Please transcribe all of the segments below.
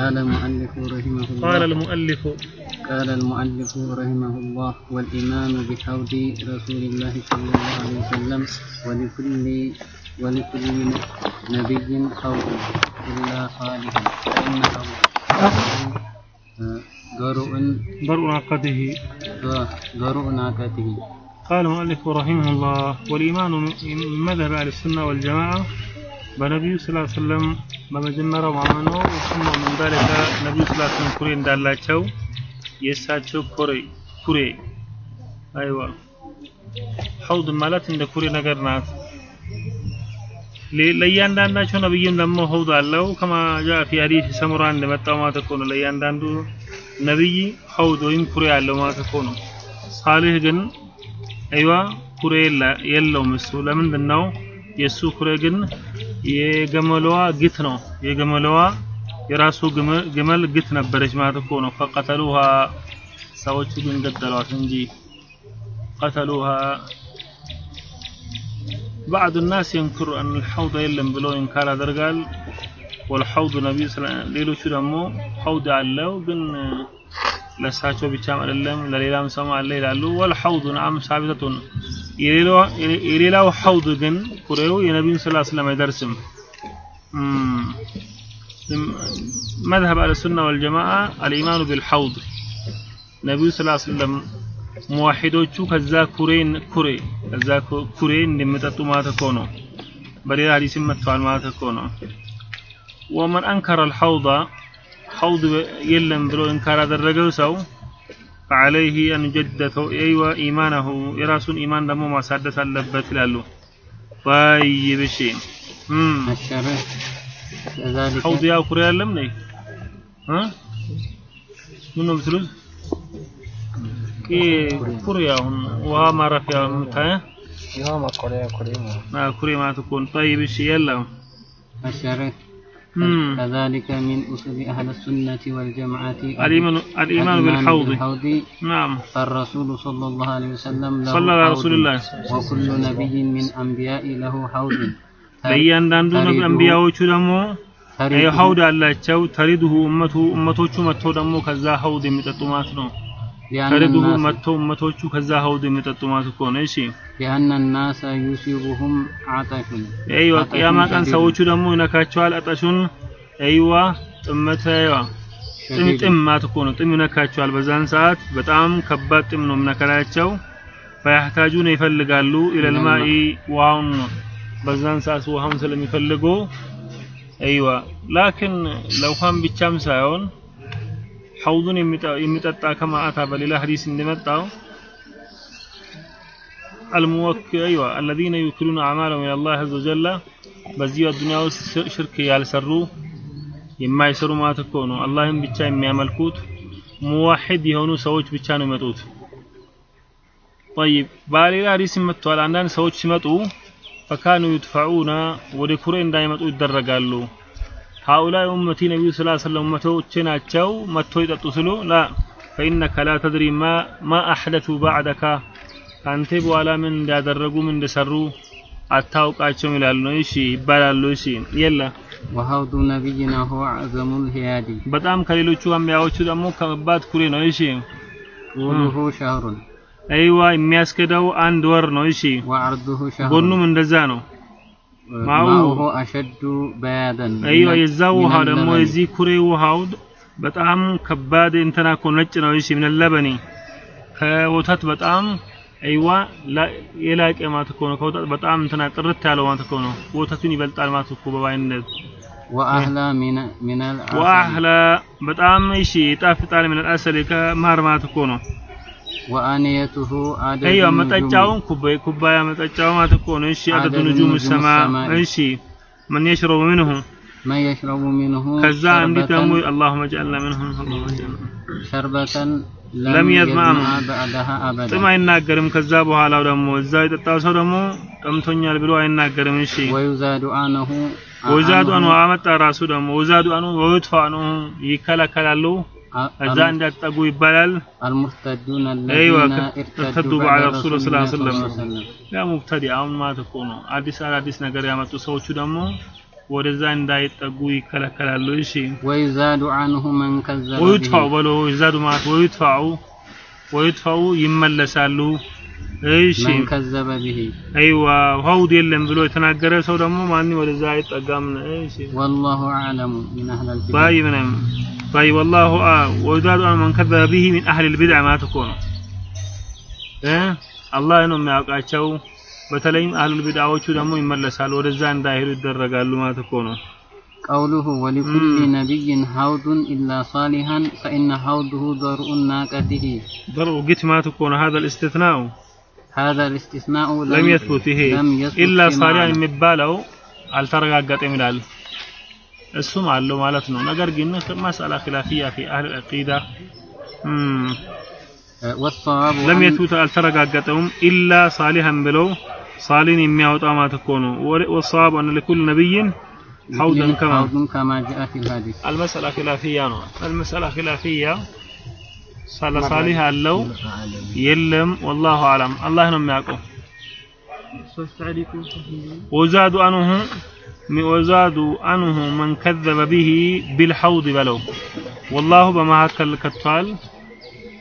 قال المؤلف رحمه الله. قال المؤلف. قال المؤلف رحمه الله والإيمان بحوض رسول الله صلى الله عليه وسلم ولكل ولكل نبي حوض إلا صالحا فإن حوضه ضرء برء عقده ضرء ناقته. قال المؤلف رحمه الله والإيمان من مذهب أهل السنة والجماعة በነቢዩ ስላ ስለም በመጀመሪያው ማመኑ እሱም ነው ነቢዩ ስላ ስለም ኩሬ እንዳላቸው የእሳቸው ኩሬ ኩሬ አይዋ ሐውድ ማለት እንደ ኩሬ ነገር ናት። ለእያንዳንዳቸው ነብይም ደግሞ ሐውድ አለው። ከማ ጃ ፊ ሐዲስ ሰሙራ እንደመጣው ማለት እኮ ነው። ለእያንዳንዱ ነብይ ሐውድ ወይም ኩሬ አለው ማለት እኮ ነው። ሳሊህ ግን አይዋ ኩሬ የለውም እሱ ለምንድን ነው የእሱ ኩሬ ግን የገመለዋ ግት ነው። የገመለዋ የራሱ ግመል ግት ነበረች ማለት እኮ ነው። ፈቀተሉሃ ሰዎቹ ግን ገደሏት እንጂ ቀተሉሃ بعض الناس ينكر أن الحوض የለም ብሎ ኢንካር ያደርጋል። والحوض ነብዩ ሌሎቹ ደግሞ ሐውድ አለው ግን ለእሳቸው ብቻም አይደለም ለሌላም ሰማ አለ ይላሉ ወል ሐውድ ነዓም ሳቢተቱን የሌላው ሐውድ ግን ቁሬው የነቢዩ ስላ ስለም አይደርስም መዝሀብ አለ ሱና ወልጀማአ አልኢማኑ ቢልሐውድ ነቢዩ ስላ ስለም ሙዋሒዶቹ ከዛ ኩሬን ኩሬ ከዛ ኩሬ እንደሚጠጡ ማለት እኮ ነው በሌላ ሀዲስም መጥተዋል ማለት እኮ ነው ወመን አንከረ አልሐውዳ ሐውድ የለም ብሎ እንካር ያደረገው ሰው ፈዓለይህ አን ጀደተው ይወ ኢማናሁ የራሱን ኢማን ደግሞ ማሳደስ አለበት ይላሉ። ባይብ እሺ ሐውድ ያ ኩሬ ያለም ነይ ምን ነው ብትሉት ኩሬ አሁን ውሃ ማረፊያ ምታየ ኩሬ ማለት እኮ ጠይብ እሺ የለም كوريا ما كوريا ما تكون طيب الشيء يلا الشرع مم. كذلك من أصول أهل السنة والجماعة الإيمان الإيمان بالحوض بالحوض نعم فالرسول صلى الله عليه وسلم له صلى على حوض رسول الله وكل نبي من أنبياء له حوض ለእያንዳንዱ ተሪዱሁ- አንቢያዎቹ ደግሞ ተሪዱሁ ሐውድ አላቸው። ተሪዱሁ እመቱ እመቶቹ መጥተው ደግሞ ከዛ ሐውድ የሚጠጡ ማለት ነው። ከርግቡ መጥተው እመቶቹ ከዛ ሀውድ የሚጠጡ ማለት እኮ ነው። እሺ ሊአነ ናሰ ዩሲቡሁም አጠሹን አይዋ፣ ቅያማ ቀን ሰዎቹ ደግሞ ይነካቸዋል። አጠሹን አይዋ፣ ጥመተዋ ጥምጥም ማለት እኮ ነው። ጥም ይነካቸዋል። በዛን ሰዓት በጣም ከባድ ጥም ነው የሚነካቸው። ፈያህታጁን ይፈልጋሉ ኢለልማኢ ውሃውን በዛን ሰዓት ውሃውን ስለሚፈልጉ አይዋ ላኪን ለውሃም ብቻም ሳይሆን ሐውዱን የሚጠ- የሚጠጣ ከማአታ በሌላ ሐዲስ እንደመጣው الموكل أيوة الذين يوكلون أعمالهم إلى الله عز وجل በዚህ አዱንያ ውስጥ ሽርክ ያልሰሩ የማይሰሩ ማለት እኮ ነው። አላህን ብቻ የሚያመልኩት ሙዋሂድ የሆኑ ሰዎች ብቻ ነው የሚመጡት። طيب በሌላ ሐዲስ መጥቷል። አንዳንድ ሰዎች ሲመጡ ፈካኑ ዩድፈዑና ወደ ኩሬ እንዳይመጡ ይደረጋሉ። ሃኡላይ ኡመቲ ነቢዩ ስላ ስለም መቶቼ ናቸው መጥቶ ይጠጡ ስሉ ላ ፈኢነከ ላ ተድሪ ማ አሕደቱ ባዕደካ ከአንተ በኋላ ምን እንዳደረጉ ምን እንደሰሩ አታውቃቸውም ይላሉ። ነው እሺ ይባላሉ። እሺ የለ። ወሀውዱ ነቢይና ሁወ አዕዘሙ ልሂያዲ በጣም ከሌሎቹ አንቢያዎቹ ደግሞ ከባድ ኩሬ ነው። እሺ። ጡሉሁ ሸህሩን አይዋ የሚያስከዳው አንድ ወር ነው። እሺ። ወዐርዱሁ ሸህሩን ጎኑም እንደዛ ነው። ማኡሁ አሸዱ በያደን። አይዋ የዛ ውሃ ደግሞ የዚህ ኩሬ ውሃው በጣም ከባድ እንትና እኮ ነጭ ነው። እሺ ምን ከወተት በጣም አይዋ የላቀ ማለት እኮ ነው። ከወተት በጣም እንትና ጥርት ያለው ማለት እኮ ነው። ወተቱን ይበልጣል ማለት እኮ በባይነት ወአህላ ሚነል ወአህላ በጣም እሺ ይጣፍጣል ሚነል አሰል ከማር ማለት እኮ ነው። ወአንየቱሁ አደዱ እያ መጠጫውን ኩባይ ኩባያ መጠጫው ማለት እኮ ነው። እሺ አደዱ ንጁም ሰማ። እሺ ማን የሽረቡ ምንሁ? ማን የሽረቡ ምንሁ? ከዛ እንዲህ ደግሞ አላሁመ ጀዐልና ምንሁ? ሸርበተን ለም የዝማ ጥም አይናገርም። ከዛ በኋላው ደግሞ እዛ የጠጣው ሰው ደግሞ ጠምቶኛል ብሎ አይናገርም። እሺ ወዩዛዱ አነሁ አመጣ ራሱ ደግሞ። ወዛዱ አነሁ ወይጥፋ ነው ይከላከላሉ እዛ እንዳትጠጉ ይባላል። አልሙርተዱን ረሱል ሰለላሁ ዐለይሂ ያ ሙብተዲ አሁን ማለት እኮ ነው። አዲስ አዳዲስ ነገር ያመጡ ሰዎቹ ደግሞ ወደዛ እንዳይጠጉ ይከለከላሉ። እሺ ወይዛዱ አንሁ መን ከዘበ ወይጥፋው በሎ ይዛዱ ማለት ወይጥፋው ወይጥፋው ይመለሳሉ እሺ من كذب به አይዋ ሀውድ የለም ብሎ የተናገረ ሰው ደግሞ ማንም ወደዛ አይጠጋም እሺ والله أعلم من أهل الكتاب ባይ ምንም ባይ والله አ- ወይዛዱ አን መን ከዘበ ቢሂ ሚን አህል ልቢድዕ ማለት እኮ ነው እ አላህ ነው የሚያውቃቸው በተለይም አህሉል ቢድዓዎቹ ደግሞ ይመለሳሉ ወደዛ እንዳይሄዱ ይደረጋሉ ማለት እኮ ነው قوله ولكل مم. نبي حوض إلا صالحا فإن حوضه ضرء ناقته درء قت ما تكون هذا الاستثناء هذا الاستثناء لم يثبت ይሄ لم يثبت إلا في صالحا معنى. የሚባለው አልተረጋገጠም ይላል እሱም አለው ማለት ነው ነገር ግን መስአላ ኺላፊያ في أهل العقيدة مم. والصواب ለም أن- የትቡት አልተረጋገጠውም ኢላ ሳሊሐን ብለው ሳሊን የሚያወጣ ማለት እኮ ነው ወሰዋብ አን ለኩል ነቢይን ሐውደን ከማ حوض كما جاء في الحديث አልመሰላ ኺላፊያ ነው አልመሰላ ኺላፊያ ሳለ ሳሊህ አለው የለም። ወላሁ አለም። አላህ ነው የሚያውቀው። ወዛዱ አንሁ ወዛዱ አንሁ መን ከዘበ ቢሂ ቢልሐውድ በለው። ወላሁ በመካከል ከቷል።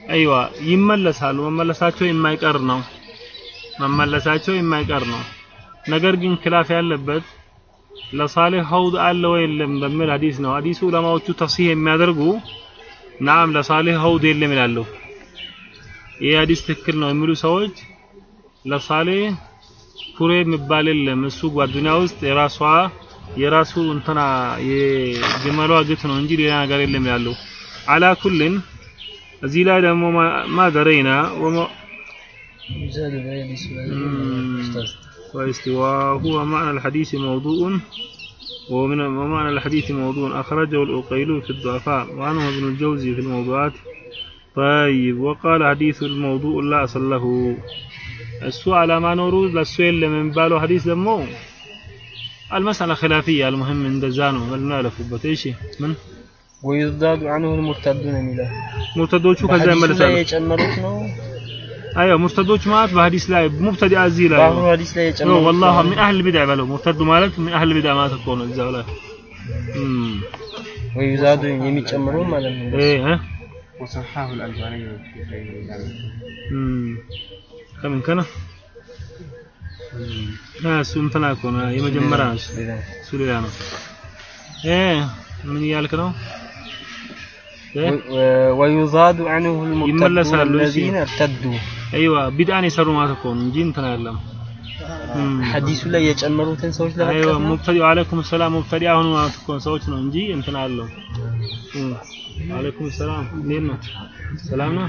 አይዋ ይመለሳሉ። መመለሳቸው የማይቀር ነው። መመለሳቸው የማይቀር ነው። ነገር ግን ክላፍ ያለበት ለሳሌህ ሐውድ አለ ወይ የለም በሚል ሐዲስ ነው። ሐዲሱ ዑለማዎቹ ተፍሲህ የሚያደርጉ ናም ለሳሌህ ሐውድ የለም ይላሉ ይህ ሐዲስ ትክክል ነው የሚሉ ሰዎች ለሳሌህ ኩሬ የሚባል የለም እሱ ጓዱኛ ውስጥ የራሷ የራሱ እንትና የግመሏ ግት ነው እንጂ ሌላ ነገር የለም ይላሉ አላ ኩልን እዚህ ላይ ደግሞ ማ- ማ ደረይና ወማ- زاد بيان سؤال مم. أستاذ واستواءه معنى الحديث موضوع ومن ومعنى الحديث موضوع أخرجه الأقيلوي في الضعفاء وعنه ابن الجوزي في الموضوعات. طيب وقال حديث الموضوع لا أصل له. السوء على ما نوروز للسؤال اللي من باله حديث دمو المسألة خلافية المهم عند دزانو ما نعرف إيشي من؟ ويزداد عنه المرتدون إلى. مرتدون شو كذا ملسان ይመለሳሉ የጨመሩት ነው አዮ ሙርተዶች ማለት በሐዲስ ላይ ሙብተዲአ እዚህ ላይ በአሁኑ ነው ሐዲስ ላይ ነው የጨመሩት والله ነው። من اهل البدع بلو مرتد ማለት من اهل البدع ማለት እኮ ነው እዛው ላይ እም ወይዛዱ የሚጨምሩ ማለት ነው ايه ها وصححه الألباني في غير ذلك. እም ከምን ከነ አ እሱ እንትና እኮ ነው የመጀመሪያ ነው እሱ። እሱ ሌላ ነው እ ምን እያልክ ነው እ ወ- ወዩዛዱ عنه المرتدون ይመለሳሉ፣ እሺ። الذين ارتدوا አይዋ ቢድአን የሰሩ ማለት እኮ ነው እንጂ እንትና አይደለም እም ሐዲሱ ላይ የጨመሩትን ሰዎች አይዋ ለመጥቀስ ነው ሙብተዲ ወአለይኩም ሰላም ሙብተዲ አሁን ማለት እኮ ሰዎች ነው እንጂ እንትና አለው እም ወአለይኩም ሰላም እንዴት ነው ሰላም ነው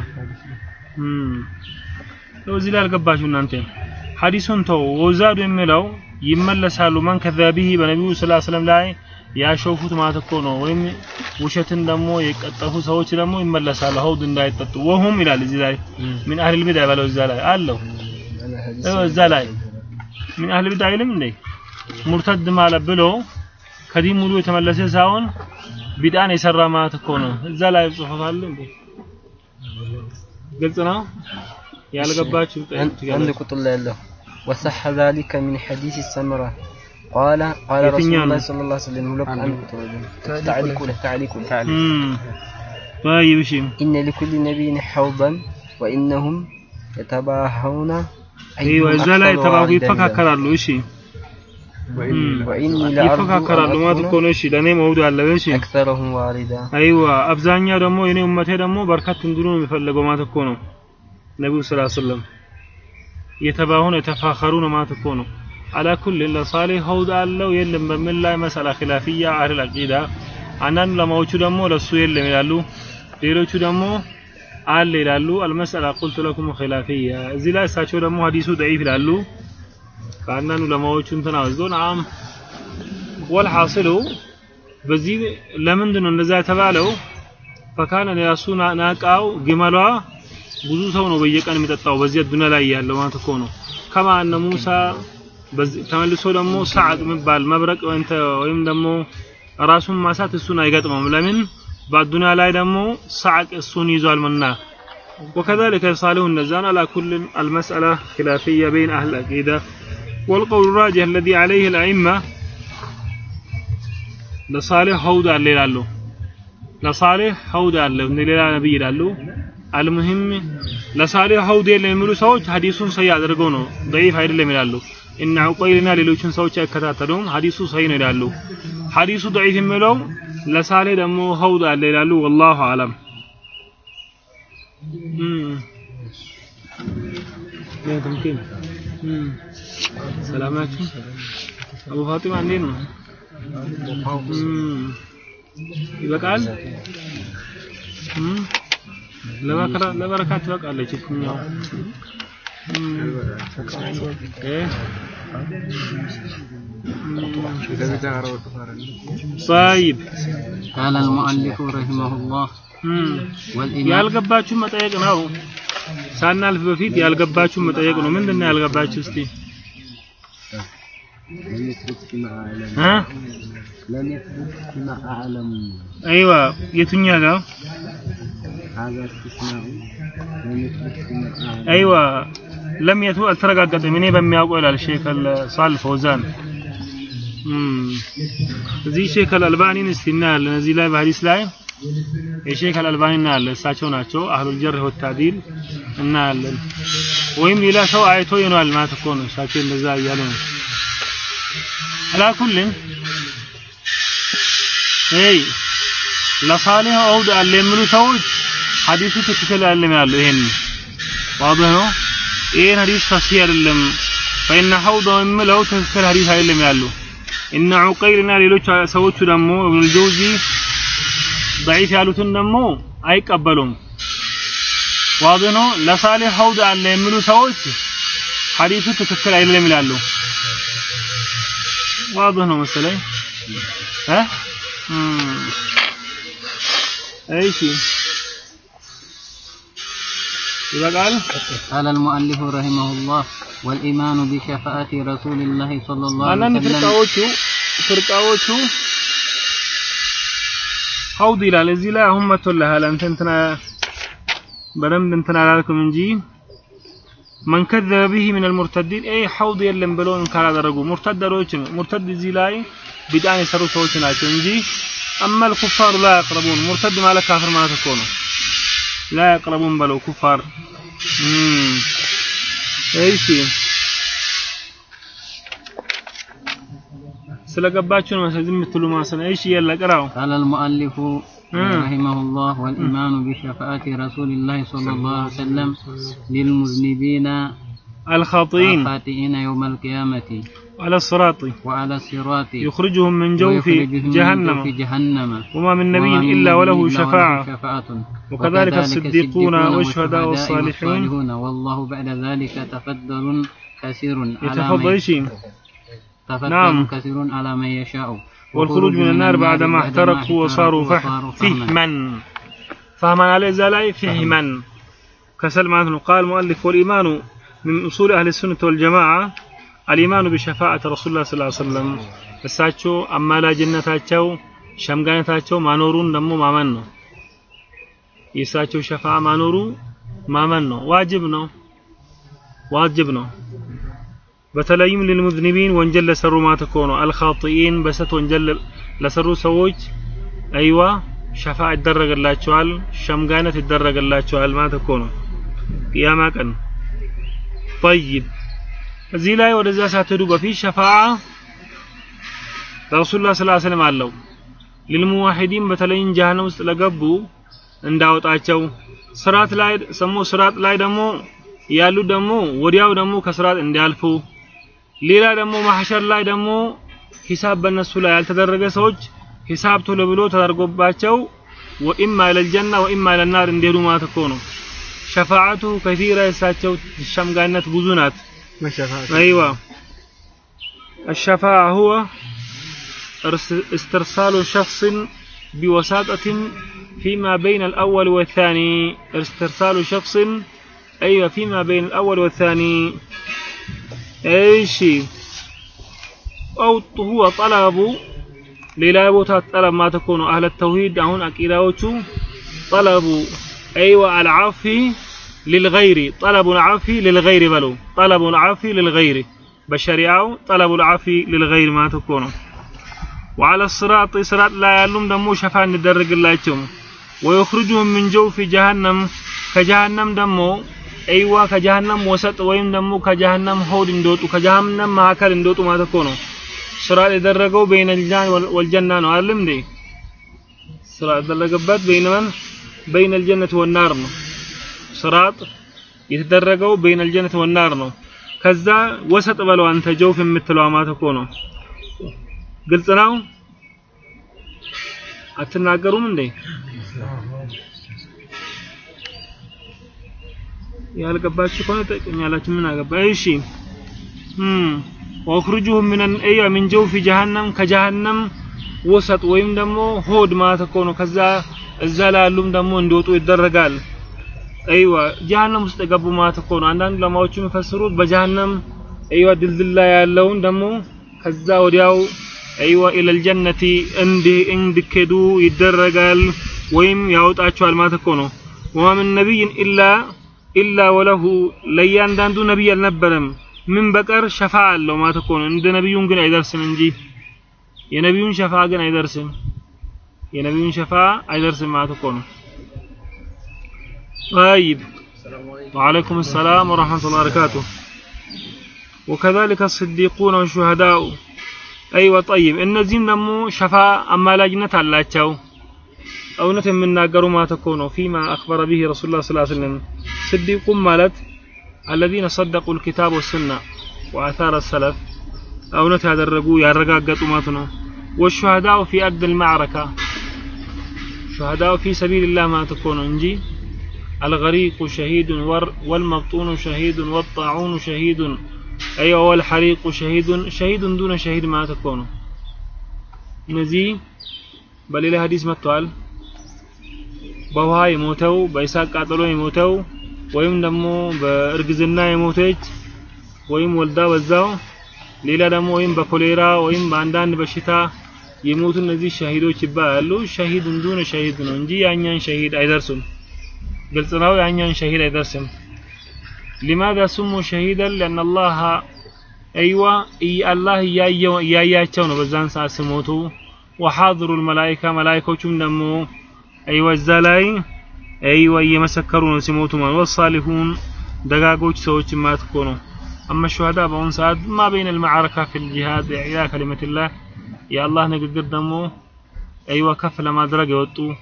እም ያው እዚህ ላይ አልገባችሁ እናንተ ሐዲሱን ተው ወዛዱ የሚለው ይመለሳሉ ማን ከዛቢሂ በነቢዩ ሰለላሁ ዐለይሂ ወሰለም ላይ ያሾፉት ማለት እኮ ነው ወይም ውሸትን ደግሞ የቀጠፉ ሰዎች ደግሞ ይመለሳሉ ሀውድ እንዳይጠጡ ወሁም ይላል እዚህ ላይ ምን አህል ቢድዓ ባለው እዛ ላይ አለው ይኸው እዛ ላይ ምን አህል ቢድዓ አይልም እንዴ ሙርተድ ማለት ብሎ ከዲን ሙሉ የተመለሰ ሳይሆን ቢድዓን የሰራ ማለት እኮ ነው እዛ ላይ ጽፎታል እንዴ ግልጽ ነው ያልገባችሁ عند ትገባችሁ ቁጥር ላይ ያለው وصح ذلك من حديث السمرة قال قال رسول الله صلى الله عليه وسلم لك تعليق له. تعليق له. طيب، إن لكل نبي حوضا وإنهم يتباهون أيوة زلا يتباهون. فكا كرالو شيء وإني لأرجو كرالو ما تكون شيء لأني موضوع على شيء أكثرهم واردا أيوة أبزانيا دمو يعني أمتي دمو بركات تندرون مفلقوا ما تكونوا نبي صلى الله عليه وسلم. يتباهون يتفاخرون ما تكونوا አላ ኩል ለሳሌህ ሀውድ አለው የለም በሚል ላይ መሰላ ኺላፊያ አህል አቂዳ አንዳንድ ለማዎቹ ደግሞ ለሱ የለም ይላሉ ሌሎቹ ደግሞ አለ ይላሉ። አልመሰላ ቁልቱ ለኩም ኺላፊያ እዚህ ላይ እሳቸው ደግሞ ሐዲሱ ደዒፍ ይላሉ። ከአንዳንድ ለማዎቹ እንትና ወስዶ ነዓም ወልሐሲሉ በዚህ ለምንድን ነው እንደዛ የተባለው? ፈካነ የራሱ ናቃው ግመሏ ብዙ ሰው ነው በየቀን የሚጠጣው በዚህ ዱንያ ላይ ያለው ማለት እኮ ነው። ከማ እነ ሙሳ በዚህ ተመልሶ ደግሞ ሰዓቅ የሚባል መብረቅ ወይም ተ- ወይም ደግሞ ራሱን ማሳት እሱን አይገጥመውም ለምን በአዱንያ ላይ ደግሞ ሰዓቅ እሱን ይዟል መና وكذلك صالح النزان على كل المسألة خلافية بين أهل العقيدة والقول الراجح الذي عليه الأئمة ለሳሌህ ሐውድ አለ ይላሉ ለሳሌህ ሐውድ አለ እንደ ሌላ ነብይ ይላሉ አልሙሂም ለሳሌህ ሐውድ የለም የሚሉ ሰዎች ሐዲሱን ሰይ አድርገው ነው ضعيف አይደለም ይላሉ እና ዑቀይልና ሌሎችን ሰዎች አይከታተሉም ሐዲሱ ሰይ ነው ይላሉ ሐዲሱ ضعيف የሚለው ለሳሌህ ደግሞ ሐውድ አለ ይላሉ والله አለም تمكين ሰላም ናችሁ አቡ ፋጢማ እንዴት ነው ይበቃል ለበረካት ትበቃለች እኩኛው ጠይብ ቃለ አልሙአሊፉ ረሂመሁላህ ያልገባችሁ መጠየቅ ነው። ሳናልፍ በፊት ያልገባችሁ መጠየቅ ነው። ምንድን ነው ያልገባችሁ? እስኪ አይዋ የቱኛ ጋር አይዋ ለም የቱ አልተረጋገጠም። እኔ በሚያውቀው ይላል ሼክ ሳል ፈውዛን እዚህ ሼክ አልአልባኒን እስቲ እናያለን። እዚህ ላይ በሀዲስ ላይ የሼክ አልአልባኒ እናያለን። እሳቸው ናቸው አህሉል ጀርህ ወታዲል እናያለን። ወይም ሌላ ሰው አይቶ ይኗል ማለት እኮ ነው። እሳቸው እንደዛ እያሉ ነው። አላኩል አይ ለሳሊህ ዐውድ አለ የሚሉ ሰዎች ሐዲሱ ትክክል አይደለም ያሉ ይሄን ዋብህ ነው ይህን ሀዲስ ሰፊ አይደለም። ፈኢነ ሀውዶ የምለው ትክክል ሀዲስ አይደለም ያሉ እነ እና ሌሎች ሰዎቹ ደግሞ እብኑል ጀውዚ ضعيف ያሉትን ደግሞ አይቀበሉም። ዋዝኖ ለሳሌህ ሀውድ አለ የሚሉ ሰዎች ሐዲሱ ትክክል አይደለም ይላሉ። ዋዝህ ነው መሰለኝ። እሺ። ይበቃል። ቃለ አልሙአሊፉ ረሂመሁላህ ወልኢማኑ ቢሸፋአቲ ረሱሊላሂ ሰለላሁ ዐለይሂ ወሰለም። ፍርቃዎቹ ፍርቃዎቹ ሀውድ ይላል እዚህ ላይ አሁን መጥቶልሃል። አንተ እንትና በደንብ እንትን አላልኩም እንጂ መን ከዘበ ቢሂ ምን አልሙርተዲን አይ ሀውድ የለም ብለው ካላደረጉ ሙርተደሮች ሙርተድ እዚህ ላይ ቢድዓን የሰሩ ሰዎች ናቸው እንጂ አመል ኩፋሩ ላ ያቅረቡን ሙርተድ ማለት ካፍር ማለት እኮ ነው። لا يقربون በለው ኩፋር እሺ ስለገባችሁ ነው መሰለኝ ዝም የምትሉ ማሰነ እሺ የለ ቅራው قال المؤلف مم. رحمه الله والإيمان بشفاعة رسول الله صلى الله عليه وسلم للمذنبين الخاطئين الخاطئين يوم القيامة على الصراط وعلى الصراط يخرجهم من جوف من جهنم. جوف جهنم. وما من نبي وما من إلا وله شفاعة. شفاعة. وكذلك الصديقون والشهداء والصالحون. والله بعد ذلك تفضل كثير على من نعم. كثير على من يشاء. والخروج من النار بعد ما احترقوا وصاروا فح- فهما فهما على زلاي فهما كسل معناته قال المؤلف والإيمان من أصول أهل السنة والجماعة الإيمان بشفاعة رسول الله صلى الله عليه وسلم. الساتشو أما لا جنة تاتشو شمغانة تاتشو ما نورون دمو ما منو يساتشو شفاعة ما نورو ما منو واجبنا واجبنا بتلايم للمذنبين وانجل لسروا ما تكونوا الخاطئين بسات وانجل لسروا سووج أيوة شفاعة الدرق الله تشوال شمغانة الدرق الله تشوال ما تكونوا قياما كان طيب እዚህ ላይ ወደዛ ሳትሄዱ በፊት ሸፋዓ ረሱሉላህ ሰለላሁ ዐለይሂ ወሰለም አለው። ሊልሙዋሂዲን በተለይም ጀሃነም ውስጥ ለገቡ እንዳወጣቸው ስራት ላይ ሰሞ ስራት ላይ ደግሞ ያሉ ደግሞ ወዲያው ደግሞ ከስራት እንዲያልፉ ሌላ ደግሞ ማህሸር ላይ ደግሞ ሂሳብ በእነሱ ላይ ያልተደረገ ሰዎች ሂሳብ ቶሎ ብሎ ተደርጎባቸው ወኢማ ኢለልጀና ወኢማ ኢለናር እንዲሄዱ ማለት እኮ ነው። ሸፋዓቱ ከቲራ የሳቸው ሸምጋይነት ብዙ ናት አይዋ الشفاعة هو ارس- استرسال شخص بوساطة فيما بين الأول والثاني استرسال شخص أيوة فيما بين الأول والثاني ايش أو هو طلب ሌላ ቦታ ጠለብ ما تكون أهل التوحيد አሁን አቂዳዎቹ طلب أيوة العفو للغير طلب العفي للغير بلو. طلب العفي للغير. بشريعو طلب العفي للغير ما تكون وعلى الصراط صراط لا يعلم دمو شفاء ندرق الله ويخرجهم من جوف جهنم. كجهنم دمو أيوة كجهنم وسط ويم دمو كجهنم هود اندوتو. كجهنم ماكل اندوتو ما تكون صراط يدرقو بين الجان والجنة نعلم دي. صراط يدرقبت بين من؟ بين الجنة والنار. ስራጥ የተደረገው በይነል ጀነት ወናር ነው። ከዛ ወሰጥ በለው አንተ ጀውፍ የምትለው አማት ነው። ግልጽ ነው። አትናገሩም እንዴ? ያልገባችሁ ከሆነ ጠቅኛላችሁ። ምን አገባ? እሺ ወአኽርጁሁም ሚነን እያ ሚን ጀውፊ ጀሃነም ከጀሃነም ወሰጥ ወይም ደግሞ ሆድ ማለት እኮ ነው። ከዛ እዛ ላሉም ደግሞ እንዲወጡ ይደረጋል። አይዋ ጀሃነም ውስጥ የገቡ ማለት እኮ ነው። አንዳንድ ለማዎቹ የሚፈስሩት በጀሃነም አይዋ ድልድል ላይ ያለውን ደግሞ ከዛ ወዲያው አይዋ ኢለል ጀነቲ እንዲ እንዲከዱ ይደረጋል ወይም ያወጣቸዋል ማለት እኮ ነው። ወማ ምን ነቢይን ኢላ ኢላ ወለሁ ለእያንዳንዱ ነቢይ አልነበረም። ምን በቀር ሸፋ አለው ማለት እኮ ነው። እንደ ነቢዩን ግን አይደርስም እንጂ የነቢዩን ሸፋ ግን አይደርስም። የነቢዩን ሸፋ አይደርስም ማለት እኮ ነው طيب وعليكم السلام ورحمة الله وبركاته. وكذلك الصديقون والشهداء. أيوة طيب. إن زين نمو شفاء أما لا جنة الله تشاو. أو نتم من ناقر ما تكونوا فيما أخبر به رسول الله صلى الله عليه وسلم. صديق مالت الذين صدقوا الكتاب والسنة وآثار السلف. أو نتدرقوا يا رقاق قطماتنا والشهداء في أرض المعركة. شهداء في سبيل الله ما تكونوا. إنجي الغريق شهيد والمبطون شهيد والطاعون شهيد أيوة والحريق شهيد شهيد دون شهيد ማለት እኮ ነው እነዚህ በሌላ ሀዲስ መጥቷል በውሃ የሞተው በእሳት ቃጠሎ የሞተው ወይም ደግሞ በእርግዝና የሞተች ወይም ወልዳ በዛው ሌላ ደግሞ ወይም በኮሌራ ወይም በአንዳንድ በሽታ የሞቱ እነዚህ ሸሂዶች ይባላሉ ሸሂድ እንደሆነ ሸሂድ ነው እንጂ ያኛን ሸሂድ አይደርሱም قلت عن يعني أن شهيد إذا سم لماذا سموا شهيدا؟ لأن الله أيوة إي الله يا يا يا تشون بزان ساسموتو وحاضر الملائكة ملائكة نمو. أيوة الزلاي أيوة يمسكرون سموتو من. والصالحون دقاقوش سوش ما تكونوا أما الشهداء بون سعد ما بين المعركة في الجهاد يا كلمة الله. يا الله نقدر دمو أيوة كفل ما درجة يوطو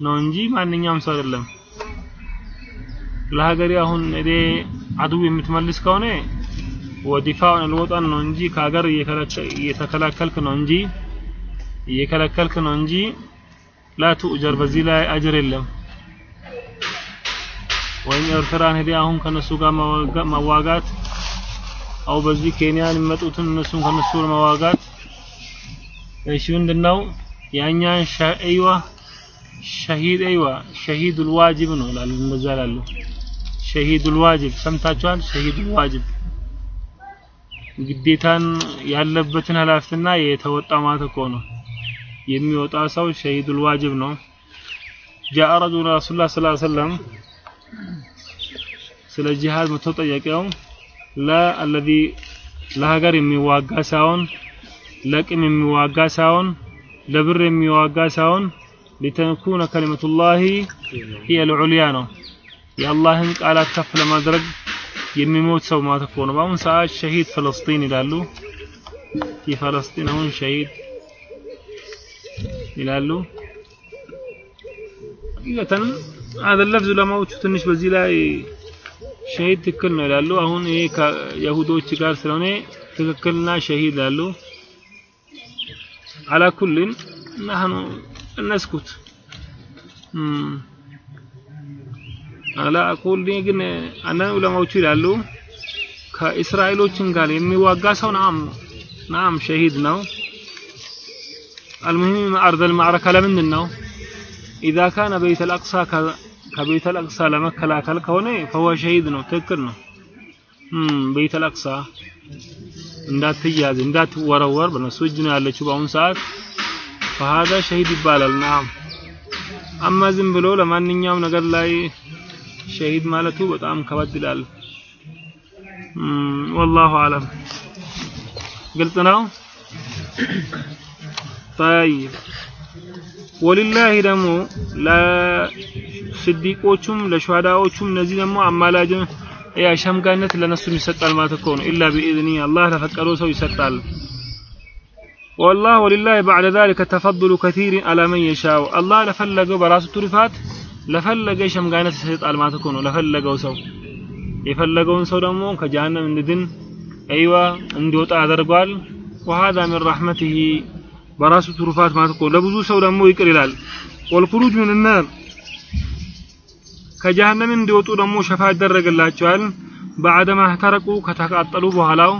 نونجي ما نيام صار الله ለሀገሬ አሁን እኔ አድው የምትመልስ ከሆነ ወዲፋውን ልወጣን ነው እንጂ ከሀገር እየተከላከልክ ነው እንጂ እየከለከልክ ነው እንጂ ላ በዚህ ላይ አጅር የለም። ወይም ኤርትራን ሄደ አሁን ከነሱ ጋር መዋጋት አው በዚህ ኬንያን የሚመጡትን እነሱን ከነሱ ለመዋጋት እሺ ምንድነው? ያኛን ሻይዋ ሸሂድ አይዋ ሸሂዱል ዋጅብ ነው ላሉ እንደዛ ላሉ ሸሂዱል ዋጅብ ሰምታችኋል? ሸሂዱል ዋጅብ ግዴታን ያለበትን ኃላፊትና የተወጣ ማለት እኮ ነው። የሚወጣ ሰው ሸሂዱል ዋጅብ ነው። ጃአ ረጁል ረሱላህ ሰለላሁ ዐለይሂ ወሰለም ስለ ጂሃድ መጥቶ ጠየቀው። ለአለዚ ለሀገር የሚዋጋ ሳይሆን ለቅም የሚዋጋ ሳይሆን ለብር የሚዋጋ ሳይሆን ሊተኩነ ከሊመቱላሂ ሂየ ልዑልያ ነው የአላህን ቃላት ከፍ ለማድረግ የሚሞት ሰው ማለት እኮ ነው በአሁን ሰዓት ሸሂድ ፍልስጢን ይላሉ የፈለስጢን አሁን ሸሂድ ይላሉ ይገተን هذا اللفظ ለማዎቹ ትንሽ በዚህ ላይ ሸሂድ ትክክል ነው ይላሉ አሁን ይሄ ከይሁዶች ጋር ስለሆነ ትክክልና ሸሂድ ይላሉ على كل نحن نسكت አላ ግን አንዳንድ ዑለማዎቹ ይላሉ ከእስራኤሎችን ጋር የሚዋጋ ሰው ናም ናም ሸሂድ ነው። አልሙሂም አርዘል ማዕረካ ለምንድን ነው? ኢዛ ካነ ቤተል አቅሳ ከቤተል አቅሳ ለመከላከል ከሆነ ፈሁወ ሸሂድ ነው። ትክክል ነው። ቤተል አቅሳ እንዳትያዝ እንዳትወረወር በነሱ እጅ ነው ያለችው በአሁኑ ሰዓት ፈሃዛ ሸሂድ ይባላል። ናም አማ ዝም ብሎ ለማንኛውም ነገር ላይ شهيد مالته بتعم كبد لال والله أعلم. قلت أنا طيب. ولله دمو لا صديق أوشم لا شهداء أوشم نزيد مو عمالا جم يا إيه، شام كانت لنا سمي ستال ما تكون إلا بإذنه. الله تفكروا سوي ستال والله ولله بعد ذلك تفضل كثير على من يشاء. الله لفلق براس ترفات ለፈለገ ሸምጋይነት ይሰጣል ማለት እኮ ነው። ለፈለገው ሰው የፈለገውን ሰው ደግሞ ከጀሃነም እንድድን አይዋ እንዲወጣ ያደርገዋል። ወሃዛ ሚን ረሕመቲሂ በራሱ ትሩፋት ማለት እኮ ለብዙ ሰው ደግሞ ይቅር ይላል። ወልኹሩጅ ሚን ናር ከጀሃነም እንዲወጡ ደግሞ ሸፋ ይደረግላቸዋል። ባዕደማ እህተረቁ ከተቃጠሉ በኋላው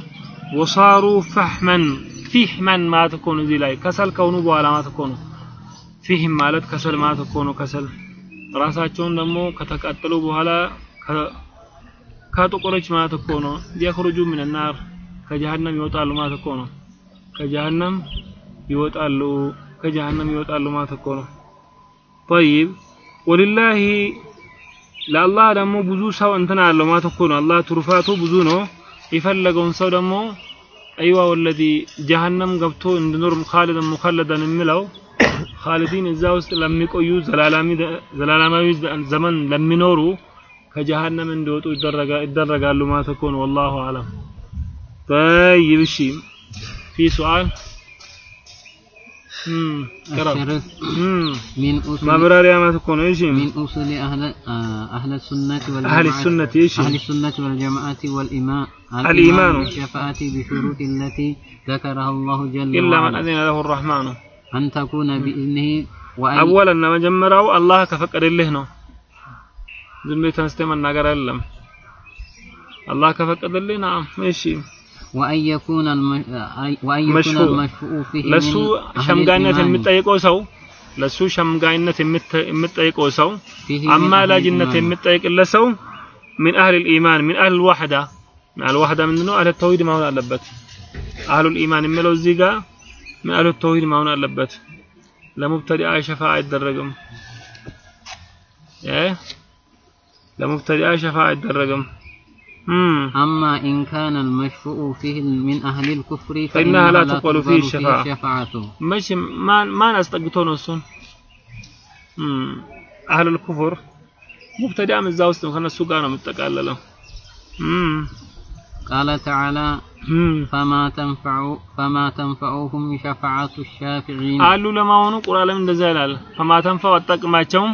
ወሳሩ ፈሕመን ፊሕመን ማለት እኮ ነው። እዚህ ላይ ከሰል ከሆኑ በኋላ ማለት እኮ ነው። ፊህም ማለት ከሰል ማለት እኮ ነው። ከሰል ራሳቸውን ደግሞ ከተቃጠሉ በኋላ ከጥቁሮች ማለት እኮ ነው። ሊያخرجوا من النار ከጀሃነም ይወጣሉ ማለት እኮ ነው። ከጀሃነም ይወጣሉ ከጀሃነም ይወጣሉ ማለት እኮ ነው። طيب ወሊላሂ ለአላህ ደግሞ ብዙ ሰው እንትን አለው ማለት እኮ ነው። አላህ ትሩፋቱ ብዙ ነው። የፈለገውን ሰው ደግሞ أيوة والذي جهنم قبتو اندنور مخالدا مخلدا من ኻሊዲን እዛ ውስጥ ለሚቆዩ ዘላለማዊ ዘመን ለሚኖሩ ከጀሃነም እንዲወጡ ይደረጋሉ ማለት እኮ ነው ወላሁ አለም طيب እሺ في سؤال امم الشرط من أصول ማብራሪያ ማለት እኮ ነው እሺ من أصول أهل آه، أهل السنة والجماعة أهل السنة إيش؟ أهل السنة والجماعة والإيمان الإيمان. بالشفاعة بشروط التي ذكرها الله جل إلا من وعلا أذن له الرحمن አን ተኩነ ቢኢዝኒሂ አወለና መጀመሪያው አላህ ከፈቀደልህ ነው። ዝም ብለህ ተነስተህ መናገር አይደለም። አላህ ከፈቀደልህ ናም እሺ ወአን የኩነ ለሱ ሸምጋይነት የምጠይቀው ሰው ለሱ ሸምጋይነት የምጠይቀው ሰው አማላጅነት የምጠይቅለት ሰው ምን አህል ኢማን ምን አህል ዋህዳ ምን አህል ዋህዳ አህል ተውሂድ መሆን አለበት። አህሉል ኢማን የሚለው እዚህ ጋር من أهل التوحيد መሆን አለበት ለሙብተዲአ ሸፋ አይደረግም እ ለሙብተዲአ ሸፋ አይደረግም እም أما إن كان المشفوع فيه من أهل الكفر فإنها لا تقبل فيه تقبل الشفاعة. شفاعته መቼ ማን ማን አስጠግቶ ነው እሱን እም አህሉል ኩፍር ሙብተዲአም እዛ ውስጥ ነው ከነሱ قال تعالى እም فما تنفع فما تنفعهم شفاعة الشافعين አሉ ለማሆኑ ቁርአንም እንደዛ ይላል ፈማተንፈው አጠቅማቸውም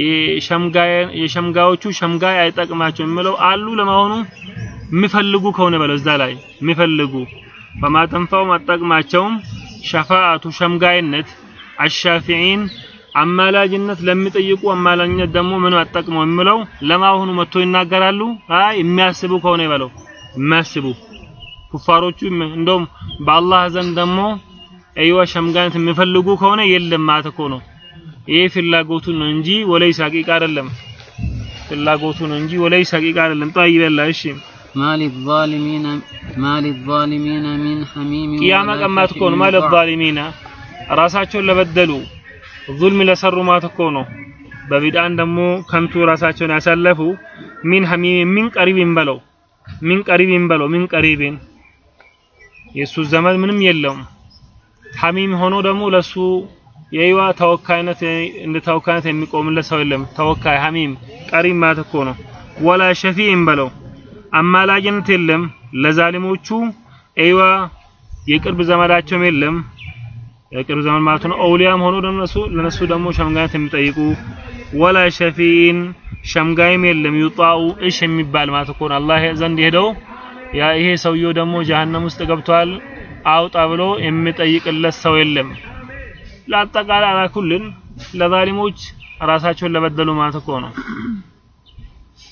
የሸምጋይ የሸምጋዮቹ ሸምጋይ አይጠቅማቸውም የሚለው አሉ ለማሆኑ የሚፈልጉ ከሆነ በለው እዛ ላይ የሚፈልጉ ፈማተንፈው አጠቅማቸውም ሸፋአቱ ሸምጋይነት አሻፊዒን አማላጅነት ለሚጠይቁ አማላጅነት ደግሞ ምን አጠቅመው የሚለው ለማሆኑ መጥቶ ይናገራሉ አይ የሚያስቡ ከሆነ በለው መስሉ ኩፋሮቹ እንደውም በአላህ ዘንድ ደግሞ አይዋ ሸምጋነት የሚፈልጉ ከሆነ የለም ማለት እኮ ነው። ይሄ ፍላጎቱ ነው እንጂ ወለይስ ሐቂቃ አይደለም። ፍላጎቱ ነው እንጂ ወለይስ ሐቂቃ አይደለም። ጠይብ እሺ ቅያማ ቀን ማለት እኮ ነው። ማሊዛሊሚነ ራሳቸውን ለበደሉ ዙልም ለሰሩ ማለት እኮ ነው። በቢድዓን ደግሞ ከንቱ ራሳቸውን ያሳለፉ ሚን ሐሚም የሚን ቀሪብ ይንበለው ሚን ቀሪቢን በለው ሚን ቀሪቢን የሱ ዘመን ምንም የለውም። ሐሚም ሆኖ ደግሞ ለሱ የይዋ ተወካይነት እንደ ተወካይነት የሚቆምለት ሰው የለም። ተወካይ ሐሚም ቀሪብ ማለት እኮ ነው። ወላ ሸፊዕን በለው አማላጅነት የለም ለዛሊሞቹ አይዋ የቅርብ ዘመዳቸውም የለም። የቅርብ ዘመን ማለት ነው። አውሊያም ሆኖ ለነሱ ለነሱ ደግሞ ሸምጋይነት የሚጠይቁ ወላ ሸፊን ሸምጋይም የለም። ይጣኡ እሽ የሚባል ማለት እኮ ነው። አላህ ዘንድ ሄደው ያ ይሄ ሰውየው ደግሞ ጀሀነም ውስጥ ገብቷል አውጣ ብሎ የሚጠይቅለት ሰው የለም። ለአጠቃላይ አላኩልን ለዛሊሞች ራሳቸውን ለበደሉ ማለት እኮ ነው።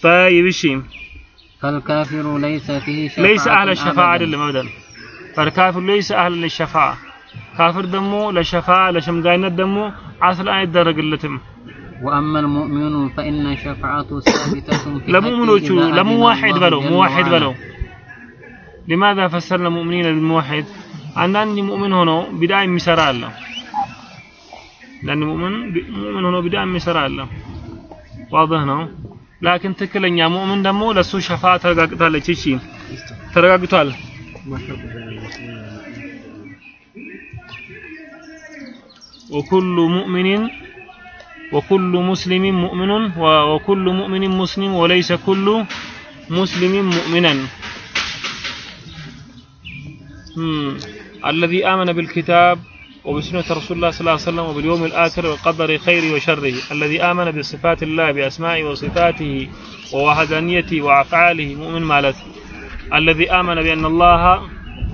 طيب እሺ فالكافر ليس فيه شفاعة ليس أهل الشفاعة أبداً. አይደለም አበደን فالكافر ليس أهل للشفاعة ካፍር ደግሞ ለሸፋ ለሸምጋይነት ደግሞ አስል አይደረግለትም። وأما المؤمن فإن شفاعته ثابتة في لا مؤمن لا مو واحد بلو مو واحد بلو. لماذا فسرنا المؤمنين الموحد؟ عن اني مؤمن هنا بدائم مسرى الله. لأن مؤمن مؤمن هنا بدائم مسرى الله. واضح هنا لكن تكلم يا مؤمن دمو لسو شفاعة ترقاقتها شيء ترقاقتها ل وكل مؤمن وكل مسلم مؤمن وكل مؤمن مسلم وليس كل مسلم مؤمنا. الذي آمن بالكتاب وبسنة رسول الله صلى الله عليه وسلم وباليوم الآخر وقدر خيره وشره. الذي آمن بصفات الله بأسمائه وصفاته ووحدانيته وأفعاله مؤمن مالت الذي آمن بأن الله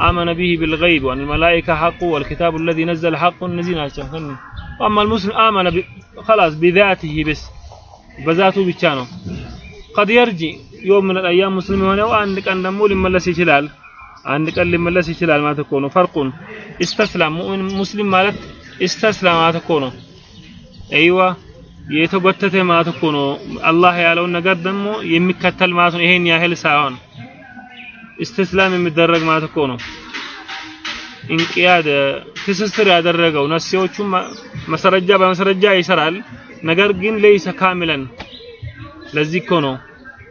آمن به بالغيب وأن الملائكة حق والكتاب الذي نزل حق نزل أشهدن وأما المسلم آمن خلاص بذاته بس بذاته بتشانه قد يرجي يوم من الأيام مسلم هنا وأنك أن دمو لملس يشلال አንድ ቀን ሊመለስ ይችላል ማለት እኮ ነው ፈርቁን ኢስተስላም ሙእሚን ሙስሊም ማለት ኢስተስላም ማለት እኮ ነው አይዋ የተጎተተ ማለት እኮ ነው አላህ ያለውን ነገር ደግሞ የሚከተል ማለት ነው ይሄን ያህል ሳይሆን ኢስትስላም የሚደረግ ማለት እኮ ነው እንቅያድ ትስስር ያደረገው ነፍሲዎቹ መሰረጃ በመሰረጃ ይሰራል ነገር ግን ለይሰ ካሚለን ለዚህ እኮ ነው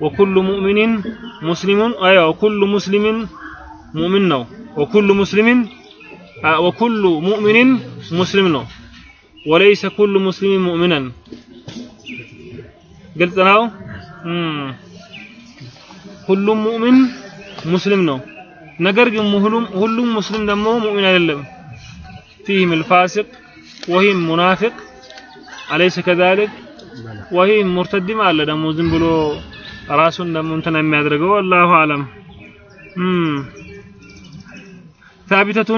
ወኩሉ ሙእሚኒን ሙስሊሙን አያ ወኩሉ ሙስሊሚን ሙእሚን ነው ወኩሉ ሙስሊሚን ወኩሉ ሙእሚኒን ሙስሊም ነው ወለይሰ ኩሉ ሙስሊሚን ሙእሚናን ግልጽ ነው ሁሉም ሙእሚን ሙስሊም ነው ነገር ግን ሁሉም ሁሉም ሙስሊም ደግሞ ሙእሚን አይደለም فيهم الفاسق وهم منافق أليس كذلك وهم مرتد አለ ደግሞ ዝም ብሎ ራሱን ደግሞ እንትን የሚያደርገው والله أعلم ثابتة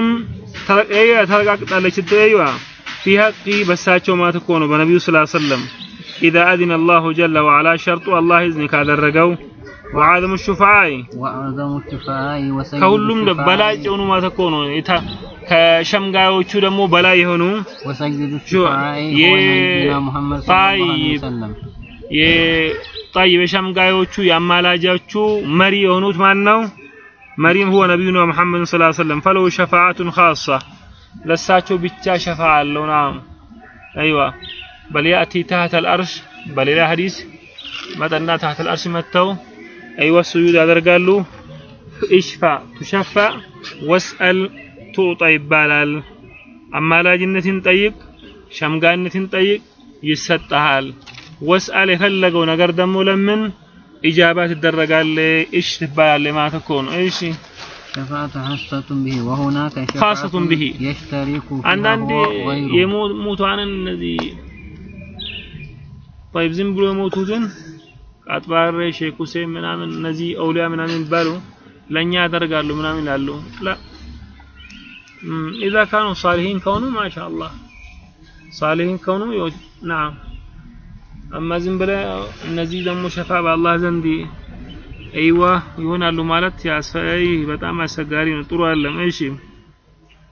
ተረጋግጣለች ትይዋ في حق በሳቸው ማለት እኮ ነው በነቢዩ ስላ ሰለም إذا أذن الله جل وعلا شرط الله إذن ካደረገው وعدم الشفعاء وأعظم الشفعاء وسيد ከሁሉም الشفعاء በላይ የሆኑ ማለት እኮ ነው የታ- ከሸምጋዮቹ ደግሞ በላይ የሆኑ وسيد شو- الشفعاء هو يه- نبينا محمد صلى الله عليه طيب. وسلم የጣይብ የሸምጋዮቹ የአማላጃቹ መሪ የሆኑት ማን ነው? መሪም ሁወ ነቢዩና ሙሐመድ ሰለላሁ ዐለይሂ ወሰለም ፈለው ሸፋዓቱን ኻሳ ለሳቸው ብቻ ሸፋ አለው ናም አይዋ በል ያእቲ ታህተ አልአርሽ በሌላ ሐዲስ መጠና ታህተ አልአርሽ መጥተው አይዋ ስዩድ ያደርጋሉ። ኢሽፋ ቱሸፋ፣ ወስአል ቱዕጣ ይባላል። አማላጅነትን ጠይቅ፣ ሸምጋነትን ጠይቅ ይሰጠሃል። ወስአል የፈለገው ነገር ደግሞ ለምን ኢጃባ ትደረጋለህ። እሽ ትባላለህ ማለት እኮ ነው። እሺ ሸፋዓቱ ኻሰቱን ቢሂ ወሁናከ ኻሰቱን እነዚህ ዝም ብሎ የሞቱትን አጥባሬ ሼክ ሁሴን ምናምን እነዚህ አውሊያ ምናምን ይባሉ ለኛ ያደርጋሉ ምናምን ይላሉ። ላ ኢዛ ካኑ ሳሊሂን ከሆኑ ማሻአላህ ሳሊሂን ከሆኑ ናም። አማ ዝም ብለ እነዚህ ደግሞ ሸፋ በአላህ ዘንድ አይዋ ይሆናሉ ማለት ያስፈይ በጣም አስቸጋሪ ነው። ጥሩ አይደለም። እሺ።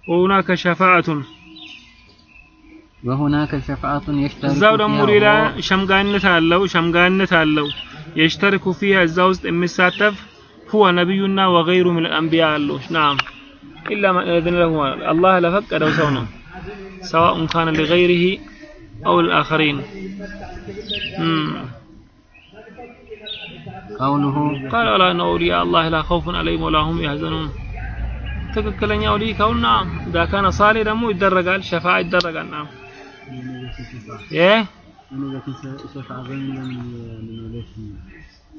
ወሁናከ ሸፋዓቱን وهناك شفاعة يشترك እዛው ደግሞ فيها ሌላ هو ሸምጋይነት አለው ሸምጋይነት አለው የሽተርኩ ፊሃ እዛ ውስጥ የሚሳተፍ ሁወ ነቢዩና ወገይሩ ምን አንቢያ አለው ናም ኢላ መን እዝነ ለሁ አላህ ለፈቀደው ሰው ነው ሰዋኡን ካነ ሊገይሪሂ አው ልልአኸሪን قوله ቃል አላ እነ አውሊያ አላህ ላ ኸውፉን አለይሂም ወላ ሁም ያህዘኑን ትክክለኛ አውሊ ከሆነ ኢዛ ካነ ሳሌ ደግሞ ይደረጋል ሸፋ ይደረጋል ናም ይህ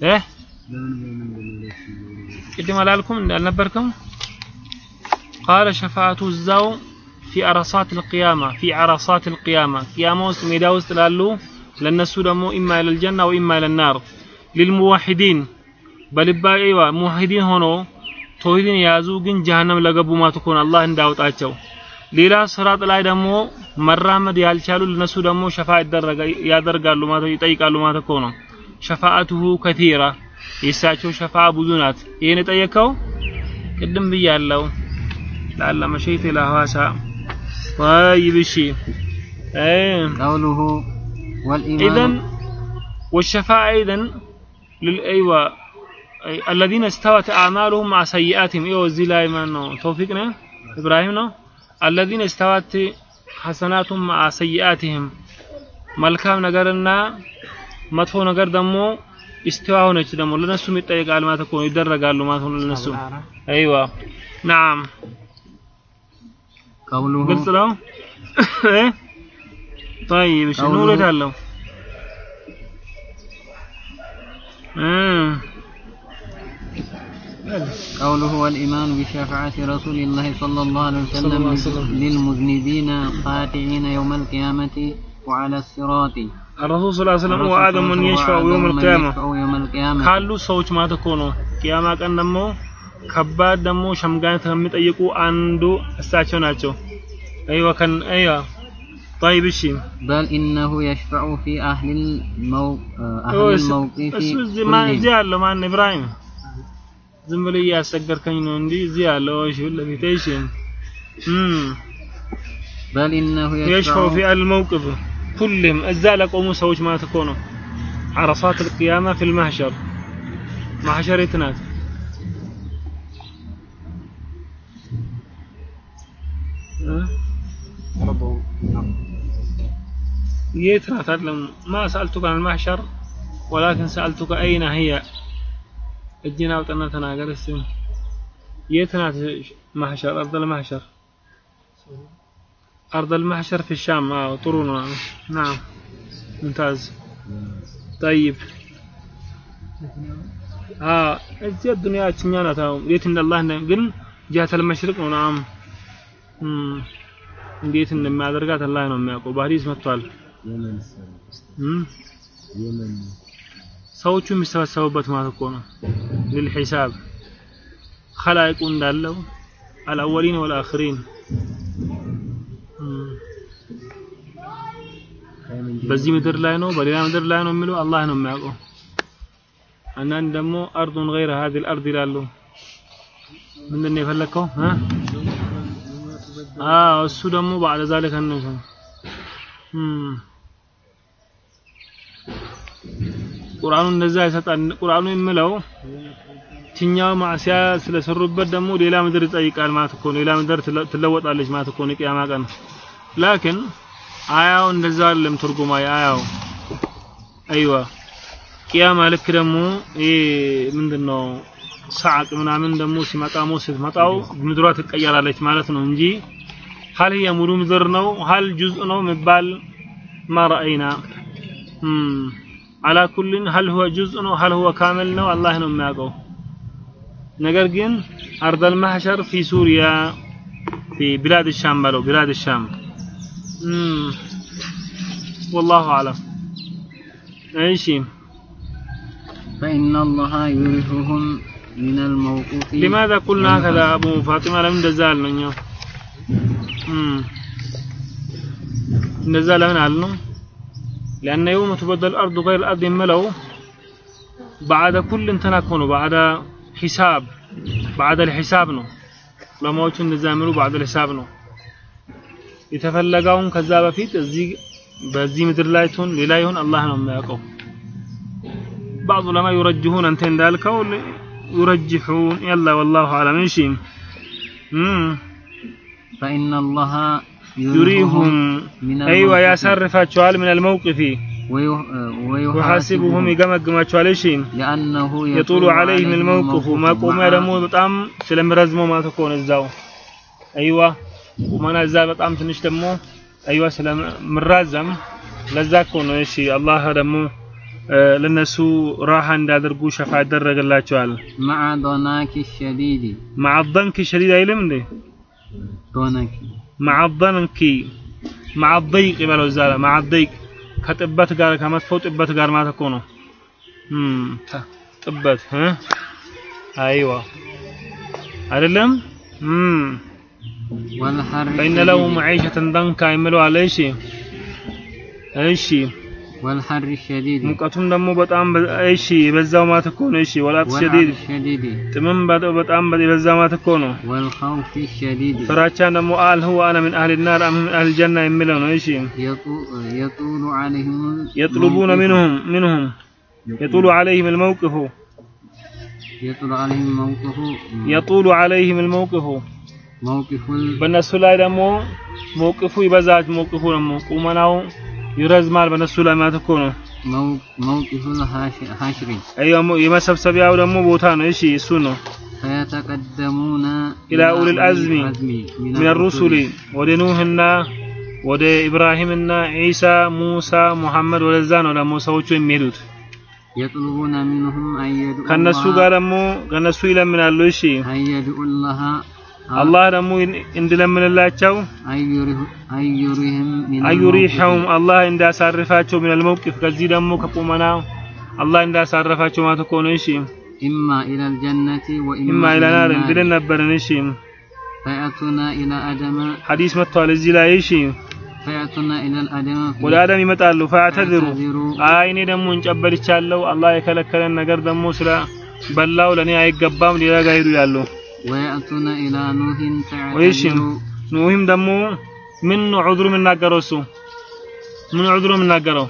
ይህ ቅድም አላልኩም እንዳልነበርክም ቃለ ሸፋዓቱ እዛው ፊ አረሳት ልቅያማ ፊ አረሳት ልቅያማ ቅያማ ውስጥ ሜዳ ውስጥ ላሉ ለነሱ ደግሞ ኢማ ኢለልጀና ወኢማ ኢለናር ሊልሙዋሒዲን በልባ ይዋ ሙዋሒዲን ሆኖ ተውሂድን የያዙ ግን ጀሃነም ለገቡ ማለት እኮ ነው አላህ እንዳውጣቸው ሌላ ስራጥ ላይ ደግሞ መራመድ ያልቻሉ ለነሱ ደግሞ ሸፋ ይደረጋ- ያደርጋሉ ማለት ይጠይቃሉ ማለት እኮ ነው ሸፋአቱሁ ከቲራ የእሳቸው ሸፋ ብዙ ናት ይህን የጠየቀው ቅድም ብያለው ላላ መሸይት ለሐዋሳ طيب እሺ ايه قوله والإيمان اذا والشفاعة اذا للايوه أي الذين استوت اعمالهم مع سيئاتهم ايوه زي لا ما ነው توفيق ነው ابراهيم ነው الذين استوت حسناتهم مع سيئاتهم መልካም ነገርና መጥፎ ነገር ደግሞ ኢስቲዋ ሆነች ደግሞ ለነሱም ይጠይቃል ማለት እኮ ነው ይደረጋሉ ማለት ነው ለነሱ አይዋ ናም قوله ግልጽ ነው طيب እሺ ቀውሉሁ- ኑር የት አለው እ قوله والإيمان بشفاعة رسول الله صلى الله عليه صلى الله عليه وسلم وسلم. للمذنبين خاطئين يوم القيامة وعلى الصراط الرسول صلى الله عليه وسلم الرسول وآدم صلى الله عليه يشفع وسلم يوم القيامة يشفع يوم القيامة ካሉ ሰዎች ማለት እኮ ነው ቂያማ ቀን ደግሞ ከባድ ደግሞ ሸምጋይነት ከሚጠይቁ አንዱ እሳቸው ናቸው አይዋ ከን አይዋ طيب እሺ بل إنه يشفع في أهل المو... أهل እሱ الموقف እሱ እዚህ ማ- كلهم እዚህ ያለው ማን ኢብራሂም ዝም ብለህ እያስቸገርከኝ ነው እንዲህ እዚህ ያለው እሺ ለፊት እሺ እም بل إنه يشفع يشفع في الموقف كلهم እዛ ለቆሙ ሰዎች ማለት እኮ ነው عرصات القيامة في المحشر محشر የት ናት እ? የት ናት አይደለም ما سألتك عن المحشر ولكن سألتك أين هي እጅን አውጥና ተናገር እስቲ የት ናት محشر أرض المحشر أرض المحشر في الشام آه طرون نعم ممتاز طيب آه እዚህ الدنيا እችኛ ናት አሁን የት እንዳላህ ነው ግን ጃተል መሽሪቅ ነው ናም እም እንዴት እንደሚያደርጋት አላህ ነው የሚያውቀው በሐዲስ መጥቷል እም ሰዎቹ የሚሰበሰቡበት ማለት እኮ ነው للحساب خلائق እንዳለው الأولين والآخرين እም በዚህ ምድር ላይ ነው በሌላ ምድር ላይ ነው የሚለው አላህ ነው የሚያውቀው አንዳንድ ደግሞ አርዱን ገይረ هذه الأرض ይላሉ ምንድን ነው የፈለግከው እ አዎ እሱ ደግሞ بعد ذلك ነው እም ቁርአኑ እንደዛ ይሰጣል። ቁርአኑ የምለው ትኛው ማዕሲያ ስለሰሩበት ደግሞ ሌላ ምድር ይጠይቃል ማለት እኮ ነው። ሌላ ምድር ትለወጣለች ማለት እኮ ነው ቂያማ ቀን። ላኪን አያው እንደዛ አይደለም ትርጉማ አያው አይዋ ቂያማ ልክ ደግሞ ይሄ ምንድነው ሰዓቅ ምናምን ደግሞ ሲመጣ ሞት ስትመጣው ምድሯ ትቀየራለች ማለት ነው እንጂ ሀል የሙሉ ምድር ነው ሀል ጁዝ ነው የሚባል ማረአይና على كل هل هو جزء ነው هل هو كامل ነው አላህ ነው የሚያውቀው ነገር ግን أرض المحشر في سوريا في بلاد الشام بلو بلاد الشام مم. والله أعلم ايش فإن الله يرثهم من الموقوف لماذا قلنا هكذا أبو فاطمة لم نزال نيو مم. نزال من علنو لأن يوم تبدل الأرض غير الأرض ملو بعد كل تناكونو بعد حساب بعد الحساب نو ዑለማዎቹ እንደዛ የሚሉ بعد الحساب ነው የተፈለገውን ከዛ በፊት እዚህ በዚህ ምድር ላይ ትሁን ሌላ ይሁን አላህ ነው የሚያውቀው بعض العلماء يرجحون أنت እንዳልከው يرجحون يلا والله أعلم ايش مم. فإن الله يريهم من أيوة الموقف ያሳርፋቸዋል من الموقف ويح- ويحاسبهم ويحاسبهم ይገመግማቸዋል እሺ لأنه የጡሉ عليهم الموقف መቆሚያ ደግሞ በጣም ስለሚረዝመው ማለት እኮ ነው እዛው አይዋ ቁመና እዛ በጣም ትንሽ ደግሞ አይዋ ስለምራዘም ለዛ እኮ ነው እሺ አላህ ደግሞ እ፣ ለነሱ ራሃ እንዳደርጉ ሸፋ ያደረገላቸዋል مع ضناك الشديد مع الضنك شديد አይልም እንዴ ضنك ማዓበንኪ ማዓበይቅ ይበለው እዛ ላይ ማዓበይቅ ከጥበት ጋር ከመጥፎ ጥበት ጋር ማለት እኮ ነው። ጥበት አይዋ። አይደለም? ወልሐርቢ ፈኢነ ለሁ መዒሸተን ደንካ የሚለው አለ። እሺ እሺ። والحر الشديد ሙቀቱም ደግሞ በጣም በ- እሺ በዛው ማለት እኮ ነው እሺ ወላት والعطش ሸዲድ الشديد ጥምም በ- በጣም በዛ ማለት እኮ ነው والخوف الشديد ፍራቻን ደግሞ አል هو انا من اهل النار ام من اهل الجنه የሚለው ነው እሺ يطو- يطول عليهم يطلبون الموقف. منهم منهم يطول عليهم الموقف يطول عليهم موقف يطول عليهم الموقف موقف ال- በነሱ ላይ ደግሞ መውቅፉ ይበዛል መውቅፉ ደግሞ ቁመናው ይረዝማል በነሱ ላይ ማለት እኮ ነው። የመሰብሰቢያው ደግሞ ቦታ ነው። እሺ እሱ ነው። ፈየተቀደሙነ ኢላ ኡሊል አዝሚ ሚነ ሩሱሊ ወደ ኑህና ወደ ኢብራሂምና ዒሳ፣ ሙሳ፣ ሙሐመድ ወደዛ ነው ደግሞ ሰዎቹ የሚሄዱት። የጥሉቡነ ሚንሁም ከነሱ ጋር ደግሞ ከነሱ ይለምናሉ። እሺ አላህ ደግሞ እንድለምንላቸው አዩሪሐውም አላህ እንዳሳርፋቸው ሚነል መውቂፍ። ከዚህ ደግሞ ከቁመና አላህ እንዳሳረፋቸው ማለት እኮ ነው። እሺ። ኢማ ኢላል ጀነቲ ወኢማ ኢላ ናር እንግዲህ ነበርን። እሺ። ፈያቱና ኢላ አደመ ሐዲስ መጥቷል እዚህ ላይ። እሺ። ወደ አደም ይመጣሉ። ፈያተዝሩ አይ እኔ ደግሞ እንጨበልቻለሁ አላህ የከለከለን ነገር ደግሞ ስለ በላው ለእኔ አይገባም ሌላ ጋር ሄዱ ያለው ويأتون إلى نوح تعتذر نوحም ደግሞ ምን ዑذሩ የምናገረው እሱ ምን ዑذሩ የምናገረው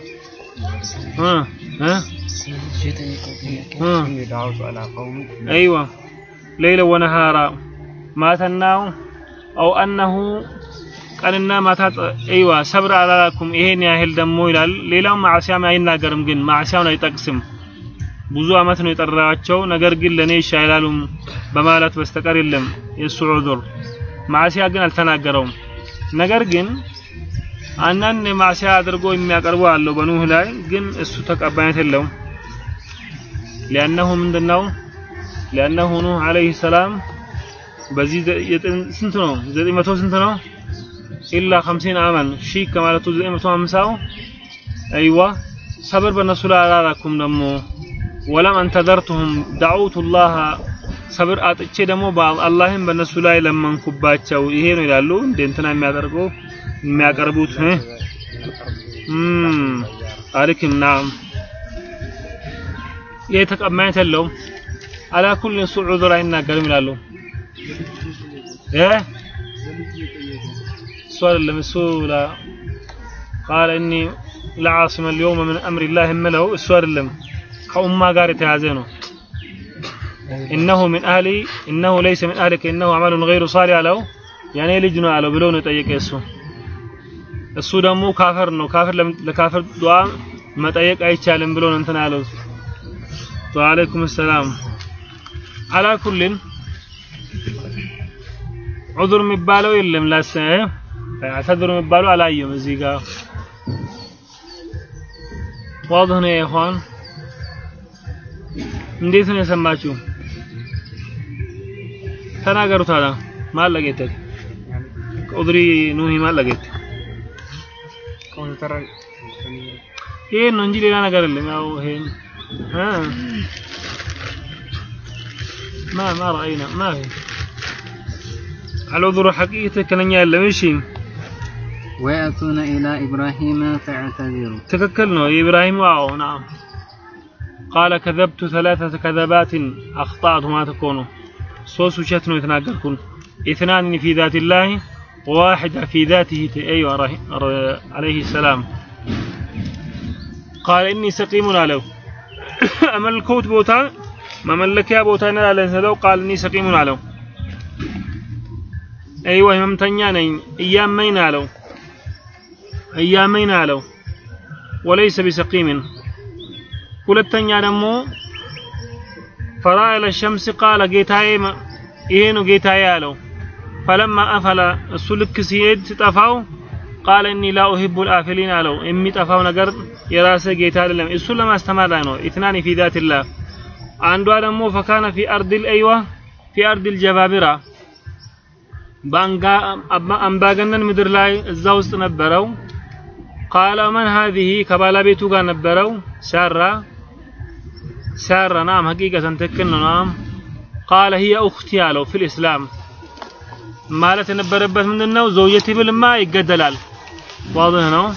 እ እ أيوة ليلا ونهارا ما تناو أو أنه ቀንና ማታ أيوة ሰብር አላላኩም ይሄን ያህል ደግሞ ይላል ሌላው ማዕሲያም አይናገርም ግን ማዕሲያውን አይጠቅስም ብዙ አመት ነው የጠራቸው። ነገር ግን ለኔ ይሻላሉም በማለት በስተቀር የለም የሱ ዑذር ማዕሲያ ግን አልተናገረውም። ነገር ግን አንዳንድ ማዕሲያ አድርጎ የሚያቀርቡ አለው በኑህ ላይ ግን እሱ ተቀባይነት የለውም። ሊአነሁ ምንድነው? ሊአነሁ ኑህ አለይሂ ሰላም በዚህ ስንት ነው? ዘጠኝ መቶ ስንት ነው? ኢላ 50 አመን። ሺህ ከማለቱ 950 አይዋ ሰብር በነሱ ላይ አላላኩም ደግሞ ወለም አንተዘርቱሁም ዳዑቱ ላህ ሰብር አጥቼ ደግሞ አላህን በነሱ ላይ ለመንኩባቸው። ይሄ ነው ይላሉ። እንደ እንትና የሚያደርገው? የሚያቀርቡት? አልክም ናም። ይሄ ተቀባይነት የለውም። አላ ኩል እሱ ዑذር አይናገርም ይላሉ። እ? እሱ አይደለም። እሱ ላ قال اني لعاصم اليوم من امر الله የምለው እሱ አይደለም። ከኡማ ጋር የተያዘ ነው። እነሁ ምን አህሊ እነሁ ለይሰ ምን አህሊከ እነሁ አመሉን ገይሩ ሷሊህ አለው። የኔ ልጅ ነው አለው ብሎ ነው ጠየቀ እሱ እሱ ደግሞ ካፈር ነው። ካፈር ለካፈር ዱዓ መጠየቅ አይቻልም ብሎ ነው እንትን ያለው። ወአለይኩም ሰላም አላ ኩልን ዑذር የሚባለው የለም ላሰ አተድር የሚባለው አላየም እዚህ ጋር ዋضح ነው ይሆን እንዴት ነው የሰማችሁ? ተናገሩ ታላ ማለገት ቁድሪ ኑሂ ማለገት ኮንተራ ነው እንጂ ሌላ ነገር የለም። ያው ይሄ አ ማ ማ رأينا ما في العذر حقيقة كنኛ የለም። እሺ ويأتون إلى إبراهيم فاعتذروا ትክክል ነው ኢብራሂም አዎ ናም قال كذبت ثلاثة كذبات أخطأت ما تكون صوص شتن يتناقلكم اثنان في ذات الله وواحدة في ذاته أيوة عليه السلام. قال إني سقيم له أما الكوت بوتا ما ملك يا بوتا نالا قال إني سقيم له أيوة إمام نين أيام مين له أيام مين له وليس بسقيم. ሁለተኛ ደግሞ فرأى الشمس قال ጌታዬ መ- ይሄ ነው ጌታዬ አለው فلما أفل እሱ ልክ ሲሄድ ሲጠፋው قال إني لا أحب الآفلين አለው። የሚጠፋው ነገር የራሰ ጌታ አይደለም። እሱን ለማስተማር ላይ ነው። اثنان في ذات الله አንዷ ደግሞ فكان في أرض أيوا في أرض الجبابرة። በአንጋ አባ- አምባገነን ምድር ላይ እዛ ውስጥ ነበረው። ቃለ መን ሀዚህ ከባለቤቱ ጋር ነበረው። ሳራ سارة نام حقيقة تكن نام قال هي أختي له في الإسلام. مالت نبربت من النو زوجتي بالماء قدلال. واضح نو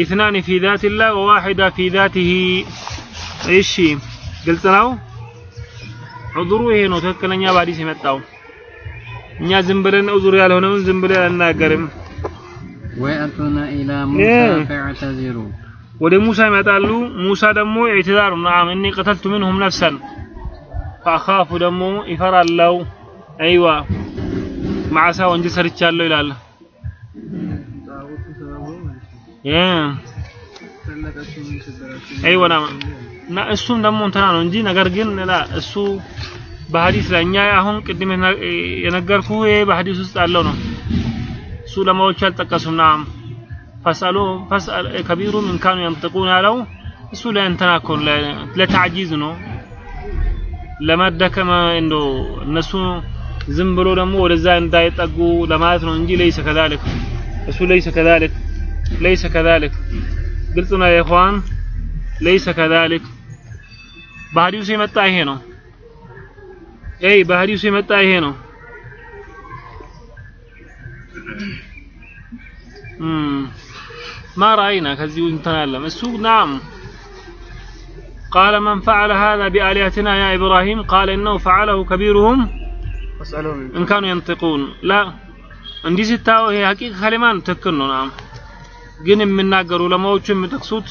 اثنان في ذات الله وواحدة في ذاته. ايشي قلت نعم. نو عذروا هي نو تكن نيا بعدي سمتاو نيا زنبلن عذر يا لهنا زنبلن ناقرم. وأتونا إلى موسى إيه. فاعتذروا. ወደ ሙሳ ይመጣሉ። ሙሳ ደግሞ ኢዕትዛር ነዓም እኒ ቀተልቱ ምንሁም ነፍሰን። ፈአኻፉ ደግሞ ይፈራለው አይዋ ማዕሳ ወንጀል ሰርቻለሁ ይላል። አይዋ እና እሱም ደግሞ እንትና ነው እንጂ ነገር ግን እሱ በሐዲስ ላይ እኛ አሁን ቅድም የነ- የነገርኩ ይሄ በሐዲስ ውስጥ ያለው ነው። እሱ ለማዎች አልጠቀሱም። ናም ፈስአሉሁም ፈስአል ከቢሩም እንካኑ የንጥቁን ያለው? እሱ ለእንተናኮን ለተዓጂዝ ነው። ለመደከመ እንደው እነሱ ዝም ብሎ ደግሞ ወደዛ እንዳይጠጉ ለማለት ነው እንጂ ለይሰ ከዛልክ እሱ ለይሰ ከዛልክ ለይሰ ከዛልክ። ግልጽ ነው የኢኽዋን ለይሰ ከዛልክ። በሐዲሱ የመጣ ይሄ ነው። ኤይ በሐዲሱ የመጣ ይሄ ነው። Mm. ما رأينا كذي انتنا السوق نعم قال من فعل هذا بآلهتنا يا إبراهيم قال إنه فعله كبيرهم واسألهم إن كانوا ينطقون لا እንዲህ ስታየው ይሄ ሐቂቅ ከሊማን ትክክል ነው ናም ግን የሚናገሩ ለማዎቹ የሚጠቅሱት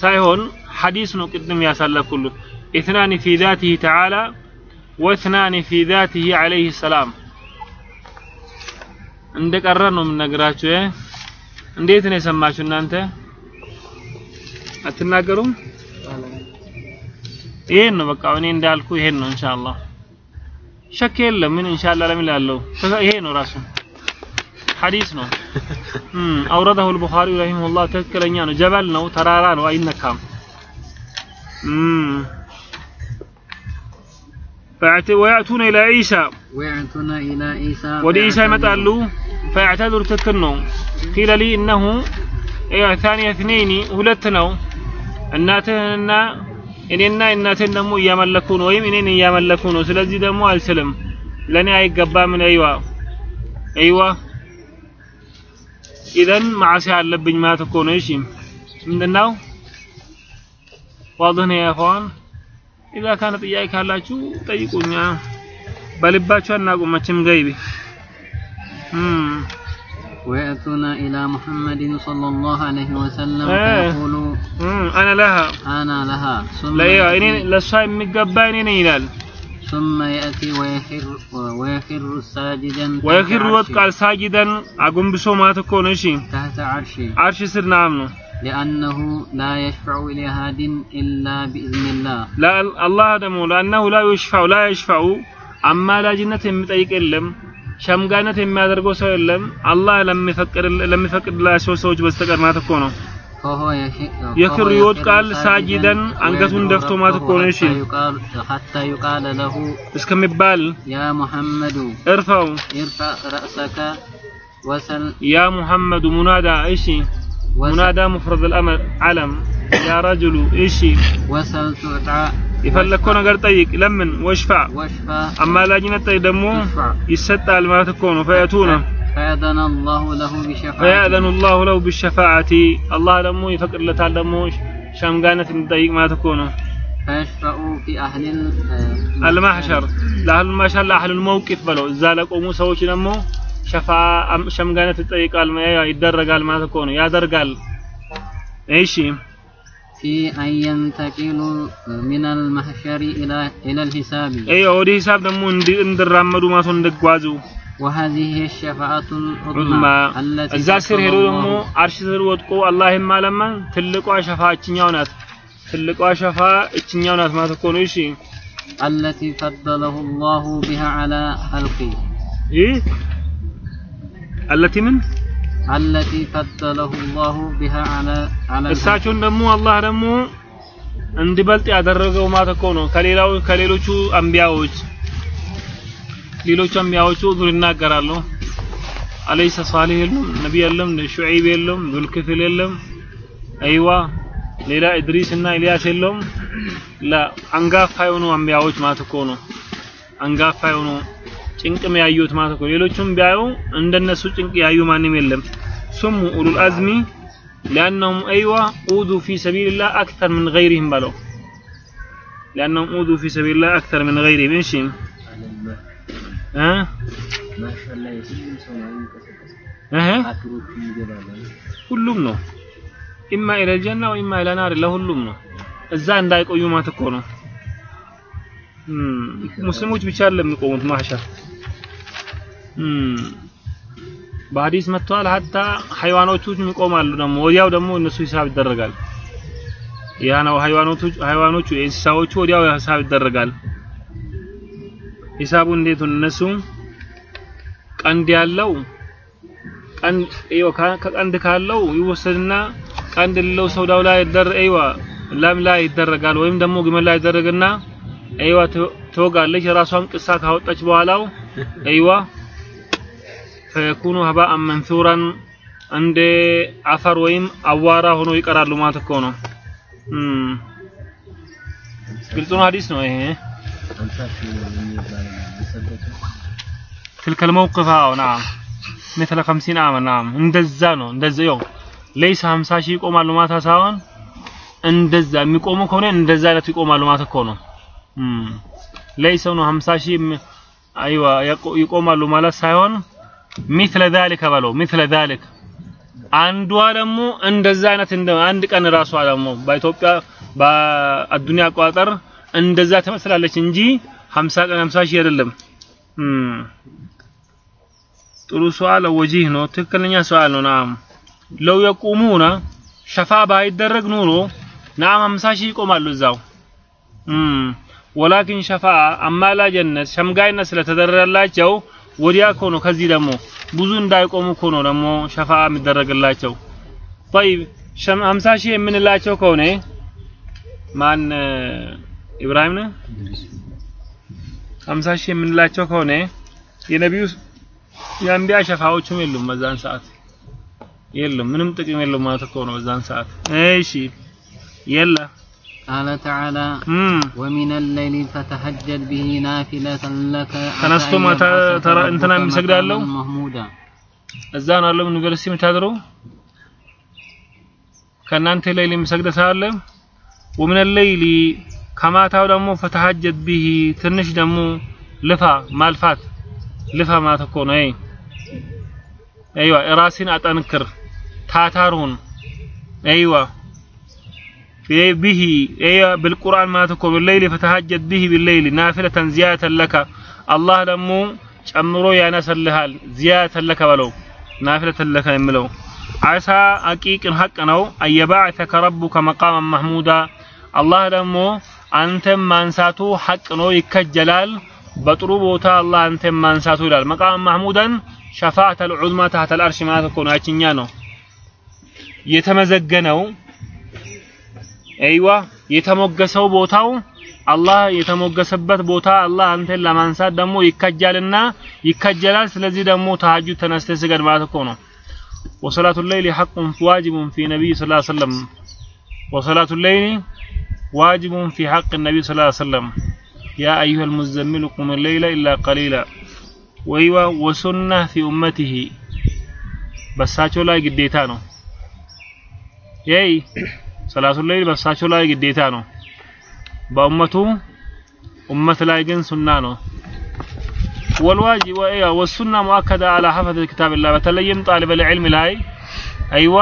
ሳይሆን ሐዲስ ነው ቅድም ያሳለፍኩሉ ኢትናኒ ፊ ذاته تعالى واثنان في ذاته عليه السلام እንደቀረ ነው የምነግራችሁ እ እንዴት ነው የሰማችሁ እናንተ አትናገሩም? ይሄን ነው በቃ እኔ እንዳልኩ ይሄን ነው ኢንሻአላህ። ሸክ የለም ምን ኢንሻአላህ ለምን ይሄ ነው ራሱ ሐዲስ ነው። አውረደሁ አልቡኻሪ ረሂመሁላህ ትክክለኛ ነው። ጀበል ነው፣ ተራራ ነው፣ አይነካም። ወያእቱነ ኢላ ዒሳ ወደ ኢሳ ይመጣሉ ፈዕተዝር ትክክል ነው ቂለ ሊ እነሁ ታኒያ ትኔይኒ ሁለት ነው እናትህንና እኔና እናትህን ደግሞ እያመለኩ ነው ወይም እኔን እያመለኩ ነው ስለዚህ ደግሞ አልችልም ለኔ አይገባም አይዋ አይዋ ኢዘን ማዕሲያ አለብኝ ማለት እኮ ነው እሺ ምንድነው ዋضح ነው ያኸዋን ኢዛ ካነ ጥያቄ ካላችሁ ጠይቁኛ በልባችሁ አናቁመችም ዘይቤ آه. ويأتون إلى محمد صلى الله عليه وسلم آه. فيقولوا أنا لها. أنا لها. ثم لا ثم يأتي ويخر ويخر ساجدا ويخر ويطقع ساجدا أقوم بصومات تكون شيء تحت عرشي عرشي سر نعم. لأنه لا يشفع لأحد إلا بإذن الله. لا الله دمو لأنه لا يشفع لا يشفع. أما لا جنة متأيك إلم. ሸምጋይነት የሚያደርገው ሰው የለም አላህ ለሚፈቅድ- ለሚፈቅድላቸው ሰዎች በስተቀር ማለት እኮ ነው فهو يخ- የክር فهو ይወድቃል يخر ሳጅደን አንገቱን ويدعو ደፍቶ ማለት እኮ ነው ربه እሺ حتى يقال حتى يقال له እስከሚባል يا محمد እርፈው ارفع رأسك وسل ያ ሙሐመዱ ሙናዳ እሺ وسل, ሙናዳ ሙፍረድ አልአመር ዓለም ያ ረጅሉ እሺ وسل تعطى يفلكو نغر طيق لمن واشفع. واشفع. أما لاجنا طيق دمو يستال ما تكون فياتونا فيأذن الله له بالشفاعه فيأذن الله له بالشفاعة. الله دمو يفكر لتال دمو شمغانة طيق ما تكونه فيشفعوا في أهل آه، المحشر لأهل المحشر لأهل الموقف بلو. زالك أمو سوش دمو شفاعة شمغانة طيق قال ما يدرغال ما تكون يا درغال إيشي. في أن ينتقلوا من المحشر إلى إلى الحساب ይሄ ወደ ሂሳብ ደግሞ እንዲ- እንዲራመዱ ማለት ነው እንዲጓዙ وهذه هي الشفاعة ዑዝማ العظمى التي እዛ ስር فضل ሄዶ ደግሞ الله አርሽ ስር ወድቆ አላህም ማለማን ትልቋ ሸፋ እችኛው ናት ትልቋ ሸፋ እችኛው ናት ማለት እኮ ነው እሺ التي فضله الله بها على خلقه ይህ አለቲ ምን አለቲ ፈተለሁ ላሁ ቢሃ አለ እሳቸውን ደግሞ አላህ ደግሞ እንዲበልጥ ያደረገው ማተኮ ነው። ከሌላው ከሌሎቹ አንቢያዎች ሌሎቹ አንቢያዎቹ ዙር ይናገራሉ። አለይሰ ሳሊህ የለም ነቢ የለም ሹዒብ የለም ዙልክፍል የለም አይዋ ሌላ ኢድሪስ እና ኢልያስ የለውም። ላ አንጋፋ የሆኑ አንቢያዎች ማትኮ ነው። አንጋፋ የሆኑ ጭንቅም ያዩት ማለት እኮ ሌሎቹም ቢያዩ እንደነሱ ጭንቅ ያዩ ማንም የለም ስሙ ኡሉል አዝሚ لأنهم أيوة أوذوا في سبيل الله أكثر من غيرهم بلو لأنهم أوذوا في سبيل الله أكثر من غيرهم إيش ها ها ሁሉም ነው ኢማ ኢለ ጀና ወኢማ ኢለ ናር ለሁሉም ነው እዛ እንዳይቆዩ ማለት እኮ ነው እም፣ ሙስሊሞች ብቻ አይደለም የሚቆሙት ማህሸር እም፣ በሐዲስ መጥተዋል። ሀታ ሃይዋኖቹ ይቆማሉ ደግሞ። ወዲያው ደግሞ እነሱ ሂሳብ ይደረጋል። ያ ነው ሃይዋኖቹ ሃይዋኖቹ የእንስሳዎቹ ወዲያው ሂሳብ ይደረጋል። ሂሳቡ እንዴት እነሱ ቀንድ ያለው ቀንድ አይዋ ከቀንድ ካለው ይወሰድና ቀንድ ሌለው ሰውዳው ላይ ይደር አይዋ ላም ላይ ይደረጋል። ወይም ደግሞ ግመል ላይ ይደረግና አይዋ ትወጋለች። የራሷን ቅሳ ካወጣች በኋላው አይዋ ፈየኩኑ ሀባአን መንሱራን እንደ አፈር ወይም አዋራ ሆኖ ይቀራሉ ማለት እኮ ነው። ግልጽ ነው፣ ሐዲስ ነው ይሄ። تلك الموقف አዎ نعم مثل 50 عام نعم እንደዛ ነው እንደዛ ይው ለይስ 50 ሺህ ይቆማሉ ማታ ሳይሆን እንደዛ የሚቆሙ ከሆነ እንደዛ አይነት ይቆማሉ ማለት እኮ ነው። ለይስ ነው 50 ሺህ አይዋ ይቆማሉ ማለት ሳይሆን ሚስለ ዛሊከ በለው ሚስለ ዛሊከ አንዷ ደግሞ እንደዛ አይነት አንድ ቀን ራሷ ደግሞ በኢትዮጵያ በአዱኒያ አቋጠር እንደዛ ትመስላለች እንጂ 50 ቀን 50 ሺህ አይደለም። ጥሩ ሰዋል ወጂህ ነው። ትክክለኛ ሰዋል ነው። ናም ለው የቁሙና ሸፋ ባይደረግ ኑሮ ናም 50 ሺህ ይቆማሉ እዛው። ወላኪን ሸፋ አማላጅነት ሸምጋይነት ስለተደረገላቸው ወዲያ እኮ ነው። ከዚህ ደግሞ ብዙ እንዳይቆሙ እኮ ነው ደግሞ ሸፋዓ የሚደረግላቸው። ጠይብ ሀምሳ ሺህ የምንላቸው ከሆነ ማን ኢብራሂም ነው ሀምሳ ሺህ የምንላቸው ከሆነ የነቢዩ የአንቢያ ሸፋዎቹም የሉም በዛን ሰዓት። የለም ምንም ጥቅም የሉም ማለት እኮ ነው በዛን ሰዓት። እሺ የለም قال تعالى ومن الليل فتهجد به نافلة لك ተነስቶ ማታ ተራ እንትና የሚሰግድ ያለው محمودا እዛ ነው ያለው ዩኒቨርሲቲ የምታድረው ከእናንተ ሌሊት የሚሰግድ ሰው አለ ومن الليل ከማታው ደግሞ ፈተሐጀድ ቢሂ ትንሽ ደግሞ ልፋ ማልፋት ልፋ ማለት እኮ ነው። አይ አይዋ ራስን አጠንክር ታታሩን አይዋ إيه به أي بالقرآن ما تكون بالليل فتهجد به بالليل. نافلة زيادة لك. الله دمو أمرو يا ناس اللهال زيادة لك ولو نافلة لك يملو. عسى أكيك الحق أنو اي يبعثك ربك مقاما محمودا. الله دمو أنت من ساتو حق أنو الجلال بطروبو تا الله أنت من ساتو لال. مقاما محمودا. شفاعة العظمى تحت الأرش ما تكون. أتنيانو يتمزقنو አይዋ የተሞገሰው ቦታው አላህ የተሞገሰበት ቦታ አላህ አንተን ለማንሳት ደግሞ ይከጃልና ይከጀላል። ስለዚህ ደግሞ ተሐጁድ ተነስተህ ስገድ ማለት እኮ ነው። ወሰላቱ ሌይሊ ሐቁን ዋጅቡን ፊ ነቢይ ስላ ሰለም ወሰላቱ ሌይሊ ዋጅቡን ፊ ሐቅ ነቢይ ስላ ሰለም ያ አዩሃ ልሙዘሚሉ ቁም ሌይላ ኢላ ቀሊላ ወይዋ ወሱና ፊ ኡመቲሂ በሳቸው ላይ ግዴታ ነው። ይይ ሰላቱ ሌይል በሳቸው ላይ ግዴታ ነው በኡመቱ ኡመት ላይ ግን ሱና ነው والواجب والسنة مؤكدة على حفظ كتاب الله በተለይም ጣሊበ العلم ላይ አይዋ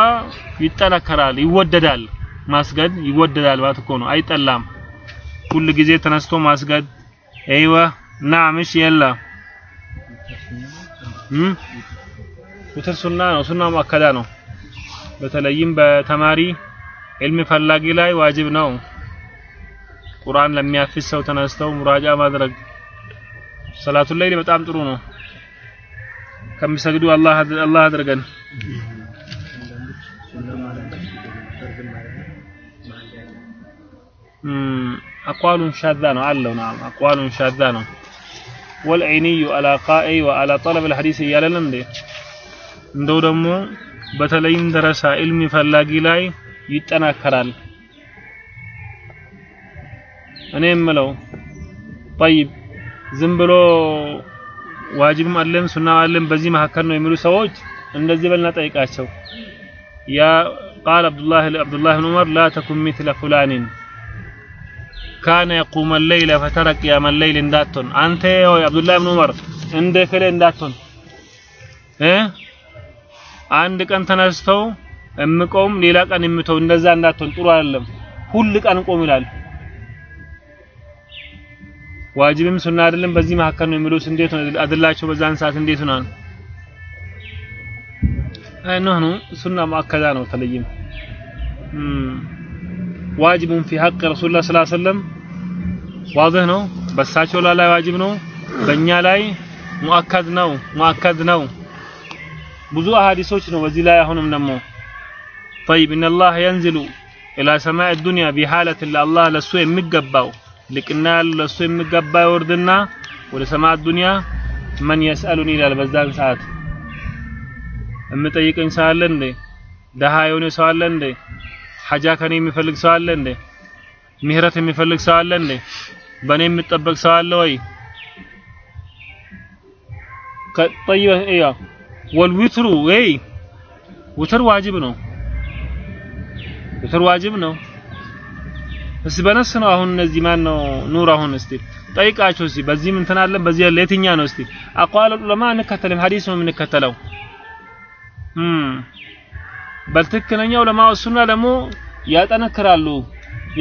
ይጠነከራል ይወደዳል ማስገድ ይወደዳል ማለት እኮ ነው። አይጠላም። ሁል ጊዜ ተነስቶ ማስገድ አይዋ ናም እሺ የላ እም ውትር ሱና ነው። ሱና ሙአከዳ ነው። በተለይም በተማሪ ዕልም ፈላጊ ላይ ዋጅብ ነው። ቁርአን ለሚያፍስ ሰው ተነስተው ሙራጃ ማድረግ ሰላቱን ሌይል በጣም ጥሩ ነው። ከሚሰግዱ አላህ አላህ አድርገን። أقوال شاذة علو نعم أقوال شاذة والعيني على قائي وعلى طلب الحديث يالن دي እንደው ደግሞ በተለይም ደረሳ ኢልሚ ፈላጊ ላይ ይጠናከራል። እኔ የምለው طيب ዝም ብሎ ዋጅብም አለም ሱና አለም በዚህ መካከል ነው የሚሉ ሰዎች እንደዚህ በልና ጠይቃቸው። يا قال عبد الله عبد الله بن عمر لا تكن مثل فلان كان يقوم الليل فترك قيام الليل እንዳትሆን። አንተ ሆይ አብዱላህ ብን ዑመር እንደ እከሌ እንዳትሆን። አንድ ቀን ተነስተው እምቆም ሌላ ቀን የምተው እንደዛ እንዳትሆን ጥሩ አይደለም። ሁል ቀን ቆም ይላል። ዋጅብም ሱና አይደለም። በዚህ መካከል ነው የሚሉት። እንዴት ነው አድላቸው? በዛን ሰዓት እንዴት ነው? አይ ነው ሱና ሙአከዳ ነው ተለይም። ዋጅቡን ፊ ሐቅ ረሱላህ ሰለላሁ ዐለይሂ ወሰለም ዋضح ነው። በሳቸው ላይ ዋጅብ ነው። በእኛ ላይ ሙአከድ ነው። ሙአከድ ነው። ብዙ አሐዲሶች ነው። በዚህ ላይ አሁንም ደግሞ طيب ان الله ينزل الى سماء الدنيا بحاله الله ለሱ የሚገባው ልቅና ያለው ለሱ የሚገባ ይወርድና ወደ ሰማይ ዱንያ መን የስአሉኒ ይላል በዛን ሰዓት የምጠይቀኝ ሰው አለ እንዴ ደሃ የሆነ ሰው አለ እንዴ ሐጃ ከኔ የሚፈልግ ሰው አለ እንዴ ምህረት የሚፈልግ ሰው አለ እንዴ በእኔ የሚጠበቅ ሰው አለ ወይ طيب ايوه والوتر اي ውትር ዋጅብ ነው ውትር ዋጅብ ነው። እስቲ በነስ ነው አሁን እነዚህ ማን ነው ኑር አሁን እስቲ ጠይቃቸው እስቲ በዚህ ምን ትናለን በዚህ ያለ የትኛ ነው እስቲ? አቋል ዑለማ እንከተልም ሐዲስ ነው የምንከተለው። በትክክለኛ ዑለማ ሱና ደግሞ ያጠነክራሉ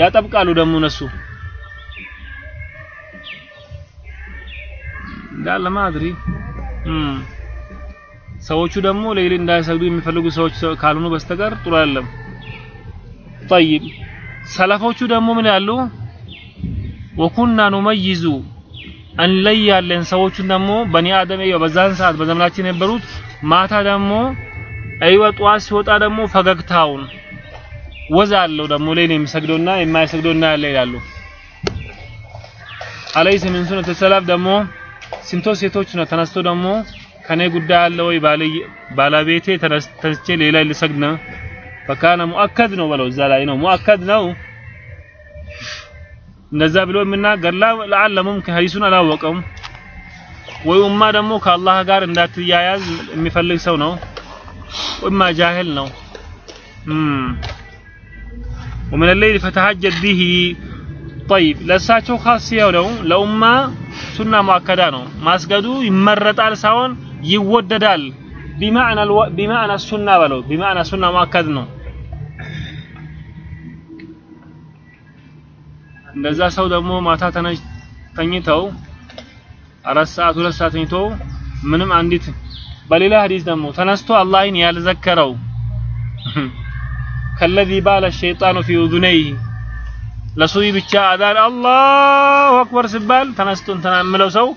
ያጠብቃሉ ደግሞ እነሱ። እንዳለ ማድሪ። ሰዎቹ ደግሞ ሌሊ እንዳይሰግዱ የሚፈልጉ ሰዎች ካልሆኑ በስተቀር ጥሩ አይደለም ጠይብ ሰለፎቹ ደግሞ ምን ያሉ? ወኩና ኑመይዙ እንለያለን ሰዎቹን ደግሞ በኒ አደም በዛን ሰዓት በዘመናችን የነበሩት ማታ ደግሞ አይወ ጠዋት ሲወጣ ደግሞ ፈገግታውን ወዝ አለው ደግሞ ላይ የሚሰግደውና የማይሰግደውና ያለ ይላሉ። አለይስ ምን ሱነተ ሰላፍ ደግሞ ስንቶ ሴቶች ነው? ተነስቶ ደግሞ ከኔ ጉዳይ አለ ወይ ባለቤቴ ተነስቼ ሌላ ልሰግድ ነው? ፈካነ ሙአከድ ነው በለው እዛ ላይ ነው ሙአከድ ነው እንደዛ ብሎ የሚናገር ለዓለ ሙምኪን ሐዲሱን አላወቀውም ወይ ኡማ ደግሞ ከአላህ ጋር እንዳትያያዝ የሚፈልግ ሰው ነው ወይማ ጃህል ነው ومن الليل فتهجد به طيب ለሳቸው ካስ ነው ለኡማ ሱና ሙአከዳ ነው ማስገዱ ይመረጣል ሳይሆን ይወደዳል ቢማዕና ቢማዕና ሱና በለው ቢማዕና ሱና ሙአከድ ነው እንደዛ ሰው ደግሞ ማታ ተኝተው አራት ሰዓት ሁለት ሰዓት ተኝተው ምንም አንዲት በሌላ ሐዲስ ደግሞ ተነስቶ አላህን ያልዘከረው ከለዚ ባለ ሸይጣኑ ፊ ኡዙነይህ ለሱቢ ብቻ አዳን አላሁ አክበር ሲባል ተነስቶ እንትና የምለው ሰው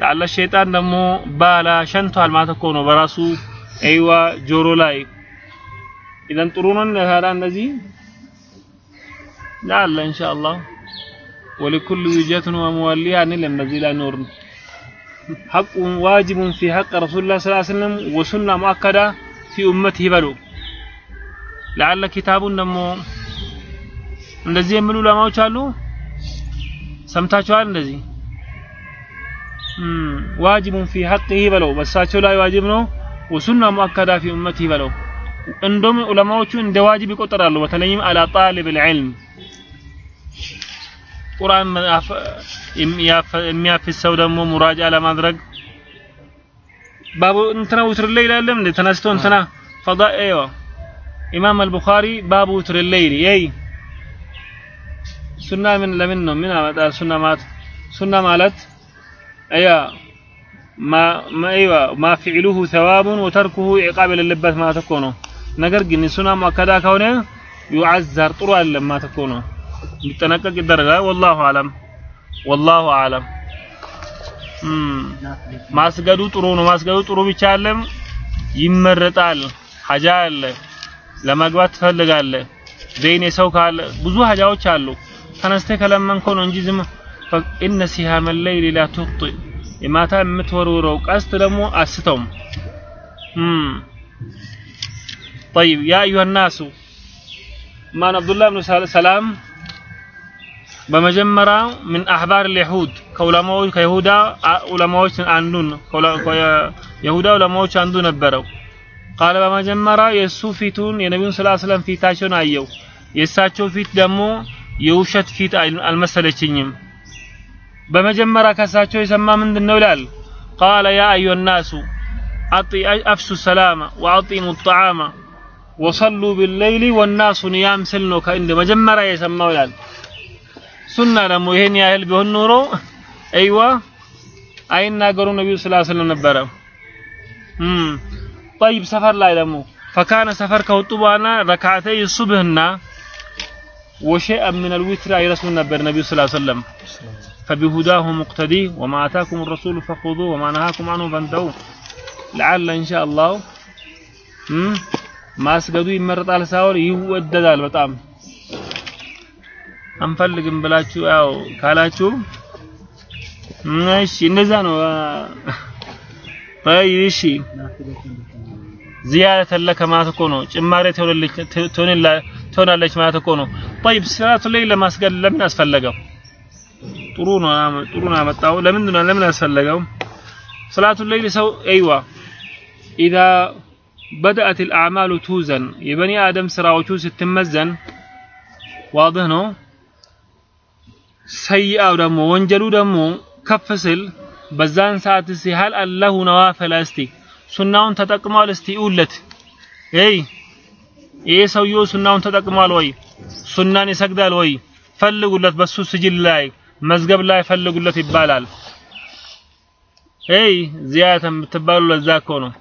ለአለ ሸይጣን ደግሞ ባላ ሸንቷል ማለት እኮ ነው በራሱ አይዋ ጆሮ ላይ። ኢዘን ጥሩ ነው ታዲያ እንደዚህ ላለ ኢንሻአላህ ولكل وجهة وموليها نلم بذي لا نور حق واجب في حق رسول الله صلى الله عليه وسلم وسنة مؤكدة في أمته بلو لعل كتاب ደግሞ እንደዚህ የሚሉ ዑለማዎች አሉ ሰምታችኋል እንደዚህ ዋጅቡን ፊ ሐቅህ በለው በሳቸው ላይ ዋጅብ ነው ወሱና ሙአከዳ ፊ ኡመቲህ በለው እንደውም ዑለማዎቹ እንደ ዋጅብ ይቆጠራሉ በተለይም አላ ጣሊብ ልዕልም ቁርአን የሚያፍስ ሰው ደግሞ ሙራጃ ለማድረግ ባቡ እንትና ውትር ላይ ይላለም እንደ ተነስቶ እንትና ፈዳ አይዋ ኢማም አልቡኻሪ ባቡ ውትር ሌይል ይይ ሱና ምን ለምን ነው ምን አመጣል ሱና ማለት ሱና ማለት አያ ማ አይዋ ማ ፊዕሉሁ ሰዋቡን ወተርኩሁ ኢቃብ የሌለበት ማለት እኮ ነው ነገር ግን ሱና ሙአከዳ ከሆነ ዩዓዘር ጥሩ አይደለም ማለት እኮ ነው ሊጠነቀቅ ይደረጋል ወላሁ አለም ወላሁ አለም ማስገዱ ጥሩ ነው ማስገዱ ጥሩ ብቻ አለም ይመረጣል ሀጃ አለ ለመግባት ትፈልጋለህ ዘይን የሰው ካለ ብዙ ሀጃዎች አሉ ተነስተ ከለመንከው ነው እንጂ ዝም ኢነ ሲሃመ ለይሊ ላ ቱኽጢ የማታ የምትወርውረው ቀስት ደግሞ አስተውም طيب يا أيها الناس ማን አብዱላህ ብን ሰላም በመጀመሪያ ምን አህባር ልይሁድ ከዑለማዎች ከይሁዳ ዑለማዎች አንዱን የይሁዳ ዑለማዎች አንዱ ነበረው። ቃለ በመጀመሪያ የእሱ ፊቱን የነቢዩን ስላ ስለም ፊታቸውን አየው። የእሳቸው ፊት ደግሞ የውሸት ፊት አልመሰለችኝም። በመጀመሪያ ከእሳቸው የሰማ ምንድን ነው ይላል? ቃለ ያ አዩሃ ናሱ አፍሱ ሰላማ ወአጢሙ ጣዓማ ወሰሉ ቢለይሊ ወናሱ ኒያም ስል ነው ከእንደ መጀመሪያ የሰማው ይላል ሱና ደግሞ ይሄን ያህል ቢሆን ኖሮ አይዋ አይናገሩ ነብዩ ሰለላሁ ዐለይሂ ወሰለም ነበረ እም طيب ሰፈር ላይ ደግሞ ፈካነ ሰፈር ከወጡ በኋላ ረካዓተይ ሱብህና وشيئا من الوتر يرسل ነበር ነብዩ ሰለላሁ ዐለይሂ ወሰለም فبهداه مقتدي وما آتاكم الرسول فخذوه وما نهاكم عنه فانتهوا لعل إن شاء الله እም ማስገዱ ይመረጣል ሳይሆን ይወደዳል በጣም አንፈልግም ብላችሁ ያው ካላችሁ እሺ፣ እንደዛ ነው። طيب እሺ፣ زيادة لك ማለት እኮ ነው። ጭማሪ ትሆናለች ማለት እኮ ነው። طيب ሰላቱ ላይ ለማስገድ ለምን አስፈለገው? ጥሩ ነው ጥሩ ነው ያመጣው። ለምን ለምን አስፈለገው? ሰላቱ ላይ ሰው ايوه اذا بدأت الأعمال توزن የበኒ አደም ስራዎቹ ስትመዘን ዋضح ነው ሰይአው ደግሞ ወንጀሉ ደግሞ ከፍ ስል በዛን ሰዓት እስቲ ሀል አለሁ ነዋፈለ እስቲ ሱናውን ተጠቅሟል እስቲ እውለት ኤይ ይሄ ሰውየው ሱናውን ተጠቅሟል ወይ ሱናን ይሰግዳል ወይ ፈልጉለት በሱ ስጅል ላይ መዝገብ ላይ ፈልጉለት ይባላል ኤይ ዚያተ የምትባሉ ለዛ እኮ ነው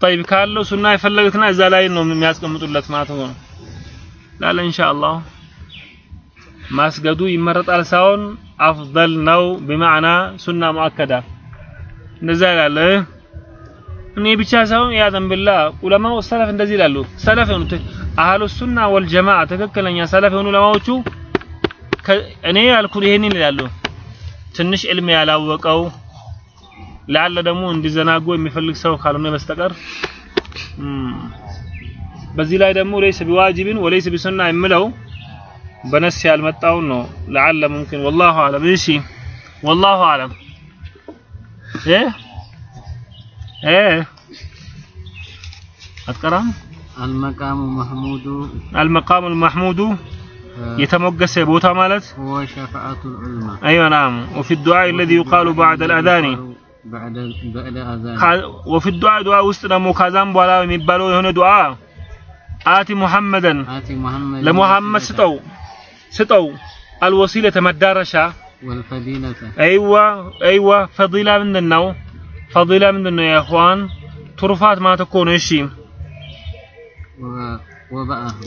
طيب ካለው ሱና የፈለጉትና እዛ ላይ ነው የሚያስቀምጡለት ማለት ነው ላለ ኢንሻአላህ ማስገዱ ይመረጣል ሳይሆን አፍደል ነው በማዕና ሱና ሙአከዳ። እንደዛ ይላል። እኔ ብቻ ሳይሆን ያዘን ብላ ዑለማው ሰለፍ እንደዚህ ይላሉ። ሰለፍ የሆኑት አህሉ ሱና ወል ትክክለኛ ሰለፍ የሆኑ ዑለማዎቹ እኔ ያልኩት ይሄንን ይላሉ። ትንሽ ዕልም ያላወቀው ላለ ደግሞ እንዲዘናጉ የሚፈልግ ሰው ካልሆነ በስተቀር በዚህ ላይ ደግሞ ለይስ ቢዋጅብን ወለይስ ቢሱና የምለው بنسي المتاونو لعل ممكن. والله أعلم. ماشي والله أعلم. إيه؟ إيه؟ اتكرم المقام المحمود المقام المحمود. يتمقس بوتا مالت. هو شفاعة العلماء. أيوه نعم. وفي الدعاء الذي يقال بعد الأذان. بعد بعد الأذان. وفي الدعاء دعاء وسطنا مكازام بولا ميبالو هنا دعاء. آتي محمدا. آتي محمدا. لمحمد ستو. ስጠው አልወሲለተ መዳረሻ አይዋ አይዋ ፈዲላ ምንድን ነው ፈዲላ ምንድን ነው ያኹዋን ቱርፋት ማለት እኮ ነው እሺ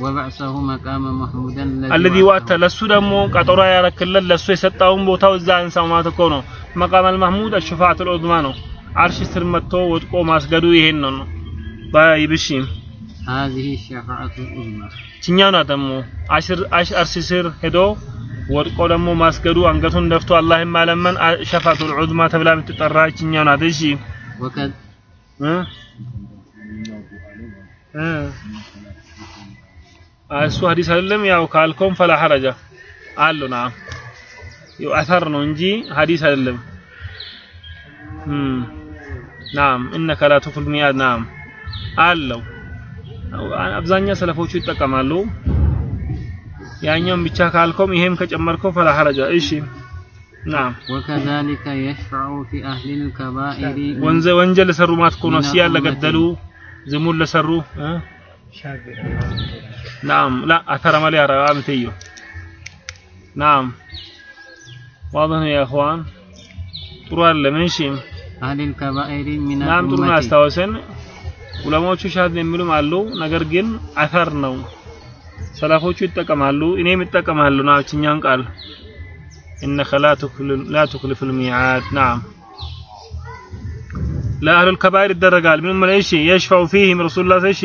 ወበዕሰሁ መቃመ መሕሙደን አለዚ ዋእተ ለሱ ደግሞ ቀጠሮ ያረክለት ለሱ የሰጠውን ቦታው እዛ እንሳው ማለት እኮ ነው መቃመ አልማህሙድ አሽፋዓት ልዑዝማ ነው አርሽ ስር መጥቶ ወድቆ ማስገዱ ይሄን ነው ነው ባይብሺም هذه الشفاعة العظمى ችኛውና ደግሞ አርሲስር ሄዶ ወድቆ ደግሞ ማስገዱ አንገቱን ደፍቶ አላህ ማለመን ሸፋቱል ዑዝማ ተብላ የምትጠራ ችኛው ናት። እሺ። ወከድ እሱ ሀዲስ አይደለም። ያው ካልኮም ፈላ ሐረጃ አለው። ና። ያው ነው እንጂ ሀዲስ አይደለም። ናም እነከ ላ ቱክል ሚአድ ናም አለው። አብዛኛው ሰለፎቹ ይጠቀማሉ ያኛውን ብቻ ካልኮም ይሄም ከጨመርከው ፈላ ሐረጃ እሺ ናም وكذلك يشفع في أهل الكبائر من- ወንጀ ወንጀል ለሰሩ ማለት እኮ ነው ሲያ ለገደሉ ዝሙት ለሰሩ እ ናም ላ አተረ ማሊ አረጋ ምትዩ ናም واضح ነው يا اخوان ጥሩ አለ እሺ أهل الكبائر من ናም ጥሩ ነው الأمة ያስታወሰን ዑለማዎቹ ሻድ የሚሉም አሉ ነገር ግን አተር ነው ሰላፎቹ ይጠቀማሉ እኔም ይጠቀማሉ ናችኛን ቃል إنك لا تخلف لا تخلف الميعاد نعم لا أهل الكبائر الدرجال منهم ايش يشفع فيهم رسول الله ايش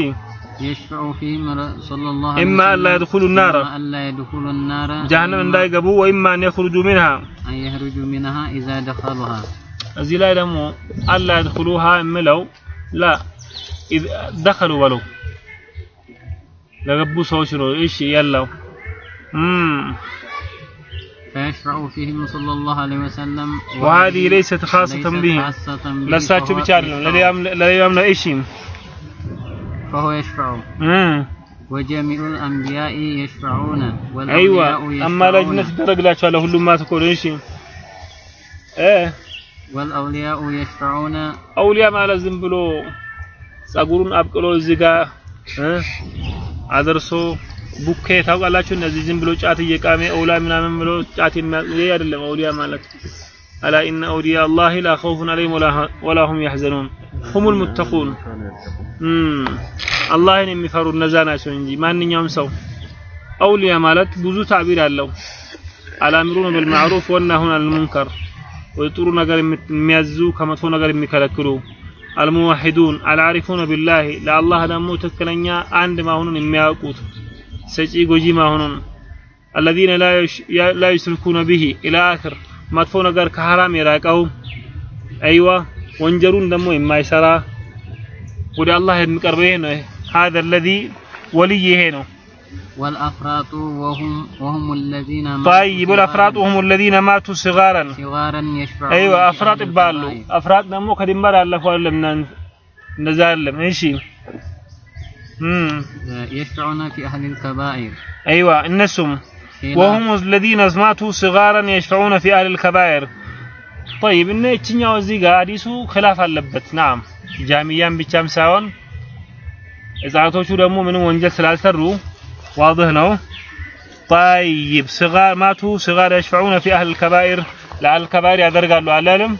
يشفع فيهم ر- صلى الله عليه إما أن لا وسلم يدخلوا النار إما أن لا يدخلوا النار جهنم وإما እንዳይገቡ وإما أن يخرجوا منها أن يخرجوا منها إذا دخلوها እዚህ ላይ ደግሞ አላ يدخلوها የምለው ላ إذ دخلوا በለው ለገቡ ሰዎች ነው እሺ የለው እም فيشفع فيهم صلى الله عليه وسلم وهذه ليست خاصة ليست به خاصة به ለሳቸው فهو ብቻ አይደለም ለሌላም ለሌላም ነው እሺ فهو يشفع እም وجميع الأنبياء يشفعون አይዋ والأولياء አማላጅነት يشفعون ይደረግላቸዋል ሁሉም ማለት እኮ ነው እሺ እ والأولياء يشفعون አውሊያ ማለት ዝም ብሎ ጸጉሩን አብቅሎ እዚህ ጋር አደርሶ ቡኬ ታውቃላችሁ? እነዚህ ዝም ብሎ ጫት እየቃሜ ኦላ ምናምን ብሎ ጫት የሚያ- ይሄ አይደለም አውሊያ ማለት። አላ ኢነ አውሊያ አላህ ላ ኸውፉን ዐለይሂም ولا- هم يحزنون هم المتقون አላህን የሚፈሩ እነዛ ናቸው እንጂ ማንኛውም ሰው أولياء ማለት ብዙ تعبير አለው። الآمرون بالمعروف والناهون عن المنكر። ወደ ጥሩ ነገር የሚ- የሚያዙ ከመጥፎ ነገር የሚከለክሉ አልሙዋሂዱን አልዓሪፉነ ቢላሂ ለአላህ ደግሞ ትክክለኛ አንድ ማሆኑን የሚያውቁት ሰጪ ጎጂ ማሆኑን አለዚነ ላ ዩሽሪኩነ ቢሂ ኢላ አክር መጥፎ ነገር ከሐራም የራቀው አይዋ ወንጀሉን ደግሞ የማይሰራ ወደ አላህ የሚቀርበው ይሄ ነው هذا الذي ولي ይሄ ነው والأفراط وهم وهم الذين طيب والافراط هم الذين ماتوا صغارا صغارا يشفعون ايوه في افراط أهل ይባሉ الكبائر. አፍራጥ ደግሞ ከድንበር ያለፉ አይደለም እናንተ እንደዛ አይደለም እሺ امم يشفعون في أهل الكبائر ايوه እነሱም خلاف- وهم الذين ماتوا صغارا يشفعون في اهل الكبائر طيب እነ እችኛው እዚህ ጋር አዲሱ خلاف አለበት ናም ጃሚያን ብቻም ሳይሆን ህጻናቶቹ ደግሞ ምንም ወንጀል ስላልሰሩ واضح ነው طيب صغار ماتوا صغار يشفعون في اهل الكبائر لأهل الكبائر ያደርጋሉ አላለም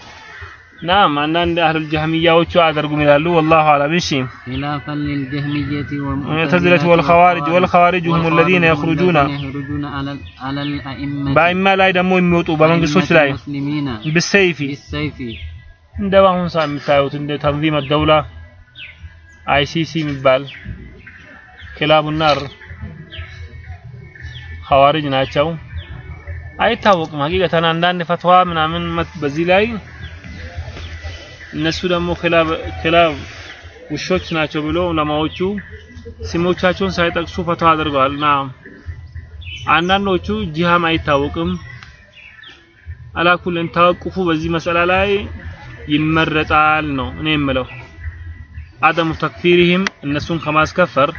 ናም አንዳንድ አህሉል ጀህሚያዎቹ አያደርጉም ይላሉ والله اعلم እሺ خلافا للجهمية المعتزلة والخوارج والخوارج هم الذين يخرجون يخرجون على على الأئمة በአይማ ላይ ደግሞ የሚወጡ በመንግስቶች ላይ المسلمين بالسيف بالسيف እንደ በአሁኑ ሰዓት የምታዩት እንደ ተንዚም ደውላ አይሲሲ የሚባል ክላቡ ናር ኸዋሪጅ ናቸው። አይታወቅም። ሀቂቀተን አንዳንድ ፈትዋ ምናምን በዚህ ላይ እነሱ ደግሞ ክላብ ውሾች ናቸው ብሎ ዑለማዎቹ ስሞቻቸውን ሳይጠቅሱ ፈትዋ አድርገዋል። ና አንዳንዶቹ ጂሃም አይታወቅም። አላኩልን ተወቁፉ በዚህ መስአላ ላይ ይመረጣል ነው እኔ የምለው። አደሙ ተክፊሪህም እነሱን ከማስከፈር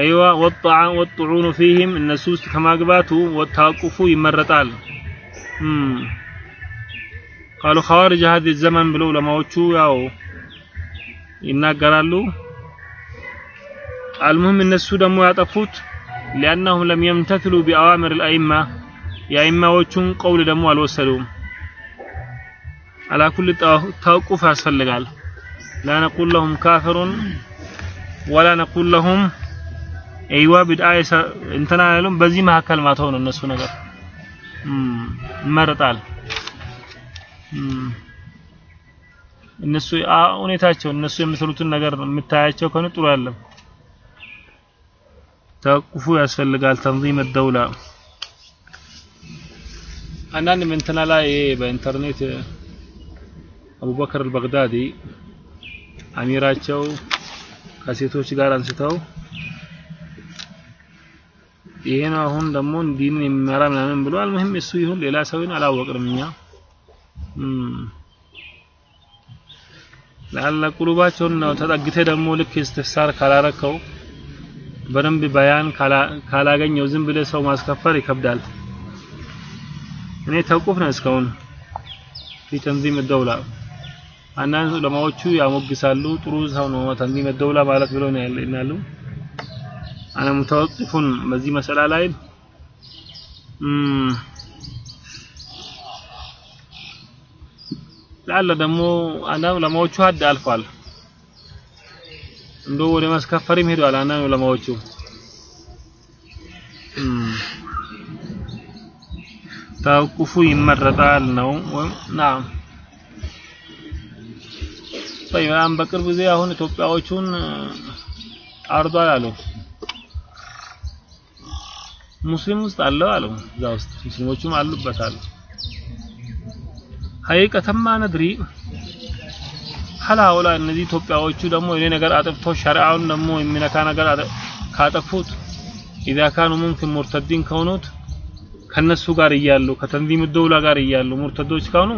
አይዋ ወጣዓ ወጥዑኑ ፊህም እነሱ ውስጥ ከማግባቱ ወታቁፉ ይመረጣል እም ቃሉ ኸዋሪጅ هذه الزمن ብለው ለማዎቹ ያው ይናገራሉ አልሙህም እነሱ ደግሞ ያጠፉት لأنهم لم يمتثلوا بأوامر الأئمة የአይማዎቹን ቀውል ደግሞ አልወሰዱም አላኩል ተወቁፍ ያስፈልጋል ላ ነቁል ለሁም ካፊሩን ወላ ነቁል ለሁም አይዋ ቢድዓ የሰ- እንትና ያሉም በዚህ መካከል ማተው ነው እነሱ ነገር። ይመረጣል። እነሱ ሁኔታቸው እነሱ የሚሰሩትን ነገር የምታያቸው ከሆነ ጥሩ አይደለም። ተወቁፉ ያስፈልጋል። ተንዚም ደውላ አንዳንድ እንትና ላይ በኢንተርኔት አቡበከር አልበግዳዲ አሚራቸው ከሴቶች ጋር አንስተው ይሄ ነው አሁን ደግሞ ዲንን የሚመራ ምናምን ብሏል። ሙሂም እሱ ይሁን ሌላ ሰው ይሁን አላወቅንም እኛ። ለአላ ቁሉባቸውን ነው። ተጠግተ ደግሞ ልክ እስትፍሳር ካላረከው በደንብ በያን ካላ- ካላገኘው ዝም ብለ ሰው ማስከፈር ይከብዳል። እኔ ተውቁፍ ነው እስካሁን። ፊ ደውላ አንዳንድ ዑለማዎቹ ያሞግሳሉ። ጥሩ ሰው ነው ተንዚም ደውላ ማለት ብለው ነው ይላሉ አነ ሙተወቂፉን በዚህ መሰላ ላይ ላለ ደግሞ አንዳንድ ዑለማዎቹ ሀድ አልፏል። እንዶ ወደ ማስከፈሪም ሄዷል። አንዳንድ ዑለማዎቹ ተወቁፉ ይመረጣል ነው። ናም ጠይብ በቅርብ ጊዜ አሁን ኢትዮጵያዎቹን አርዷል አሉ። ሙስሊም ውስጥ አለው አለው እዛ ውስጥ ሙስሊሞቹም አሉበት አለ ሀቂቀተማ ነድሪ ሐላውላ እነዚህ ኢትዮጵያዎቹ ደግሞ የኔ ነገር አጥፍቶ ሸሪዓውን ደግሞ የሚነካ ነገር ካጠፉት ኢዛ ካኑ ሙምኪን ሙርተዲን ከሆኑት ከነሱ ጋር እያሉ ከተንዚም ደውላ ጋር እያሉ ሙርተዶች ከሆኑ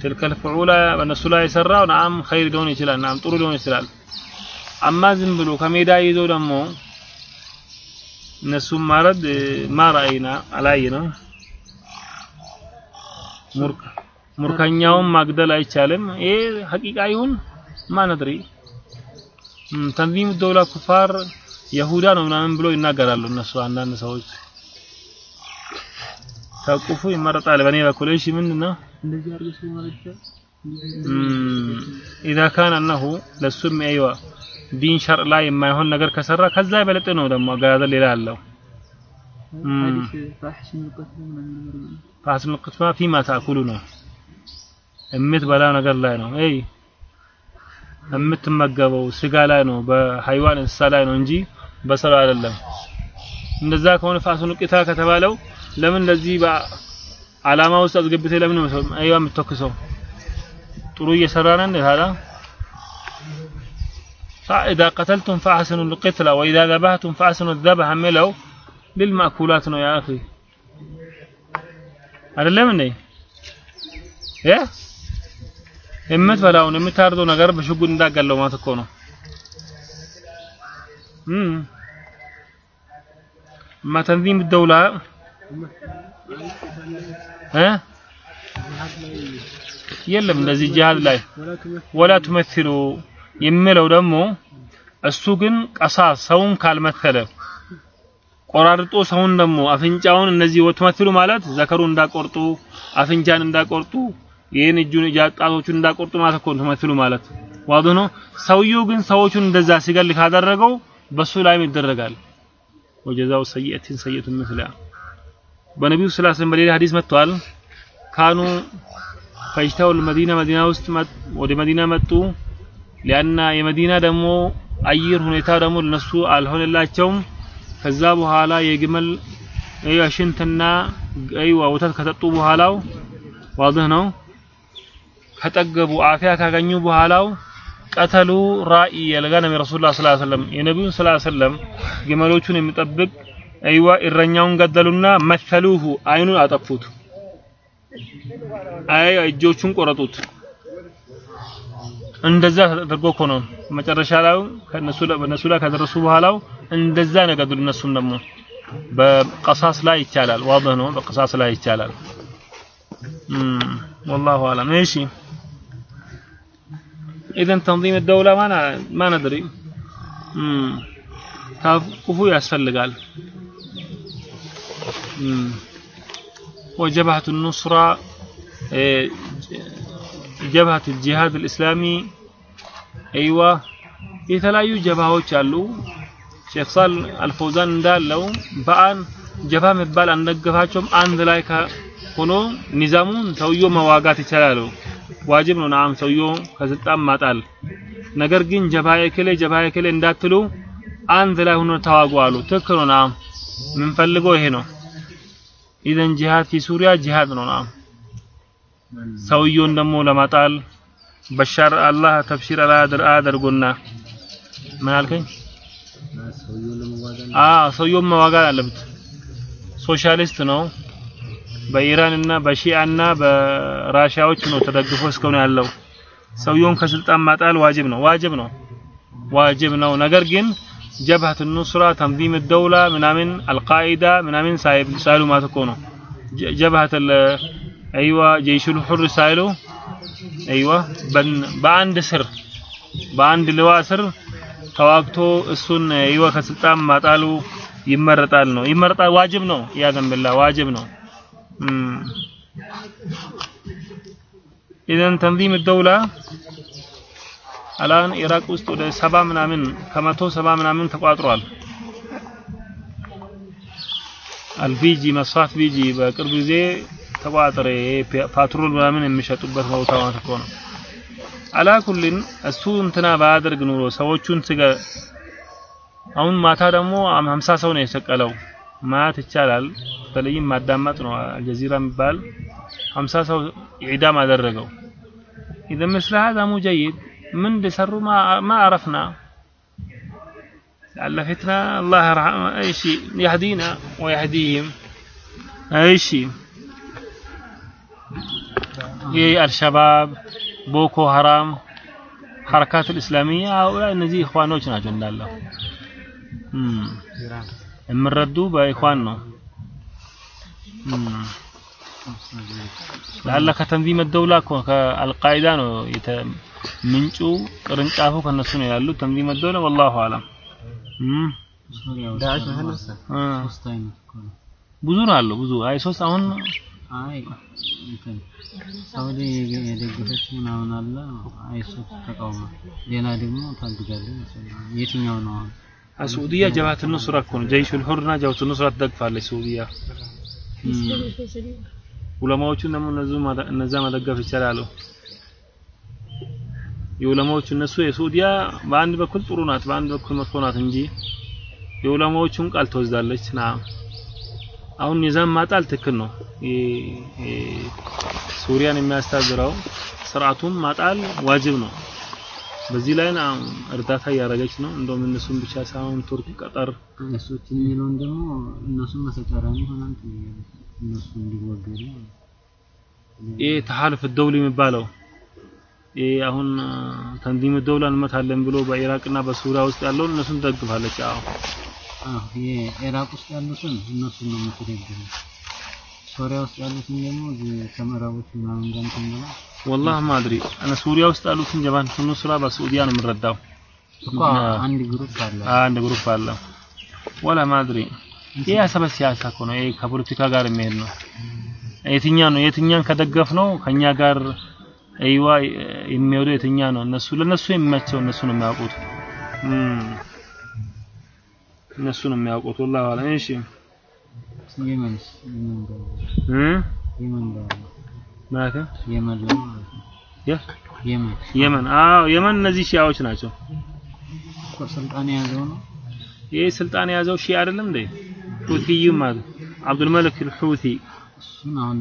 ትልከል ፍዑላ በነሱ ላይ የሰራው ነዓም ኸይር ሊሆን ይችላል፣ ነዓም ጥሩ ሊሆን ይችላል። አማ ዝም ብሎ ከሜዳ ይዞ ደግሞ እነሱም ማረድ ማራይና አላየነው ሙርክ ሙርከኛውን ማግደል አይቻልም። ይሄ ሐቂቃ ይሁን ማነድሪ ተንዚም ደውላ ኩፋር የሁዳ ነው ምናምን ብሎ ይናገራሉ እነሱ አንዳንድ ሰዎች። ተቁፉ ይመረጣል በእኔ በኩል። እሺ ምንድነው እንደዚህ አድርጎ ሰው ማለት? ኢዛ ካን ለሱም አይዋ ዲን ሸር ላይ የማይሆን ነገር ከሰራ ከዛ የበለጠ ነው ደግሞ አገዛዘል ሌላ አለው ነው ነው። ፋስል ቅጥማ ፊማ ታኩሉ ነው የምትበላው ነገር ላይ ነው። አይ የምትመገበው ስጋ ላይ ነው፣ በሃይዋን እንስሳ ላይ ነው እንጂ በሰው አይደለም። እንደዛ ከሆነ ፋሱን ቂታ ከተባለው ለምን ለዚህ በዓላማ ውስጥ አስገብተህ ለምን አይዋ የምትተኩሰው? ጥሩ እየሰራ ነን ታዲያ إذا قتلتم فأحسنوا القتلة وإذا ذبحتم فأحسنوا الذبح የሚለው للمأكولات ነው يا أخي አይደለም እንዴ ያ የምትበላውን የምታርደው ነገር በሽጉጥ እንዳጋለው ማለት እኮ ነው እም ما تنظيم الدولة ها የለም እንደዚህ ጂሃድ ላይ ወላ ትመስሉ የሚለው ደግሞ እሱ ግን ቀሳስ ሰውን ካልመሰለ ቆራርጦ ሰውን ደግሞ አፍንጫውን እነዚህ ወትመትሉ ማለት ዘከሩ እንዳቆርጡ አፍንጫን እንዳቆርጡ ይህን እጁን ጣቶቹን እንዳቆርጡ ማለት እኮ ትመትሉ ማለት ዋዶ ነው። ሰውየው ግን ሰዎቹን እንደዛ ሲገል ካደረገው በሱ ላይም ይደረጋል። ወጀዛው ሰይአቲን ሰይአቱን ምስላ በነቢዩ ሰለላሁ ዐለይሂ ወሰለም ሐዲስ መጥቷል። ካኑ ፈጅተው መዲና መዲና ውስጥ ወደ መዲና መጡ። ሊያና የመዲና ደግሞ አየር ሁኔታ ደግሞ ለነሱ አልሆነላቸውም። ከዛ በኋላ የግመል ሽንትና አይዋ ወተት ከጠጡ በኋላው ዋضح ነው ከጠገቡ አፊያ ካገኙ በኋላው ቀተሉ ራኢ የለጋነቢ ረሱላህ ሰለላሁ ዐለይሂ ወሰለም የነቢዩን ሰለላሁ ዐለይሂ ወሰለም ግመሎቹን የሚጠብቅ አይዋ እረኛውን ገደሉና መሰሉሁ አይኑን አጠፉት። አይ እጆቹን ቆረጡት። እንደዛ ተደርጎ እኮ ነው መጨረሻ ላይ ከነሱ ላይ በነሱ ላይ ከደረሱ በኋላው እንደዛ ነገዱ እነሱም ደግሞ በቀሳስ ላይ ይቻላል። ዋضح ነው። በቀሳስ ላይ ይቻላል። والله اعلم ايش اذا تنظيم الدوله ما ما ندري ታቁፉ ያስፈልጋል። وجبهة النصرة ጀብሃት ጂሃድ ልእስላሚ አይዋ የተለያዩ جبهة ዎች አሉ። ሼክ ሳሊህ አልፈውዛን እንዳለው በአን جبهة የሚባል አንደገፋቸውም አንድ ላይ ሆኖ ኒዛሙን ሰውየው መዋጋት ይቻላል። ዋጅብ ነው نعم ሰውየው ከስልጣን ማጣል። ነገር ግን جبهة የእከሌ جبهة የእከሌ እንዳትሉ አንድ ላይ ሆኖ ተዋጉ አሉ። ትክክል ነው نعم የምንፈልገው ይሄ ነው። إذن جهاد في سوريا ጂሃድ ነው ሰውየውን ደግሞ ለማጣል በሻር አላህ ተፍሲር አያደርጎና ምን አልከኝ? አዎ ሰውየውን መዋጋት አለበት። ሶሻሊስት ነው። በኢራን እና በሺአ እና በራሻዎች ነው ተደግፎ እስከሆነ ያለው። ሰውየውን ከስልጣን ማጣል ዋጅብ ነው፣ ዋጅብ ነው፣ ዋጅብ ነው። ነገር ግን ጀብሀት ኑስራ ተንዚም ደውላ ምናምን አልቃኢዳ ምናምን ሳይሉ ማለት እኮ ነው ጀብሀት አይዋ ጀይሹል ሁር ሳይሉ አይዋ በአንድ ስር በአንድ ልዋ ስር ተዋግቶ እሱን አይዋ ከስልጣን ማጣሉ ይመረጣል ነው ይመረጣል ዋጅብ ነው ያዘን ብላ ዋጅብ ነው ኢዘን ተንዚም الدولة አላን ኢራቅ ውስጥ ወደ ሰባ ምናምን ከመቶ ሰባ ምናምን ተቋጥሯል አልፊጂ መስፋት ቢጂ በቅርብ ጊዜ ተቋጥሬ ፓትሮል ምናምን የሚሸጡበት ቦታ ማለት እኮ ነው። አላ ኩልን እሱ እንትና ባያደርግ ኑሮ ሰዎቹን ስገ አሁን ማታ ደግሞ 50 ሰው ነው የሰቀለው ማት ይቻላል። በተለይም ማዳመጥ ነው አልጀዚራ የሚባል 50 ሰው ኢዳም አደረገው። إذا مثل هذا مو جيد من اللي ما ما عرفنا لعل فتنة الله يرحم أي شيء يهدينا ويهديهم أي شيء የአልሸባብ ቦኮ ሀራም ሀረካት እስላሚያ እነዚህ ኢኽዋኖች ናቸው እንዳለ የምረዱ በኢኽዋን ነው። ላላ ከተንዚም ደውላ ከአልቃይዳ ነው ምንጩ፣ ቅርንጫፉ ከነሱ ነው ያሉት። ተንዚም ደውላ ወላሁ አለም ብዙ ነው አለው ብዙ አይ ሶስት አሁን ሳውዲ የደገፈች ምናምን አለ። አይሶች ተቃውሞ ሌላ ደግሞ ታግዛለች የትኛው ነው ሱዑዲያ ጀብሃት ኑስራ እኮ ነው። ጀይሹል ሁርና ጀብሃት ኑስራ ትደግፋለች ሱዑዲያ ዑለማዎቹን ደግሞ እነዛ መደገፍ ይችላሉ የዑለማዎቹ እነሱ የሱዲያ በአንድ በኩል ጥሩ ናት፣ በአንድ በኩል መጥፎ ናት እንጂ የዑለማዎቹን ቃል ትወስዳለች። ና አሁን ኒዛም ማጣል ትክክል ነው። ሱሪያን የሚያስተዳድረው ስርዓቱን ማጣል ዋጅብ ነው። በዚህ ላይ እርዳታ እያደረገች ነው። እንደውም እነሱን ብቻ ሳይሆን ቱርክ፣ ቀጠር እሱት የሚለውን ደግሞ እነሱም በተቃራኒ ሆናል እነሱ እንዲወገዱ ይሄ ተሐልፍ ደውል የሚባለው ይሄ አሁን ተንዚም ደውላ እንመታለን ብሎ በኢራቅና በሱሪያ ውስጥ ያለውን እነሱን ትደግፋለች። አዎ የኢራቅ ውስጥ ያሉትን እነሱን ነው የምትደግፈው። ሶሪያ ውስጥ ያሉትን ደግሞ ከምዕራቦች ምናምን ጋር እንትን ብላ ወላህ ማድሪ እነ ሱሪያ ውስጥ ያሉትን ጀባን ኑስራ በሳዑዲያ ነው የምንረዳው። እኮ አንድ ግሩፕ አለ አንድ ግሩፕ አለ ወላ ማድሪ ይሄ አሰበ ሲያሳ እኮ ነው። ይሄ ከፖለቲካ ጋር የሚሄድ ነው። የትኛ ነው የትኛን ከደገፍ ነው ከኛ ጋር አይዋ የሚወደው የትኛ ነው? እነሱ ለነሱ የሚመቸው እነሱ ነው የሚያውቁት። እነሱ ነው የሚያውቁት። ወላሂ አለ እሺ። የመን አዎ የመን እነዚህ ሺያዎች ናቸው። ስልጣን የያዘው ነው። ይሄ ስልጣን የያዘው ሺያ አይደለም እንዴ? ሁቲይ ማለት አብዱል እሱን አሁን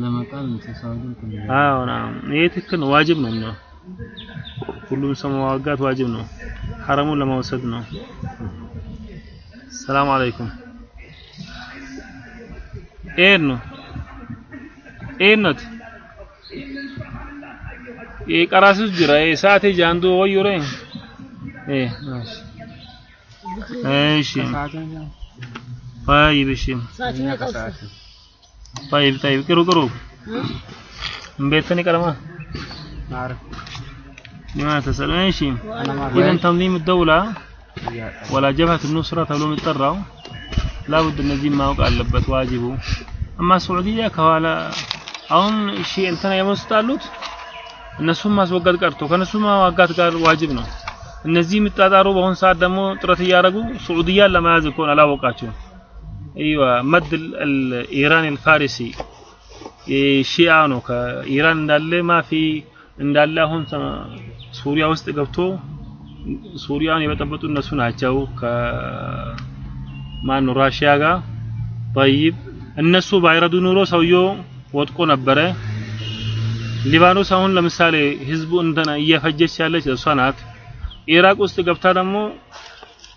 አዎ ና ይሄ ትክክል ነው፣ ዋጅብ ነው ነው ሁሉም ሰው መዋጋት ዋጅብ ነው። ሐረሙን ለመውሰድ ነው። ሰላም አለይኩም ኤር ነው ኤር ነት ይሄ ቀራሲስ ጅራ ይሄ ሰዓቴ ጃንዱ ወዩሬ ኤ ማሽ እሺ طيب እሺ طيب طيب ቅሩ ቅሩ ቤተን ይቀርማ لماذا تسأل ايش اذا تنظيم الدولة ወላ ጀብሀቱን ኑስራ ተብሎ የሚጠራው ላቡድ እነዚህ ማወቅ አለበት ዋጅቡ። እማ ሱዑዲያ ከኋላ አሁን እሺ እንትና የመስጣሉት እነሱን ማስወገድ ቀርቶ ከነሱ ማዋጋት ጋር ዋጅብ ነው። እነዚህ የሚጣጣሩ በአሁን ሰዓት ደግሞ ጥረት እያደረጉ ሱዑዲያን ለመያዝ እኮ አላወቃቸውም። እይዋ መድ ኢራን አልፋሪሲ ሺአ ነው። ከኢራን እንዳለ ማፊ እንዳለ አሁን ሱሪያ ውስጥ ገብቶ ሱሪያን የበጠበጡ እነሱ ናቸው ከማን ነው ራሽያ ጋር طيب እነሱ ባይረዱ ኑሮ ሰውየው ወጥቆ ነበረ ሊባኖስ አሁን ለምሳሌ ህዝቡ እንተና እየፈጀች ያለች እሷ ናት ኢራቅ ውስጥ ገብታ ደግሞ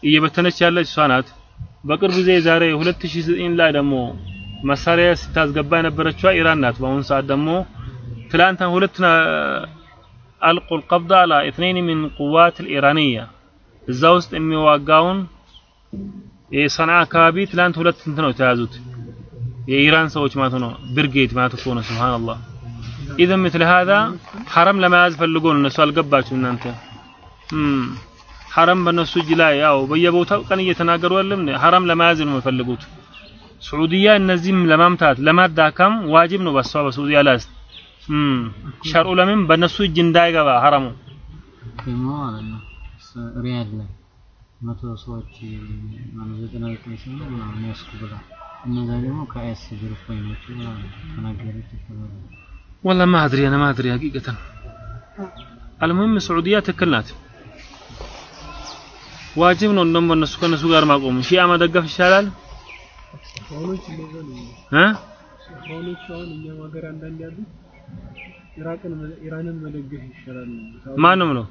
እየበተነች ያለች እሷ ናት በቅርብ ጊዜ ዛሬ 2009 ላይ ደግሞ መሳሪያ ስታስገባ የነበረችው ኢራን ናት። በአሁኑ ሰዓት ደግሞ ትላንት ሁለት አልቁ القبض على اثنين من قوات الإيرانية እዛ ውስጥ የሚዋጋውን የሰንዓ አካባቢ ትላንት ሁለት እንት ነው የተያዙት የኢራን ሰዎች ማለት ነው ብርጌድ ማለት እኮ ነው ሱብሃንአላህ إذا مثل هذا حرم ለመያዝ ፈልጎ ነው እነሱ አልገባችሁ እናንተ ሐረም በእነሱ እጅ ላይ ያው በየቦታው ቀን እየተናገሩ አይደለም ሐረም ለመያዝ ነው የሚፈልጉት ሱዑዲያ እነዚህም ለማምታት ለማዳከም ዋጅብ ነው በሷ በሱዑዲያ ላይ ሸርዑ ለምን በነሱ እጅ እንዳይገባ ሀረሙ ሪያድ ላይ መቶ ሰዎች ዘጠና ዘጠኝ ሰው ምናምን ያስኩ ብሏል። እነዛ ደግሞ ከአይስ ግሩፕ ወይ ተናገሩት ይባላል። ወላ ማ አና ማ አድሪ አልሙሂም ሰዑዲያ ትክክል ናት። ዋጅብ ነው እንደውም በእነሱ ከእነሱ ጋር ማቆሙ ሺአ መደገፍ ይሻላል። ሆኖች ሆኖች አሁን እኛ ሀገር አንዳንድ ያሉት ኢራንን መደገፍ ይሻላል። ማን ነው?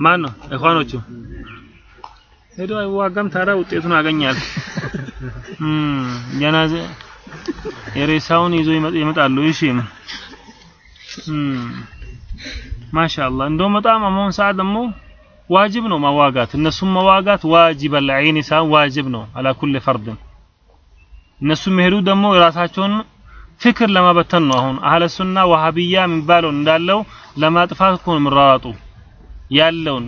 ማን ነው ኢኽዋኖቹ ሄዶ አይዋጋም ታዲያ ውጤቱን ያገኛል። እም ጀናዘ የሬሳውን ይዞ ይመጣሉ። እሺ ማሻአላህ። እንደውም በጣም አሁን ሰዓት ደግሞ ዋጅብ ነው መዋጋት እነሱም መዋጋት ዋጅብ አልዐይን ሳ ዋጅብ ነው አላ ኩል ፈርድ። እነሱ የሚሄዱ ደግሞ የራሳቸውን ፍክር ለማበተን ነው። አሁን አህለ ሱና ወሃቢያ የሚባለው እንዳለው ለማጥፋት እኮ ነው ምራራጡ ያለውን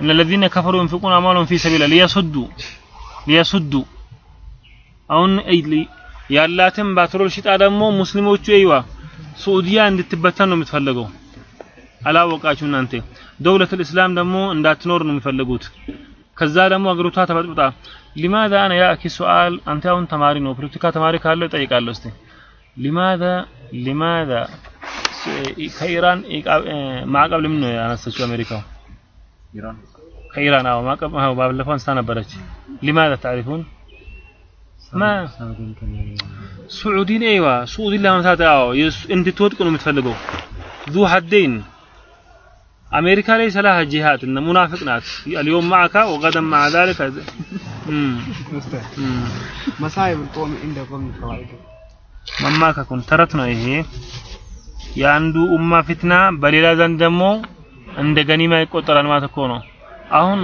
እነ ለዚነ ከፈሩ ዩንፊቁን አማሉን ፊ ሰቢላ ሊየሱዱ ሊየሱዱ አሁን ያላትን ባትሮል ሽጣ ደግሞ ሙስሊሞቹ ይዋ ሱዑዲያ እንድትበተን ነው የምትፈልገው። አላወቃችሁ እናንተ ደውለት እስላም ደግሞ እንዳትኖር ነው የሚፈልጉት። ከዛ ደግሞ አገሪቷ ተበጥብጣ ሊማዛ አነ ያኪ ሱአል አንተ አሁን ተማሪ ነው ፖለቲካ ተማሪ ካለው ጠይቃለሁ እስቲ لماذا لماذا كيران ما قبل منه ያነሳችው أمريكا؟ إيران. كيران أو آه، ما قبل آه، هو باب اللفون سنة برج. لماذا تعرفون؟ ما؟ سعودين أيوة سعودي لهم ثلاثة أو يس أنت توت كنوا የምትፈልገው ذو حدين. أمريكا ليس لها جهات إن منافق ناس. اليوم معك وغدا مع ذلك. مصائب القوم عندكم قوم فوائد መማካኩን ተረት ነው ይሄ የአንዱ ኡማ ፊትና በሌላ ዘንድ ደግሞ እንደ ገኒማ ይቆጠራል ማለት እኮ ነው አሁን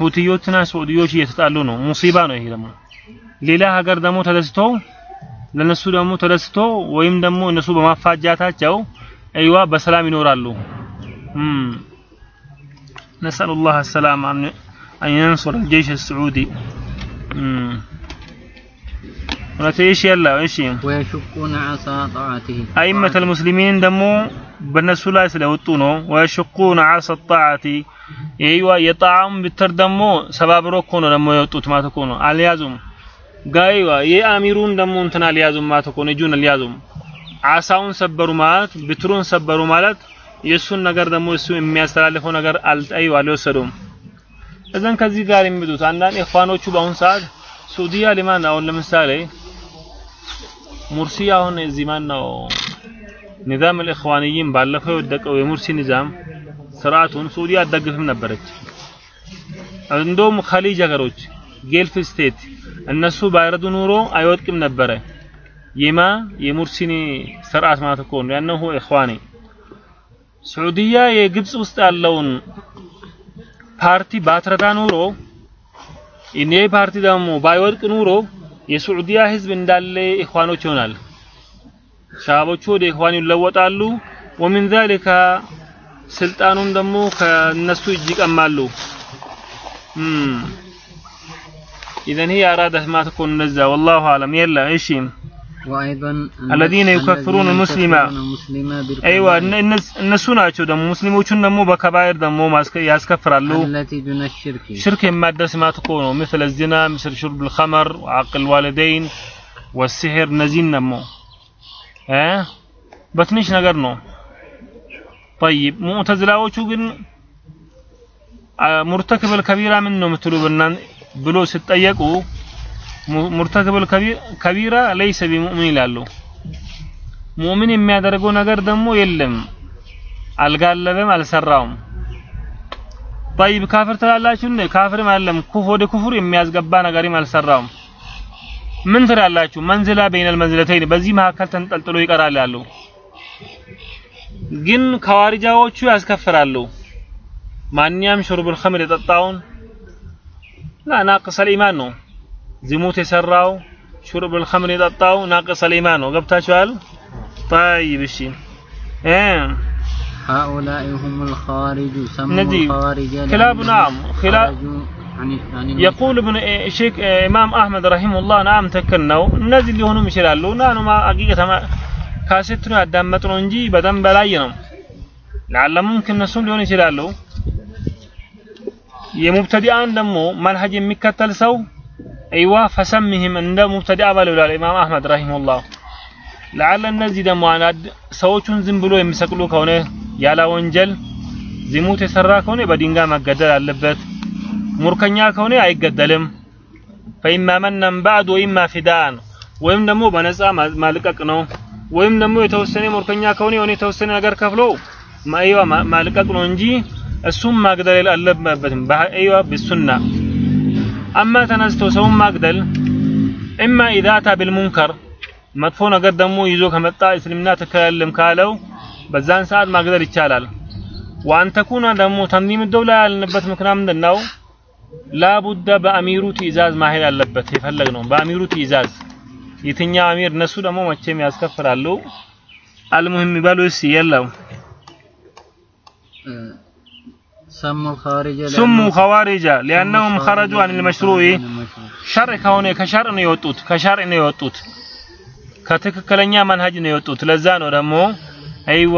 ሁቲዮችና ሳዑዲዮች እየተጣሉ ነው ሙሲባ ነው ይሄ ደግሞ ሌላ ሀገር ደግሞ ተደስቶ ለነሱ ደግሞ ተደስቶ ወይም ደግሞ እነሱ በማፋጃታቸው አይዋ በሰላም ይኖራሉ እም نسأل الله السلام أن أن ينصر الجيش السعودي እውነቴ እሺ ያለው እሺ። ወየሽቁን አሳ ጣዓቲሂ አይመተ ልሙስሊሚን ደግሞ በነሱ ላይ ስለወጡ ነው። ወየሽቁን አሳ ጣዓቲ ይህዋ የጣዕም ብትር ደግሞ ሰባብሮ እኮ ነው ደግሞ የወጡት ማለት እኮ ነው። አልያዙም። ጋይዋ የአሚሩን ደግሞ እንትን አልያዙም ማለት እኮ ነው። እጁን አልያዙም። አሳውን ሰበሩ ማለት ብትሩን ሰበሩ ማለት የእሱን ነገር ደግሞ እሱ የሚያስተላልፈው ነገር አልጠይው አልወሰዱም። እዘን ከዚህ ጋር የሚመጡት አንዳንድ ኢኽዋኖቹ በአሁን ሰዓት ሱዲያ ሊማን አሁን ለምሳሌ ሙርሲ አሁን እዚህ ማን ነው ኒዛም الإخوانيين ባለፈው የወደቀው የሙርሲ ኒዛም ስርዓቱን ሱዲ አትደግፍም ነበረች እንደውም ኸሊጅ ሀገሮች ጌልፍ ስቴት እነሱ ባይረዱ ኑሮ አይወድቅም ነበረ የማ የሙርሲኒ ስርዓት ማለት እኮ ነው ያነሁ ኢኽዋኒ ሱዑዲያ የግብጽ ውስጥ ያለውን ፓርቲ ባትረዳ ኑሮ እኔ ፓርቲ ደግሞ ባይወድቅ ኑሮ የሱዑዲያ ህዝብ እንዳለ ኢኽዋኖች ይሆናል። ሻባቦቹ ወደ ኢኽዋን ይለወጣሉ። ومن ذلك ስልጣኑን ደግሞ ከነሱ እጅ ይቀማሉ። ኢዘን ይሄ አራዳ ማትኮን እንደዛ ወላሁ አለም የለም እሺ وأيضا الذين يكفرون المسلم المسلم ايوه እነስ- እነሱ ናቸው ደግሞ ሙስሊሞቹን ደግሞ በከባይር ደግሞ ማስከ- ያስከፍራሉ التي دون الشرك ሽርክ የማደርስ ማለት እኮ ነው مثل الزنا مثل شرب الخمر وعق الوالدين والسحر እነዚህን ደግሞ እ በትንሽ ነገር ነው طيب ሙዕተዝላዎቹ ግን አ- ሙርተክብ الكبيرة ምን ነው የምትሉ በእናን ብሎ ሲጠየቁ ሙርተክብል ከቢራ ለይሰ ቢሙእሚን ይላሉ። ሙእሚን የሚያደርገው ነገር ደግሞ የለም፣ አልጋለበም፣ አልሰራውም። ጠይብ ካፍር ትላላችሁ እንዴ? ካፍርም አለም ወደ ኩፍር የሚያስገባ ነገርም አልሰራውም። ምን ትላላችሁ? መንዝላ በይነል መንዝለተይን በዚህ መካከል ተንጠልጥሎ ይቀራል ያሉ ግን ከዋሪጃዎቹ ያስከፍራሉ። ማንኛም ሹርቡል ኸምር የጠጣውን ላ ናቅሰል ኢማን ነው። ዝሙት የሰራው ሹርቡል ኸምር የጠጣው ናቅሰል ኢማን ነው ገብታችኋል طيب እሺ እ هؤلاء هم الخوارج سموا نجيب. الخوارج خلاف لأنهم نعم، خلاف- خرجوا عن عن يقول ابن إيه شيخ إيه امام احمد رحمه الله نعم ተከነው እነዚህ ሊሆኑም ይችላሉ እና ነው ሀቂቀተ ካሴት ነው ያዳመጥነው እንጂ በደንብ በላይ ነው ለዓለ ሙምኪን እነሱም ሊሆን ይችላሉ የሙብተዲአን ደግሞ መንሀጅ የሚከተል ሰው አይዋ ፈሰምህም እንደ ሙብተዲአ በለው ይላል ኢማም አህመድ ረሂመሁላህ ለዓለ እነዚህ ደግሞ አንድ ሰዎቹን ዝም ብሎ የሚሰቅሉ ከሆነ ያለ ወንጀል ዝሙት የሰራ ከሆነ በድንጋይ መገደል አለበት ሙርከኛ ከሆነ አይገደልም ፈኢማ መነን ባዕድ ወኢማ ፊዳን ወይም ደግሞ በነፃ ማልቀቅ ነው ወይም ደግሞ የተወሰነ ሙርከኛ ከሆነ የሆነ የተወሰነ ነገር ከፍሎ ማይዋ ማልቀቅ ነው እንጂ እሱም ማግደል አለበትም በአይዋ ብሱና አማ ተነስቶ ሰውን ማግደል ኢማ ኢዛ አታ ቢልሙንከር መጥፎ ነገር ደግሞ ይዞ ከመጣ እስልምና ትክክል ካለው በዛን ሰዓት ማግደል ይቻላል ወአን ደግሞ ተንዚም ደውላ ያልንበት ምክንያት ምንድነው ላቡደ በአሚሩ ትእዛዝ ማሄድ አለበት የፈለግ ነው በአሚሩ ትእዛዝ የትኛው አሚር እነሱ ደግሞ መቼም ያስከፍላሉ አልሙሂም ይበሉ የለው آه، سموا الخوارج ስሙ لأنهم- ኸዋሪጃ ሊአነሁም سموا ኸረጁ አን الخوارج ልመሽሩዕ عن المشروع. ሸርዕ ከሆነ ከሸርዕ ነው የወጡት ከሸርዕ ነው የወጡት ከትክክለኛ መንሀጅ ነው የወጡት ለዛ ነው ደግሞ አይዋ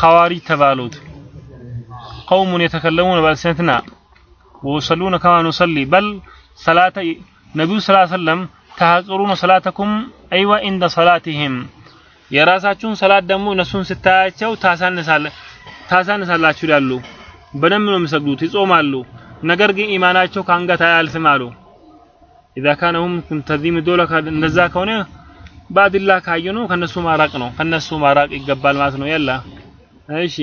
ኸዋሪጅ ተባሉት ቀውሙን የተከለሙን በአልሲነትና ወሰሉነ ከማ ኑሰሊ በል ሰላተ ነቢዩ ስ ሰለም ተሐቅሩነ ሰላተኩም አይዋ ኢንደ ሰላትህም የራሳችሁን ሰላት ደግሞ እነሱን ስታያቸው ታሳንሳለ ታሳንሳላችሁ ይላሉ። በደንብ ነው የሚሰግዱት፣ ይጾማሉ። ነገር ግን ኢማናቸው ከአንገት አያልፍም አሉ። ኢዛ ካነሁም ተዚም ዶላ እንደዛ ከሆነ በአድላ ካዩ ነው ከነሱ ማራቅ ነው ከነሱ ማራቅ ይገባል ማለት ነው። የላ እሺ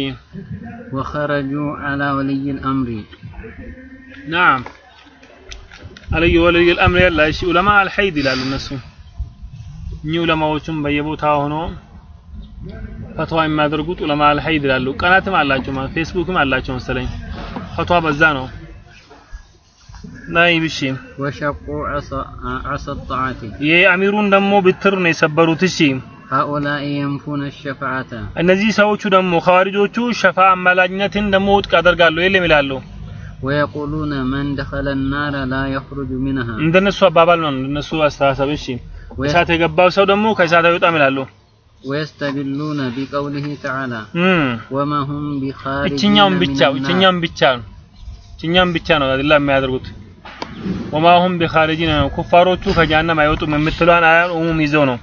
ወኸረጁ አላ ወልይ አልአምሪ ናም አለይ ወልይ አልአምሪ የላ እሺ ዑለማ አልሐይድ ይላሉ እነሱ እኚህ ዑለማዎቹም በየቦታው ሆኖ ፈትዋ የሚያደርጉት ዑለማ አልሐይድ ይላሉ። ቀናትም አላቸው ማለት ፌስቡክም አላቸው መሰለኝ። ፈትዋ በዛ ነው። ናይ ብሺ وشقوا عصا عصا الطاعة የአሚሩን ደግሞ ብትር ነው የሰበሩት። እሺ هؤلاء ينفون الشفاعة እነዚህ ሰዎቹ ደግሞ ኸዋሪጆቹ ሸፋ አማላጅነትን ደግሞ ውድቅ ያደርጋሉ የለም ይላሉ። ويقولون من دخل النار لا يخرج منها እንደነሱ አባባል ነው እንደነሱ አስተሳሰብ። እሺ እሳት የገባው ሰው ደግሞ ከእሳት አይወጣም ይላሉ። ويستدلون بقوله تعالى እም وما هم بخارجين እችኛውን من ብቻ النار እችኛውን ብቻ ነው እችኛውን ብቻ ነው አይደል የሚያደርጉት ወማ ሁም ቢኻሪጂን ነው ኩፋሮቹ ከጀሃነም አይወጡም የምትለዋን አያን ኡሙም ይዘው ነው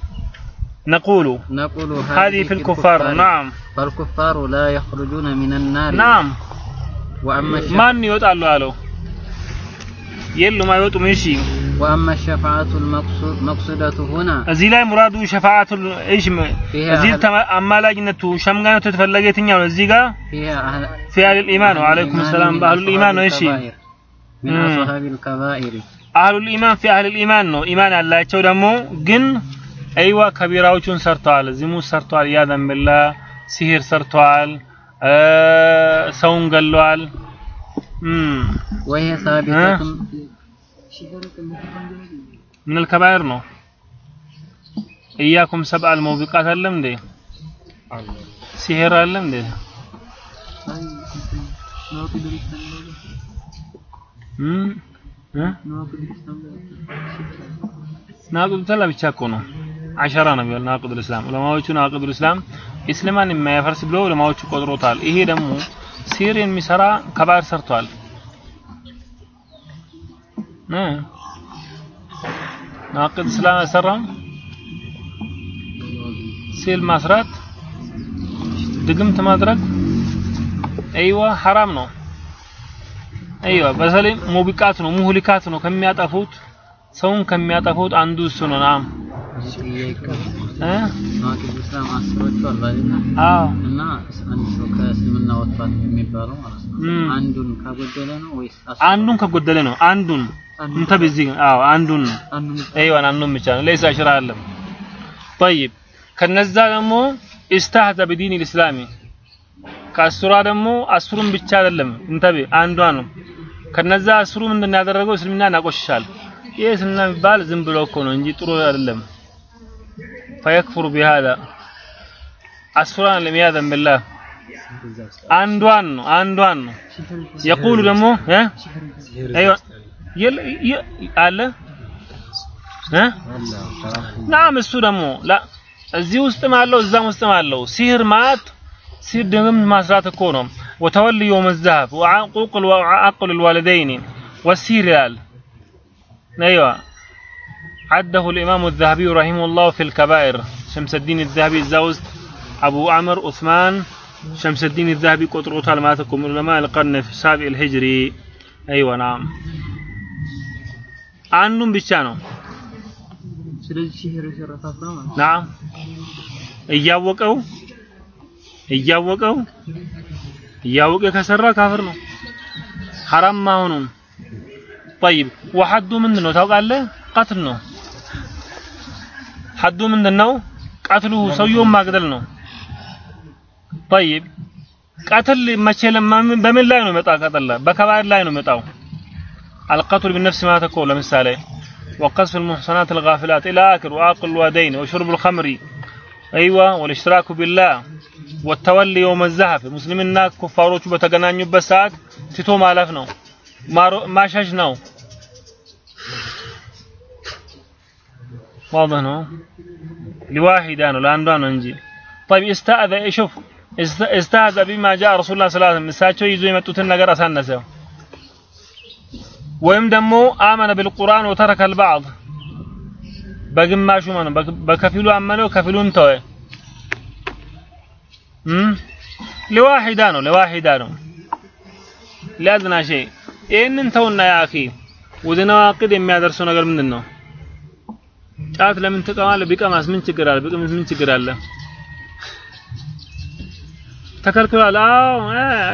ነቁሉ نقول هذه في الكفار نعم فالكفار لا يخرجون من النار ናም وأما الشفاعة ማን ይወጣሉ አለው የሉም አይወጡም እሺ وأما الشفاعة المقصودة هنا. أزيلا مراد شفاعة إيش أزيل أما لا جنة شم كانت تتفلق تنيا وزيقا في أهل الإيمان وعليكم السلام أهل الإيمان إيش من أصحاب الكبائر. أهل الإيمان في أهل الإيمان نو. إيمان الله تشو دمو جن أيوة كبيراوچون سرطال زمو سرتوال يا ذنب بالله سحر سرتوال أه سون وهي ثابتة ምን አልከባይር ነው። እያኩም ሰብአል መውቢቃት አለም እንዴ? ሲሄር አለም እንዴ? ናቅዱ ተላ ብቻ እኮ ነው። አሸራ ነው ያለው። ናቅዱ ልእስላም ዑለማዎቹ ናቅዱ ልእስላም እስልማን የማያፈርስ ብለው ዑለማዎቹ ቆጥሮታል። ይሄ ደግሞ ሲር የሚሰራ ከባይር ሰርቷል። እስላም አልሰራም። ሲል ማስራት ድግምት ማድረግ አይዋ ሐራም ነው። አይዋ በተለይ ሙቢቃት ነው ሙህሊካት ነው ከሚያጠፉት ሰውን ከሚያጠፉት አንዱ እሱ ነው። ናም እና አንድ ሰው ከእስልምና ወጥቷል የሚባለው ማለት ነው። ወይስ አንዱን ከጎደለ ነው። አንዱን እንተ በዚህ አዎ አንዱን ነው። አንዱን አይዋን አንዱን ብቻ ነው። ለይሳ ሽራ አለም طيب ከነዛ ደግሞ ኢስታህዘ ቢዲን الاسلامي ከአስሯ ደግሞ አስሩን ብቻ አይደለም እንተቤ አንዷ ነው። ከነዛ አስሩ ምንድን ነው ያደረገው? እስልምናን ያቆሽሻል። ይህ እስልምና የሚባል ዝም ብሎ እኮ ነው እንጂ ጥሩ አይደለም። ፈየክፉሩ ቢሃዛ አስሯን ለሚያዘን ብላህ አንዷን ነው አንዷን ነው የቁሉ ደግሞ يل... ي... አለ? ናም እሱ ደግሞ ላ እዚህ ውስጥም አለው እዛም ውስጥም አለው። ሲህር ማት ሲህር ድግም ማስራት እኮ ነው። ወተወል የውም ዛሀብ ወዓቁቁል ወዓቅል ልዋልደይኒ ወሲህር ይላል። أيوه عده الامام الذهبي رحمه الله في الكبائر شمس الدين الذهبي الزوز ابو عمر عثمان شمس الدين الذهبي قطروتال ماتكم علماء القرن السابع الهجري أيوه نعم አንዱን ብቻ ነው። ናም እያወቀው እያወቀው እያወቀ ከሰራ ካፍር ነው፣ ሐራም መሆኑን። ጠይብ ወሐዱ ምንድን ነው ታውቃለህ? ቀትል ነው። ሐዱ ምንድን ነው? ቀትሉ ሰውየውን ማግደል ነው። ጠይብ ቀትል መቼ በምን ላይ ነው የሚመጣ? ቀትል በከባድ ላይ ነው የሚመጣው። القتل بالنفس ما تقول لمثاله وقصف المحصنات الغافلات إلى آخر وآكل الوادين وشرب الخمر. أيوة والإشتراك بالله. والتولي يوم الزحف مسلمنا كفاروቹ በተገናኙበት ሰዓት ትቶ ማለፍ ما, ማሸሽ ነው واضح نو؟ لواحد أنا لأن ነው እንጂ طيب استأذ شوف استهزأ بما جاء رسول الله صلى الله عليه وسلم እሳቸው ይዞ የመጡትን ነገር አሳነሰ ወይም ደግሞ አመነ ቢልቁርአን ወተረከ አልባዕድ በግማሹ ማለት ነው። በከፊሉ አመነው ከፊሉን ተወ። ለዋሂዳ ነው ለዋሂዳ ነው ሊያዝና ሸይ ይህንን ተውና ያ አኺ ወደ ነዋቂድ የሚያደርሰው ነገር ምንድን ነው? ጫት ለምን ትቀማለህ? ቢቀማስ ምን ችግር አለ? ቢቀምስ ምን ችግር አለ? ተከልክሏል። አዎ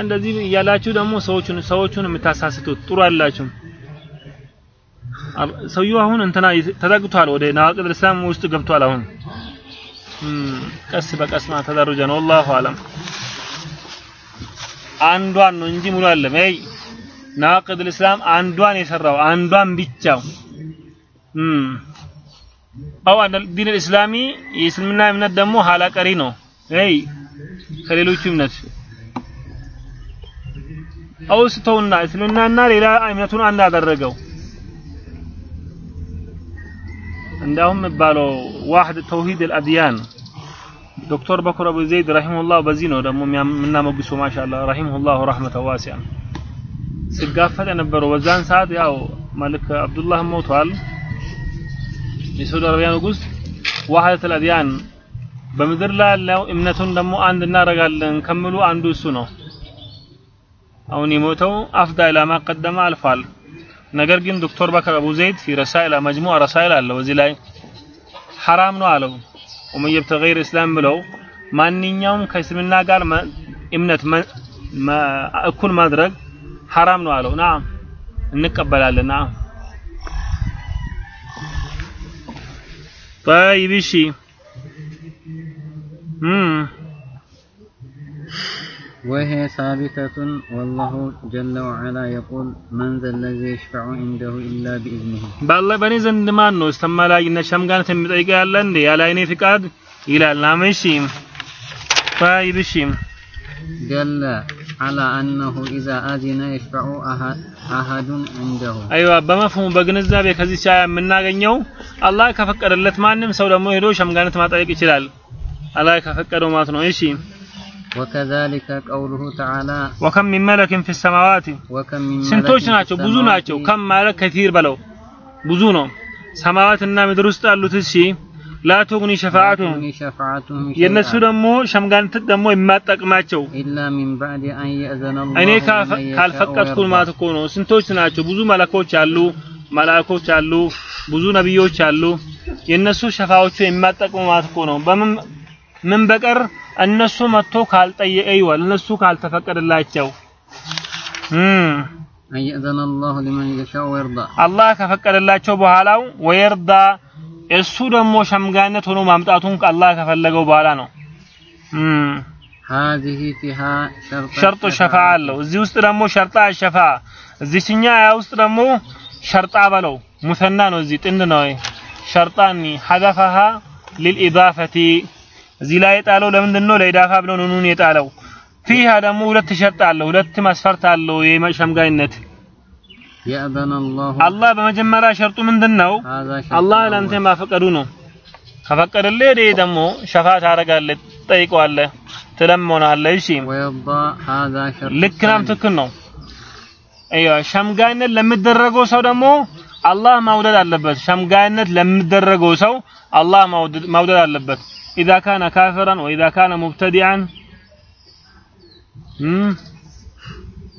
እንደዚህ እያላችሁ ደግሞ ሰዎቹን ሰዎቹን የምታሳስቱት ጥሩ አል- ሰውየው አሁን እንትና ተጠግቷል፣ ወደ ነዋቂድ እስላም ውስጥ ገብቷል። አሁን ቀስ በቀስ ማ ተደረጀ ነው። ወላሁ አለም አንዷን ነው እንጂ ሙሉ አይደለም። ይ ናቅድ ልእስላም አንዷን የሰራው አንዷን ብቻው አው አን ዲን ልእስላሚ የእስልምና እምነት ደግሞ ኋላ ቀሪ ነው። ይ ከሌሎቹ እምነት አውስተውና እስልምናና ሌላ እምነቱን አንድ አደረገው። እንዳውም የሚባለው ዋህድ ተውሂድ አልአድያን ዶክተር በኩር አቡ ዘይድ ረሂመሁላህ በዚህ ነው ደግሞ የምናሞግሰው ማሻአላህ ረሂመሁላህ ረህመተ ዋሲያ ሲጋፈጥ የነበረው በዛን ሰዓት ያው መልክ አብዱላህ ሞቷል። የሳውዲ አረቢያ ንጉስ ዋህደቱል አድያን በምድር ላይ ያለው እምነቱን ደግሞ አንድ እናደርጋለን ከሚሉ አንዱ እሱ ነው። አሁን የሞተው አፍዳ ኢላ ማ ቀደመ አልፏል። ነገር ግን ዶክተር በከር አቡ ዘይድ ፊ ረሳኢል መጅሙዕ ረሳኢል አለው እዚህ ላይ ሐራም ነው አለው። ወመን የብተገ ገይረ እስላም ብለው ማንኛውም ከእስልምና ጋር መ- እምነት መ- መ- እኩል ማድረግ ሐራም ነው አለው። ናም እንቀበላለን። ናም طيب እሺ እም وهي ثابتة والله جل وعلا يقول من ذا الذي يشفع عنده إلا بإذنه በአላህ በእኔ ዘንድ ማን ነው እስተማላጅነት ሸምጋነት የሚጠይቅ ያለ እንዴ ያለ እኔ ፍቃድ ይላል። ናም እሺ طيب እሺ دل على أنه إذا أذن يشفع أحد, أحد عنده አይዋ በመፍሁሙ በግንዛቤ ከዚህ ቻ የምናገኘው አላህ ከፈቀደለት ማንም ሰው ደግሞ ሄዶ ሸምጋነት ማጠየቅ ይችላል። አላህ ከፈቀደው ማለት ነው። እሺ وكذلك قوله تعالى وكم من ملك في السماوات ስንቶች ናቸው? ብዙ ናቸው። كم ማለት كثير በለው ብዙ ነው። ሰማዋትና ምድር ውስጥ ያሉት እሺ لا تغني شفاعتهم የእነሱ ደግሞ ሸምጋንት ደግሞ የማጠቅማቸው እኔ ካልፈቀድኩን ማለት እኮ ነው። ስንቶች ናቸው? ብዙ መለኮች አሉ፣ መላእኮች አሉ፣ ብዙ ነቢዮች አሉ። የእነሱ ሸፋዎቹ የማጠቅሙ ማለት እኮ ነው። በምን በቀር እነሱ መጥቶ ካልጠየቀ ይዋል እነሱ ካልተፈቀደላቸው እም أن يأذن الله لمن يشاء ويرضى አላህ ከፈቀደላቸው በኋላው ወየርዳ እሱ ደግሞ ሸምጋነት ሆኖ ማምጣቱን አላህ ከፈለገው በኋላ ነው። እም هذه فيها شرط ሸርጡ ሸፋ አለው። እዚህ ውስጥ ደግሞ ሸርጣ ሸፋ እዚህኛ ያ ውስጥ ደግሞ ሸርጣ በለው ሙሰና ነው። እዚህ ጥንድ ነው። ሸርጣኒ ሐዘፈሃ ሊልኢዳፈቲ እዚህ ላይ የጣለው ለምንድን ነው? ለኢዳፋ ብሎ ኑኑን የጣለው። ፊሃ ደግሞ ሁለት ሸርጥ አለው፣ ሁለት መስፈርት አለው። የሸምጋይነት አላህ በመጀመሪያ ሸርጡ ምንድን ነው? አላህ ለአንተ ማፈቀዱ ነው። ከፈቀደልህ ይሄ ደግሞ ሸፋ ታደርጋለህ፣ ትጠይቀዋለህ፣ ትለምነዋለህ። እሺ ልክ ናም ትክክል ነው። ሸምጋይነት ለሚደረገው ሰው ደግሞ አላህ ማውደድ አለበት። ሸምጋይነት ለሚደረገው ሰው አላህ ማውደድ አለበት። ኢዛ ካነ ካፊራን ወኢዛ ካነ ሙብተዲዓን እም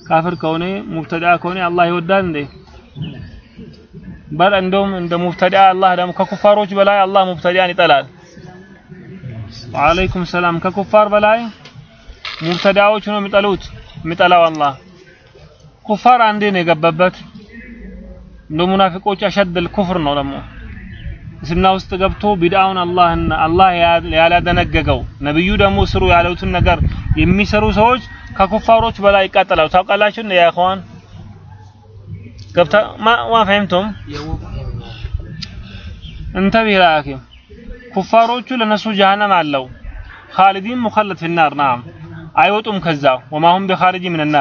ካፍር ከሆነ ሙብተዲዓ ከሆነ አላህ ይወዳል እንዴ? በል እንደውም እንደ ሙብተዲዓ አላህ ደግሞ ከኩፋሮች በላይ አላህ ሙብተዲዓን ይጠላል። ወአለይኩም ሰላም ከኩፋር በላይ ሙብተዳዎች ነው የሚጠሉት የሚጠላው አላህ ኩፋር አንዴ ነው የገባበት እንደ ሙናፊቆች አሸደል ኩፍር ነው ደግሞ እስልምና ውስጥ ገብቶ ቢድአውን አላህና አላህ ያላደነገገው ነብዩ ደግሞ ስሩ ያሉትን ነገር የሚሰሩ ሰዎች ከኩፋሮች በላይ ይቃጠላሉ። ታውቃላችሁ እንደ ያኸዋን ገብታ ማ ማ ፈህምቱም እንተብህ ላኪ ኩፋሮቹ ለነሱ ጀሃነም አለው። ኻሊዲን ሙኸለድ ፊናር ናም። አይወጡም ከዛ። ወማሁም ቢኻሪጂ ምን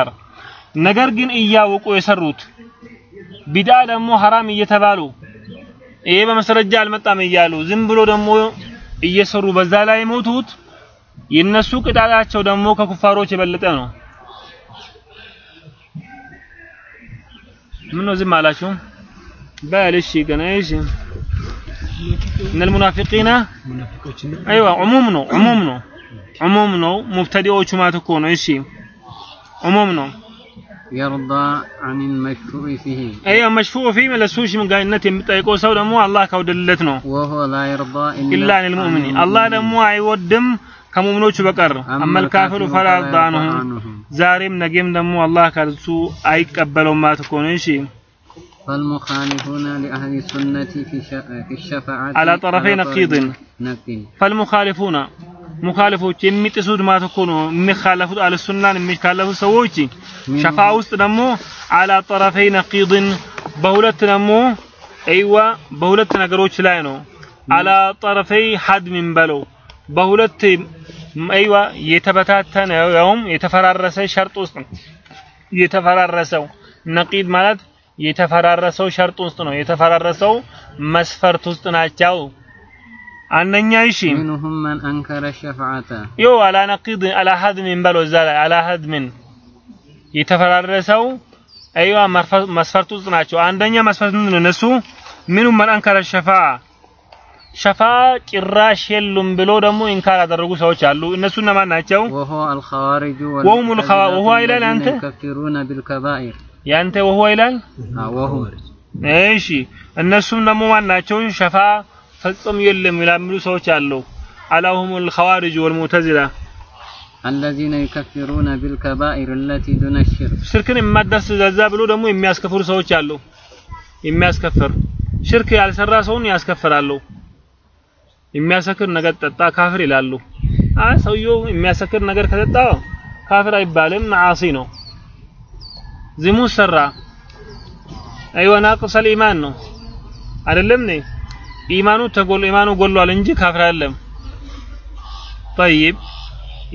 ነገር ግን እያወቁ የሰሩት ቢድዓ ደግሞ ሐራም እየተባሉ ይሄ በመስረጃ አልመጣም እያሉ ዝም ብሎ ደግሞ እየሰሩ በዛ ላይ የሞቱት የነሱ ቅጣታቸው ደግሞ ከኩፋሮች የበለጠ ነው። ምን ነው ዝም አላችሁ? በል እሺ ገና እሺ እነ المنافقين ሙናፊቆችና ايوه عموم ነው عموم ነው ዑሙም ነው ሙብተዲዎቹ ማለት እኮ ነው እሺ ዑሙም ነው يرضى عن المشفوع فيه አይ መሽፉዕ ፊ ለሱ ሽምጋይነት የሚጠይቀው ሰው ደግሞ አላህ ከወደደለት ነው وهو لا يرضى ኢላ إلا ሊል عن ሙእሚኒ المؤمنين. አላህ ደግሞ አይወድም ከሙእሚኖቹ በቀር አመል ካፊሩ ፈላ فلا ያርዳ አንሁ يرضى عنه. ዛሬም ነገም ደግሞ አላህ ከሱ አይቀበለውም ማለት እኮ ነው እሺ فالمخالفون لأهل السنة في ش- في الشفاعة على طرفي نقيض. نقيض ሙኻሊፎች የሚጥሱት ማለት እኮ ነው። የሚኻለፉት አለ ሱናን የሚካለፉት ሰዎች ሸፋ ውስጥ ደግሞ አላ ጠረፈይ ነቂድን በሁለት ደግሞ አይዋ በሁለት ነገሮች ላይ ነው። አላ ጠረፈይ ሐድምን በለው። በሁለት አይዋ የተበታተነ ያውም የተፈራረሰ ሸርጥ ውስጥ ነው። የተፈራረሰው ነቂድ ማለት የተፈራረሰው ሸርጥ ውስጥ ነው። የተፈራረሰው መስፈርት ውስጥ ናቸው አንኛይሺ ሚንሁም መን አንከረ ሸፍዓተ ዮ አላ ነቂድ አላ ሀድምን በሎ እዛ አላ ሀድምን የተፈራረሰው አይዋ መስፈርቱ ውስጥ ናቸው። አንደኛ መስፈርት ምንድን ነው? እነሱ ሚንሁም መን አንከረ ሸፋዓ ሸፋ ጭራሽ የሉም ብሎ ደግሞ ኢንካር ያደረጉ ሰዎች አሉ። እነሱ እነማን ናቸው? ወሁም ልኸዋ ወሁዋ ይላል አንተ ያንተ ወሁዋ ይላል። እሺ እነሱም ደግሞ ማን ናቸው? ሸፋ ፈጽሞ የለም ይላሉ ሰዎች አሉ አላሁም الخوارج والمعتزلة الذين يكفرون بالكبائر التي دون الشرك ሽርክን የማዳስ ዘዛ ብሎ ደግሞ የሚያስከፍሩ ሰዎች አሉ የሚያስከፍር ሽርክ ያልሰራ ሰውን ያስከፍራሉ የሚያሰክር ነገር ጠጣ ካፍር ይላሉ አ ሰውየው የሚያሰክር ነገር ከጠጣ ካፍር አይባልም ዓሲ ነው ዝሙት ሰራ አይወ ናቅሰል ኢማን ነው አይደለም ነ ኢማኑ ተጎል ኢማኑ ጎሏል እንጂ ካፍር አይደለም طيب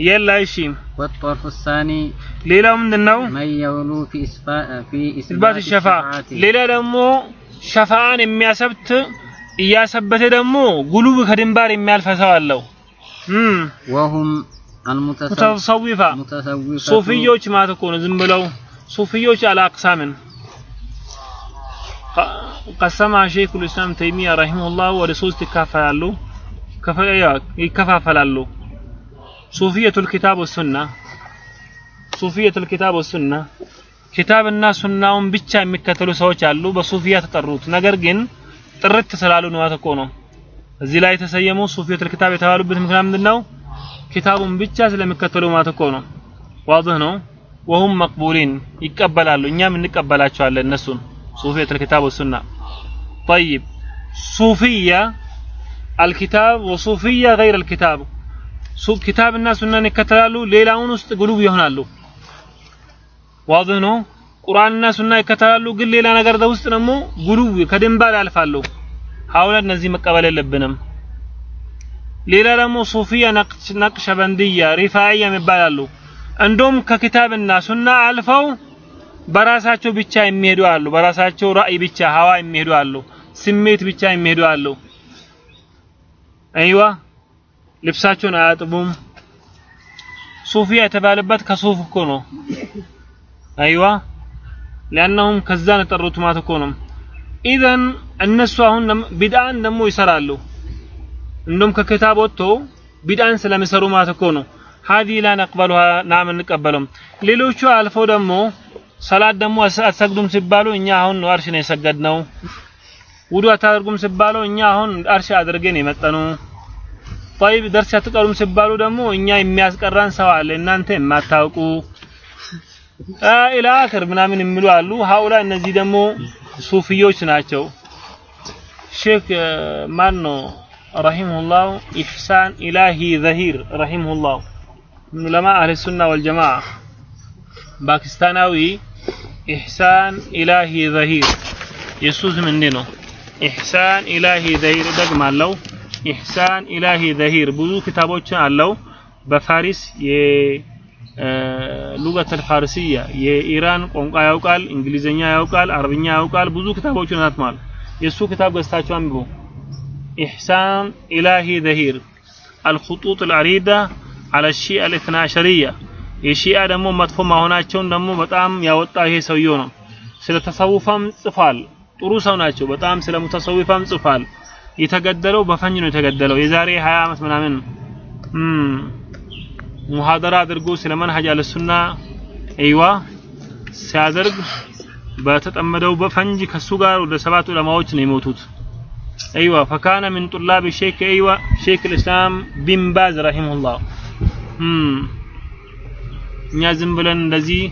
የላ እሺ والطرف الثاني ሌላው ምንድነው من يغلو في إثبات في ኢስባት إثبات ሸፋ الشفاعة ሌላ ደግሞ ሸፋን የሚያሰብት እያሰበተ ደግሞ ጉሉብ ከድንባር የሚያልፈ ሰው አለው እም وهم المتصوف ሙተሰዊፋ متصوفة ሱፊዮች ማለት እኮ ነው ዝም ብለው ሱፊዮች አላቅሳምን ቀሰማ ሼይኹል ኢስላም ተይሚያ ረሂመሁላህ ወደ ሶስት ይካፈላሉ ይከፋፈላሉ። ሱፊየቱል ኪታብ ወሱና ሱፊየቱል ኪታብ ወሱና ኪታብና ሱናውን ብቻ የሚከተሉ ሰዎች አሉ። በሱፊያ ተጠሩት። ነገር ግን ጥርት ስላሉ ንዋት እኮ ነው እዚህ ላይ የተሰየሙ ሱፊየቱል ኪታብ የተባሉበት ምክንያት ምንድነው? ኪታቡን ብቻ ስለሚከተሉ ማለት እኮ ነው። ዋضህ ነው። ወሁም መቅቡሊን ይቀበላሉ። እኛም እንቀበላቸዋለን እነሱን صوفية الكتاب والسنة طيب صوفية الكتاب وصوفية غير الكتاب ሱብ ኪታብና ሱናን ይከተላሉ፣ ሌላውን ውስጥ ግሉብ ይሆናሉ። ዋضህ ነው። ቁርአንና ሱና ይከተላሉ፣ ግን ሌላ ነገር ውስጥ ደግሞ ግሉብ ከድንባል ያልፋሉ። ሀውላ እነዚህ መቀበል የለብንም። ሌላ ደግሞ ሱፊያ፣ ነቅሸበንድያ፣ ሪፋዒያ ይባላሉ። እንደውም ከኪታብና ሱና አልፈው በራሳቸው ብቻ የሚሄዱ አሉ። በራሳቸው ራእይ ብቻ ሀዋ የሚሄዱ አሉ። ስሜት ብቻ የሚሄዱ አሉ። አይዋ ልብሳቸውን አያጥቡም። ሱፊያ የተባለበት ከሱፍ እኮ ነው። አይዋ ሊአነሁም ከዛ ነው የጠሩት ማለት እኮ ነው። ኢዘን እነሱ አሁን ቢድአን ደግሞ ይሰራሉ። እንደውም ከክታብ ወጥቶ ቢድአን ስለሚሰሩ ማለት እኮ ነው። ሀዲ ላ ነቅበሉሃ ናም እንቀበለውም ሌሎቹ አልፈው ደግሞ ሰላት ደግሞ አትሰግዱም ሲባሉ እኛ አሁን ነው አርሽ ነው የሰገድነው። ውዱ አታደርጉም ሲባሉ እኛ አሁን አርሽ አድርገን የመጠኑ። ጠይብ ደርስ አትቀሩም ሲባሉ ደግሞ እኛ የሚያስቀራን ሰው አለ እናንተ የማታውቁ ኢላአክር ምናምን የሚሉ አሉ። ሀውላ እነዚህ ደግሞ ሱፍዮች ናቸው። ሼክ ማን ነው رحمه الله ኢሕሳን ኢላሂ ዘሂር رحمه الله علماء أهل السنة والجماعة ፓኪስታናዊ ኢሕሳን ኢላሂ ዘሂር የሱ ስም እንዲህ ነው ኢሕሳን ኢላሂ ዘሂር ደግማለሁ ኢሕሳን ኢላሂ ዘሂር ብዙ ክታቦች አለው በፋሪስ የሉገት አልፋርሲያ የኢራን ቋንቋ ያውቃል እንግሊዘኛ ያውቃል አረብኛ ያውቃል ብዙ ክታቦችን አትሟል የሱ ክታብ ገዝታችሁ አንብቡ ኢሕሳን ኢላሂ ዘሂር الخطوط العريضة على الشيعة الاثنى عشرية የሺአ ደግሞ መጥፎ መሆናቸውን ደግሞ በጣም ያወጣ ይሄ ሰውየው ነው። ስለ ተሰውፋም ጽፏል። ጥሩ ሰው ናቸው። በጣም ስለ ሙተሰዊፋም ጽፏል። የተገደለው በፈንጅ ነው የተገደለው። የዛሬ 20 ዓመት ምናምን ሙሐደራ አድርጎ ስለ መንሀጅ አለሱና አይዋ ሲያደርግ በተጠመደው በፈንጅ ከሱ ጋር ወደ ሰባት ዑለማዎች ነው የሞቱት። አይዋ ፈካነ ምን ጡላብ ሼክ አይዋ ሼክ ልእስላም ቢን ረሂመሁላህ እኛ ዝም ብለን እንደዚህ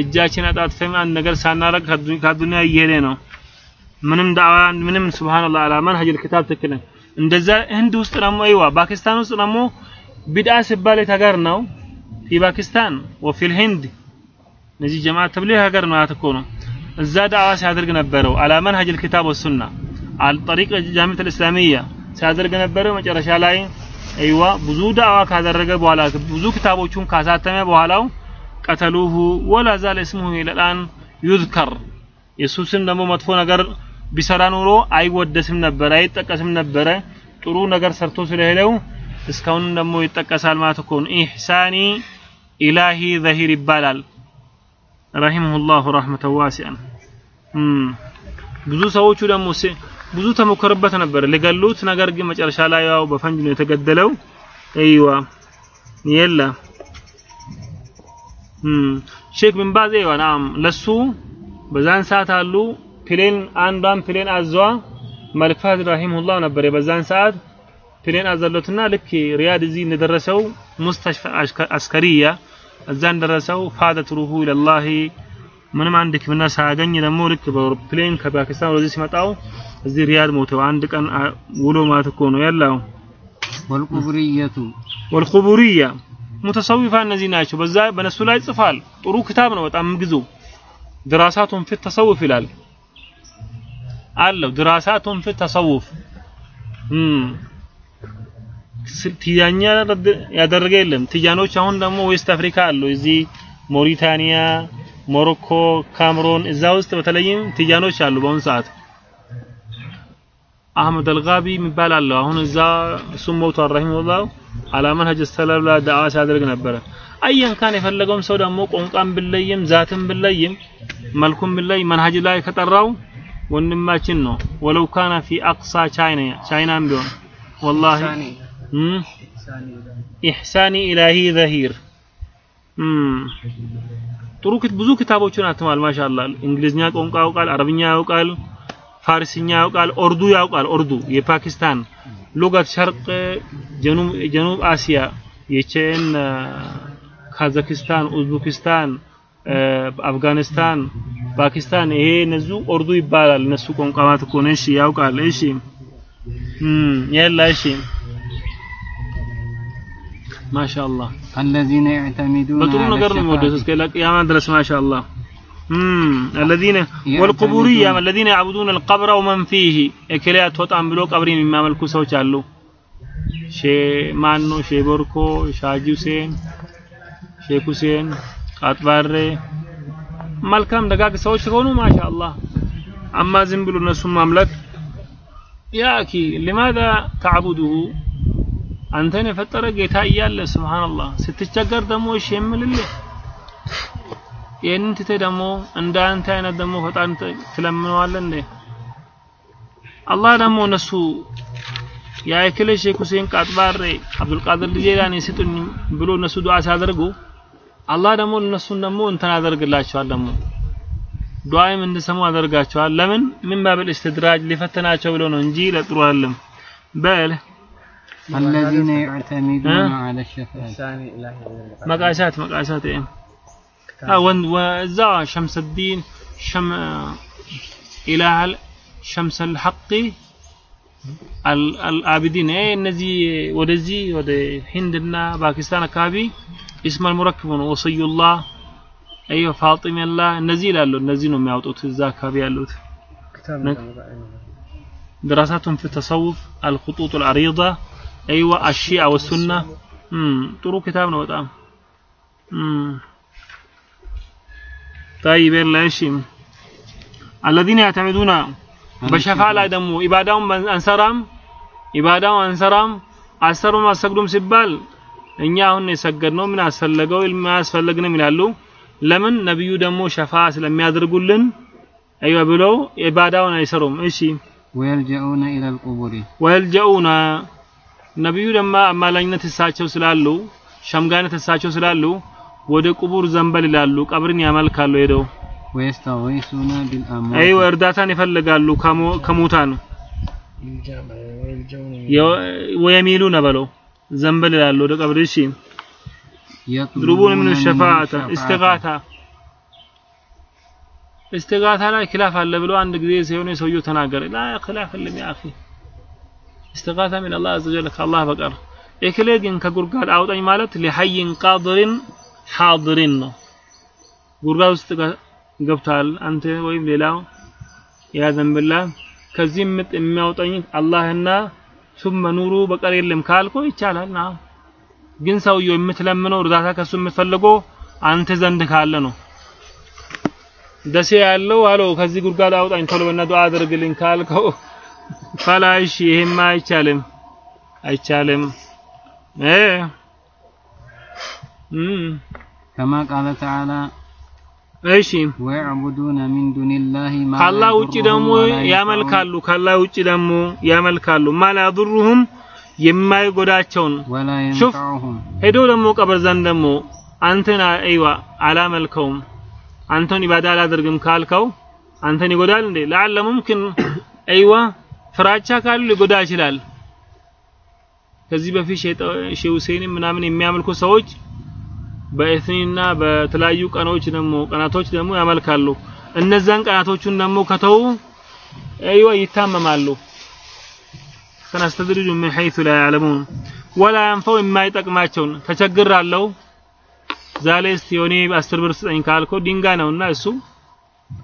እጃችን አጣጥፈን አንድ ነገር ሳናረግ ከዱንያ እየሄደ ነው ምንም ዳዋ ምንም ሱብሃንአላህ አላ መንሀጅ الكتاب ትክክል እንደዛ ህንድ ውስጥ ደግሞ አይዋ ፓኪስታን ውስጥ ደግሞ ቢድዓ ሲባል ሀገር ነው في ፓኪስታን وفي الهند እነዚህ ጀማዓ ተብሊግ ሀገር ነው አትኮ ነው እዛ ዳዋ ሲያደርግ ነበረው አላ መንሀጅ الكتاب والسنه على طريق الجامعه الاسلاميه ሲያደርግ ነበረው መጨረሻ ላይ አይዋ ብዙ ዳዋ ካደረገ በኋላ ብዙ ክታቦቹን ካሳተመ በኋላው ቀተሉሁ ወላ ዛለ እስሙሁ ኢለላን ዩዝከር። የሱስን ደግሞ መጥፎ ነገር ቢሰራ ኑሮ አይወደስም ነበረ አይጠቀስም ነበረ ጥሩ ነገር ሰርቶ ስለሄደው እስካሁን ደግሞ ይጠቀሳል ማለት እኮ ነው። ኢህሳኒ ኢላሂ ዘሂር ይባላል። رحمه الله رحمة واسعة። ብዙ ሰዎቹ ደግሞ ብዙ ተሞከረበት ነበር። ሊገሉት ነገር ግን መጨረሻ ላይ ያው በፈንጅ ነው የተገደለው። أيوا የላ ሼክ ቢን ባዝ أيوا نعم። ለሱ በዛን ሰዓት አሉ plane አንዷን plane አዟ መልክ ፋህድ رحمه الله ነበር። በዛን ሰዓት plane አዘሎትና ልክ ሪያድ እዚህ እንደደረሰው مستشفى العسكرية እዛ እንደደረሰው فاضت روحه إلى الله ምንም አንድ ህክምና ሳያገኝ ደግሞ ልክ በ plane ከፓኪስታን ወደዚህ ሲመጣው እዚህ ሪያድ ሞተው አንድ ቀን ውሎ ማለት እኮ ነው ያለው። والقبورية والقبورية المتصوفة እነዚህ ናቸው። በዛ በነሱ ላይ ጽፋል ጥሩ ክታብ ነው በጣም ግዙ دراسات في التصوف ይላል። አለው دراسات في التصوف። ቲጃኒያ ያደረገ የለም። ቲጃኒዮች አሁን ደግሞ West Africa አሉ። እዚህ ሞሪታኒያ ሞሮኮ ካምሮን እዛ ውስጥ በተለይም ቲጃኒዮች አሉ በአሁን ሰዓት አህመድ አልጋቢ የሚባል አለው አሁን እዛ እሱም ሞቷል رحمه الله። على منهج السلف ላይ ዳዋ ሲያደርግ ነበረ። أيا كان የፈለገውም ሰው ደግሞ ቋንቋን ብለይም ዛትን ብለይም መልኩም ብለይ منهج ላይ ከጠራው ወንድማችን ነው። ولو كان في أقصى ቻይና ቻይናም ቢሆን والله ኢሕሳኒ ኢላሂ ዘሂር። ጥሩ ብዙ ክታቦችን አትማል። ما شاء الله እንግሊዝኛ ቋንቋ ያውቃል አረብኛ ያውቃል ፋርስኛ ያውቃል፣ ኦርዱ ያውቃል። ኦርዱ የፓኪስታን ሉጋት ሸርቅ፣ ጀኑብ አሲያ የቼን ካዛክስታን፣ ኡዝቤኪስታን፣ አፍጋኒስታን፣ ፓኪስታን ይሄ እነሱ ኦርዱ ይባላል። እነሱ ቋንቋማት እኮ ነው። እሺ ያውቃል። እሺ የላ እሺ ማሻአላህ አለዚነ ያዕተሚዱን በጥሩ ነገር ነው የሚወደሱት እስከ ቂያማ ድረስ ማሻአላህ الذين والقبورية الذين يعبدون القبر ومن فيه እከሌያት ወጣም ብሎ ቀብርን የሚያመልኩ ሰዎች አሉ ሼ ማን ነው ሼ ቦርኮ ሻጂ ሁሴን ሼክ ሁሴን ቃጥባሬ መልካም ደጋግ ሰዎች ከሆኑ ማሻአላህ አማ ዝም ብሎ እነሱን ማምለክ ያኪ لماذا تعبده አንተን የፈጠረ ጌታ እያለ ስብሃንአላህ ስትቸገር ደግሞ እሺ የምልልህ ይህንን ትተህ ደግሞ እንደ አንተ አይነት ደግሞ ፈጣን ትለምነዋለህ እንዴ አላህ ደግሞ እነሱ የአይክለ ሼክ ሁሴን ቃጥባሬ አብዱልቃድር ጀላኒ ስጡኝ ብሎ እነሱ ዱዓ ሲያደርጉ አላህ ደግሞ እነሱን ደግሞ እንትን ያደርግላቸዋል ደግሞ ዱዓይም እንዲሰሙ ያደርጋቸዋል ለምን ምን ባብል እስትድራጅ ሊፈተናቸው ብሎ ነው እንጂ ለጥሩ አይደለም በል الذين يعتمدون ها؟ على الشفاعة ثاني إلهي إلا መቃሳት መቃሳት ይሄ ወን ወዛ ሸምስ الدين شم إله شمس الحق ال- العابدين ይሄ እነዚህ ወደዚህ ወደ ሂንድና ፓኪስታን አካባቢ እስመል ሙረክብ ነው ወሰዩላህ አዮ ፋጢሜላ እነዚህ ይላሉ እነዚህ ነው የሚያወጡት እዛ አካባቢ ያሉት كتاب نك- رمضان. دراسات في التصوف الخطوط العريضة أيوة الشيعة والسنة امم ጥሩ كتاب ነው በጣም امم طيب يلا ايش الذين يعتمدون በሸፋ ላይ ደግሞ ኢባዳውን አንሰራም ኢባዳውን አንሰራም አሰሩም አሰግዱም ሲባል እኛ አሁን የሰገድነው ምን አስፈለገው ምን አያስፈልግንም ይላሉ ለምን ነብዩ ደግሞ ሸፋ ስለሚያደርጉልን አይዋ ብለው ኢባዳውን አይሰሩም እሺ ويلجؤون إلى القبور ወልጀኡና ነብዩ ደማ አማላኝነት እሳቸው ስላሉ ሸምጋይነት እሳቸው ስላሉ ወደ ቁቡር ዘንበል ይላሉ፣ ቀብርን ያመልካሉ ሄደው። ወይስተዊሱና ቢልአምዋት እርዳታን ይፈልጋሉ። ከሙታን። ወየሚሉ ነበለው ዘንበል ይላሉ ወደ ቀብር። እሺ። ይጥሉቡን ምን ሸፋዓታ እስትጋታ እስትጋታ ላይ ክላፍ አለ ብሎ አንድ ጊዜ ሲሆነ ሰውየው ተናገረ። ላ ክላፍ ለም ያኺ እስትጋታ ምን አላህ አዘወጀል ከአላህ በቀር። እክሌ ግን ከጉርጋድ አውጣኝ ማለት ለሐይን ቃድርን ሓድርን ነው። ጉድጓድ ውስጥ ገብቷል። አንተ ወይም ሌላው ያ ዘንብላ ከዚህ ምጥ የሚያወጣኝ አላህና ሱመ ኑሩ በቀር የለም ካልኮ ይቻላል። ግን ሰውየው የምትለምነው እርዳታ ከሱ የምትፈልገው አንተ ዘንድ ካለ ነው። ደሴ ያለው አሎ ከዚህ ጉድጓድ አውጣኝ ቶሎ በና አድርግልኝ ካልከው ፈላ እሺ ይሄማ አይቻልም። አይቻልም። እ ከማ ቃለ ተዓላ እሺ ወያዕቡዱነ ሚን ዱንላሂ ከአላህ ውጭ ደግሞ ያመልካሉ። ከአላህ ውጭ ደግሞ ያመልካሉ። ማላ ያዱሩሁም የማይጎዳቸውን ሹፍ ሄዶ ደግሞ ቀብር ዘንድ ደግሞ አንተን አይዋ አላመልከውም አንተን ኢባዳ አላደርግም ካልከው አንተን ይጎዳል እንዴ? ለዓለ ሙምኪን አይዋ ፍራቻ ካሉ ሊጎዳ ይችላል። ከዚህ በፊት ሼህ ሁሴንም ምናምን የሚያመልኩ ሰዎች በኢስኒና በተለያዩ ቀኖች ደግሞ ቀናቶች ደግሞ ያመልካሉ። እነዛን ቀናቶቹን ደግሞ ከተው አይዋ ይታመማሉ። ሰነስተድሪጁ ምን ሐይሱ ላ ያዕለሙን ወላ ያንፈው የማይጠቅማቸውን ተቸግራለሁ ዛሬ እስቲ አስር ብር ስጠኝ ካልከው ድንጋይ ነውና እሱ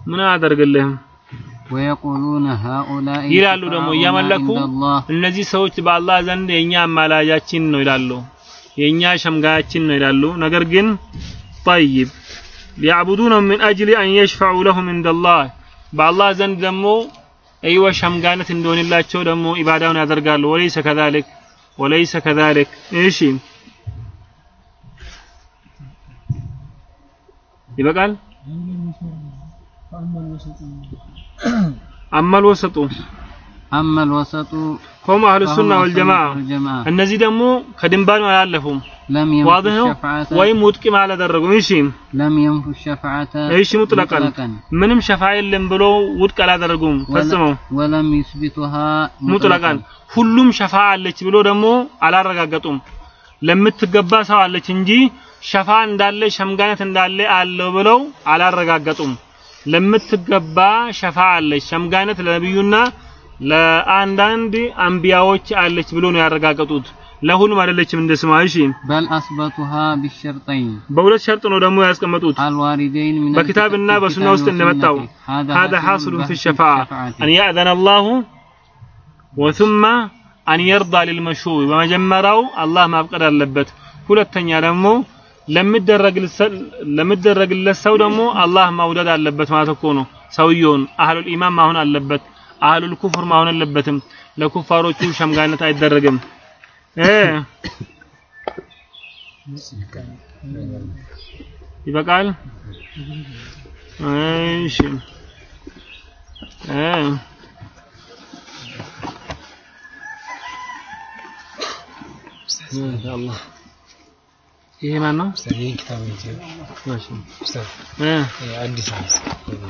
ምን አደርግልህም ወየቁሉነ ሃኡላኢ ይላሉ ደግሞ እያመለኩ እነዚህ ሰዎች በአላህ ዘንድ የኛ አማላጃችን ነው ይላሉ። የኛ ሸምጋያችን ነው ይላሉ። ነገር ግን ጠይብ ሊያዕቡዱነ ምን አጅሊ አን የሽፈዑ ለሁም እንደላህ በአላህ ዘንድ ደግሞ እይወ ሸምጋነት እንደሆንላቸው ደግሞ ኢባዳውን ያደርጋሉ። ወለይሰ ከዛሊክ ወለይሰ ከዛሊክ እሺ ይበቃል። አመል ወሰጡ አመ ልወሰጡ ሁም አህሉ ሱና ወልጀማ እነዚህ ደግሞ ከድንባኑ አላለፉም ዋضح ወይም ውድቅ አላደረጉም እሺ። እሺ ሙጥለቀን። ምንም ሸፋ የለም ብሎ ውጥቅ አላደረጉም። ፈጽመው። ወለም ይስቢቱሃ ሙጥለቀን። ሁሉም ሸፋዓ አለች ብሎ ደግሞ አላረጋገጡም። ለምትገባ ሰው አለች እንጂ ሸፋ እንዳለ ሸምጋነት እንዳለ አለው ብለው አላረጋገጡም። ለምትገባ ሸፋዓ አለች። ሸምጋነት ለነብዩና ለአንዳንድ አንቢያዎች አለች ብሎ ነው ያረጋገጡት ለሁሉም አይደለችም እንደ ስማ እሺ بل أثبتها بالشرطين በሁለት ሸርጥ ነው ደግሞ ያስቀመጡት الواردين من በኪታብና الكتاب በሱና ውስጥ والسنة. እንደመጣው هذا حاصل في الشفاعة أن يأذن الله وثم أن يرضى للمشروع በመጀመሪያው አላህ ማፍቀድ አለበት ሁለተኛ ደግሞ ለሚደረግለት ሰው ደግሞ አላህ ማውደድ አለበት ማለት እኮ ነው ሰውየውን አህሉል ኢማን ማሆን አለበት አህሉል ኩፍር ማሆን የለበትም። ለኩፋሮቹ ሸምጋይነት አይደረግም። እ ይበቃል? እሺ። እ ማሻአላህ። ይሄ ማን ነው? ይህን ኪታብ ነው ማሻአላህ። እ አዲስ አበባ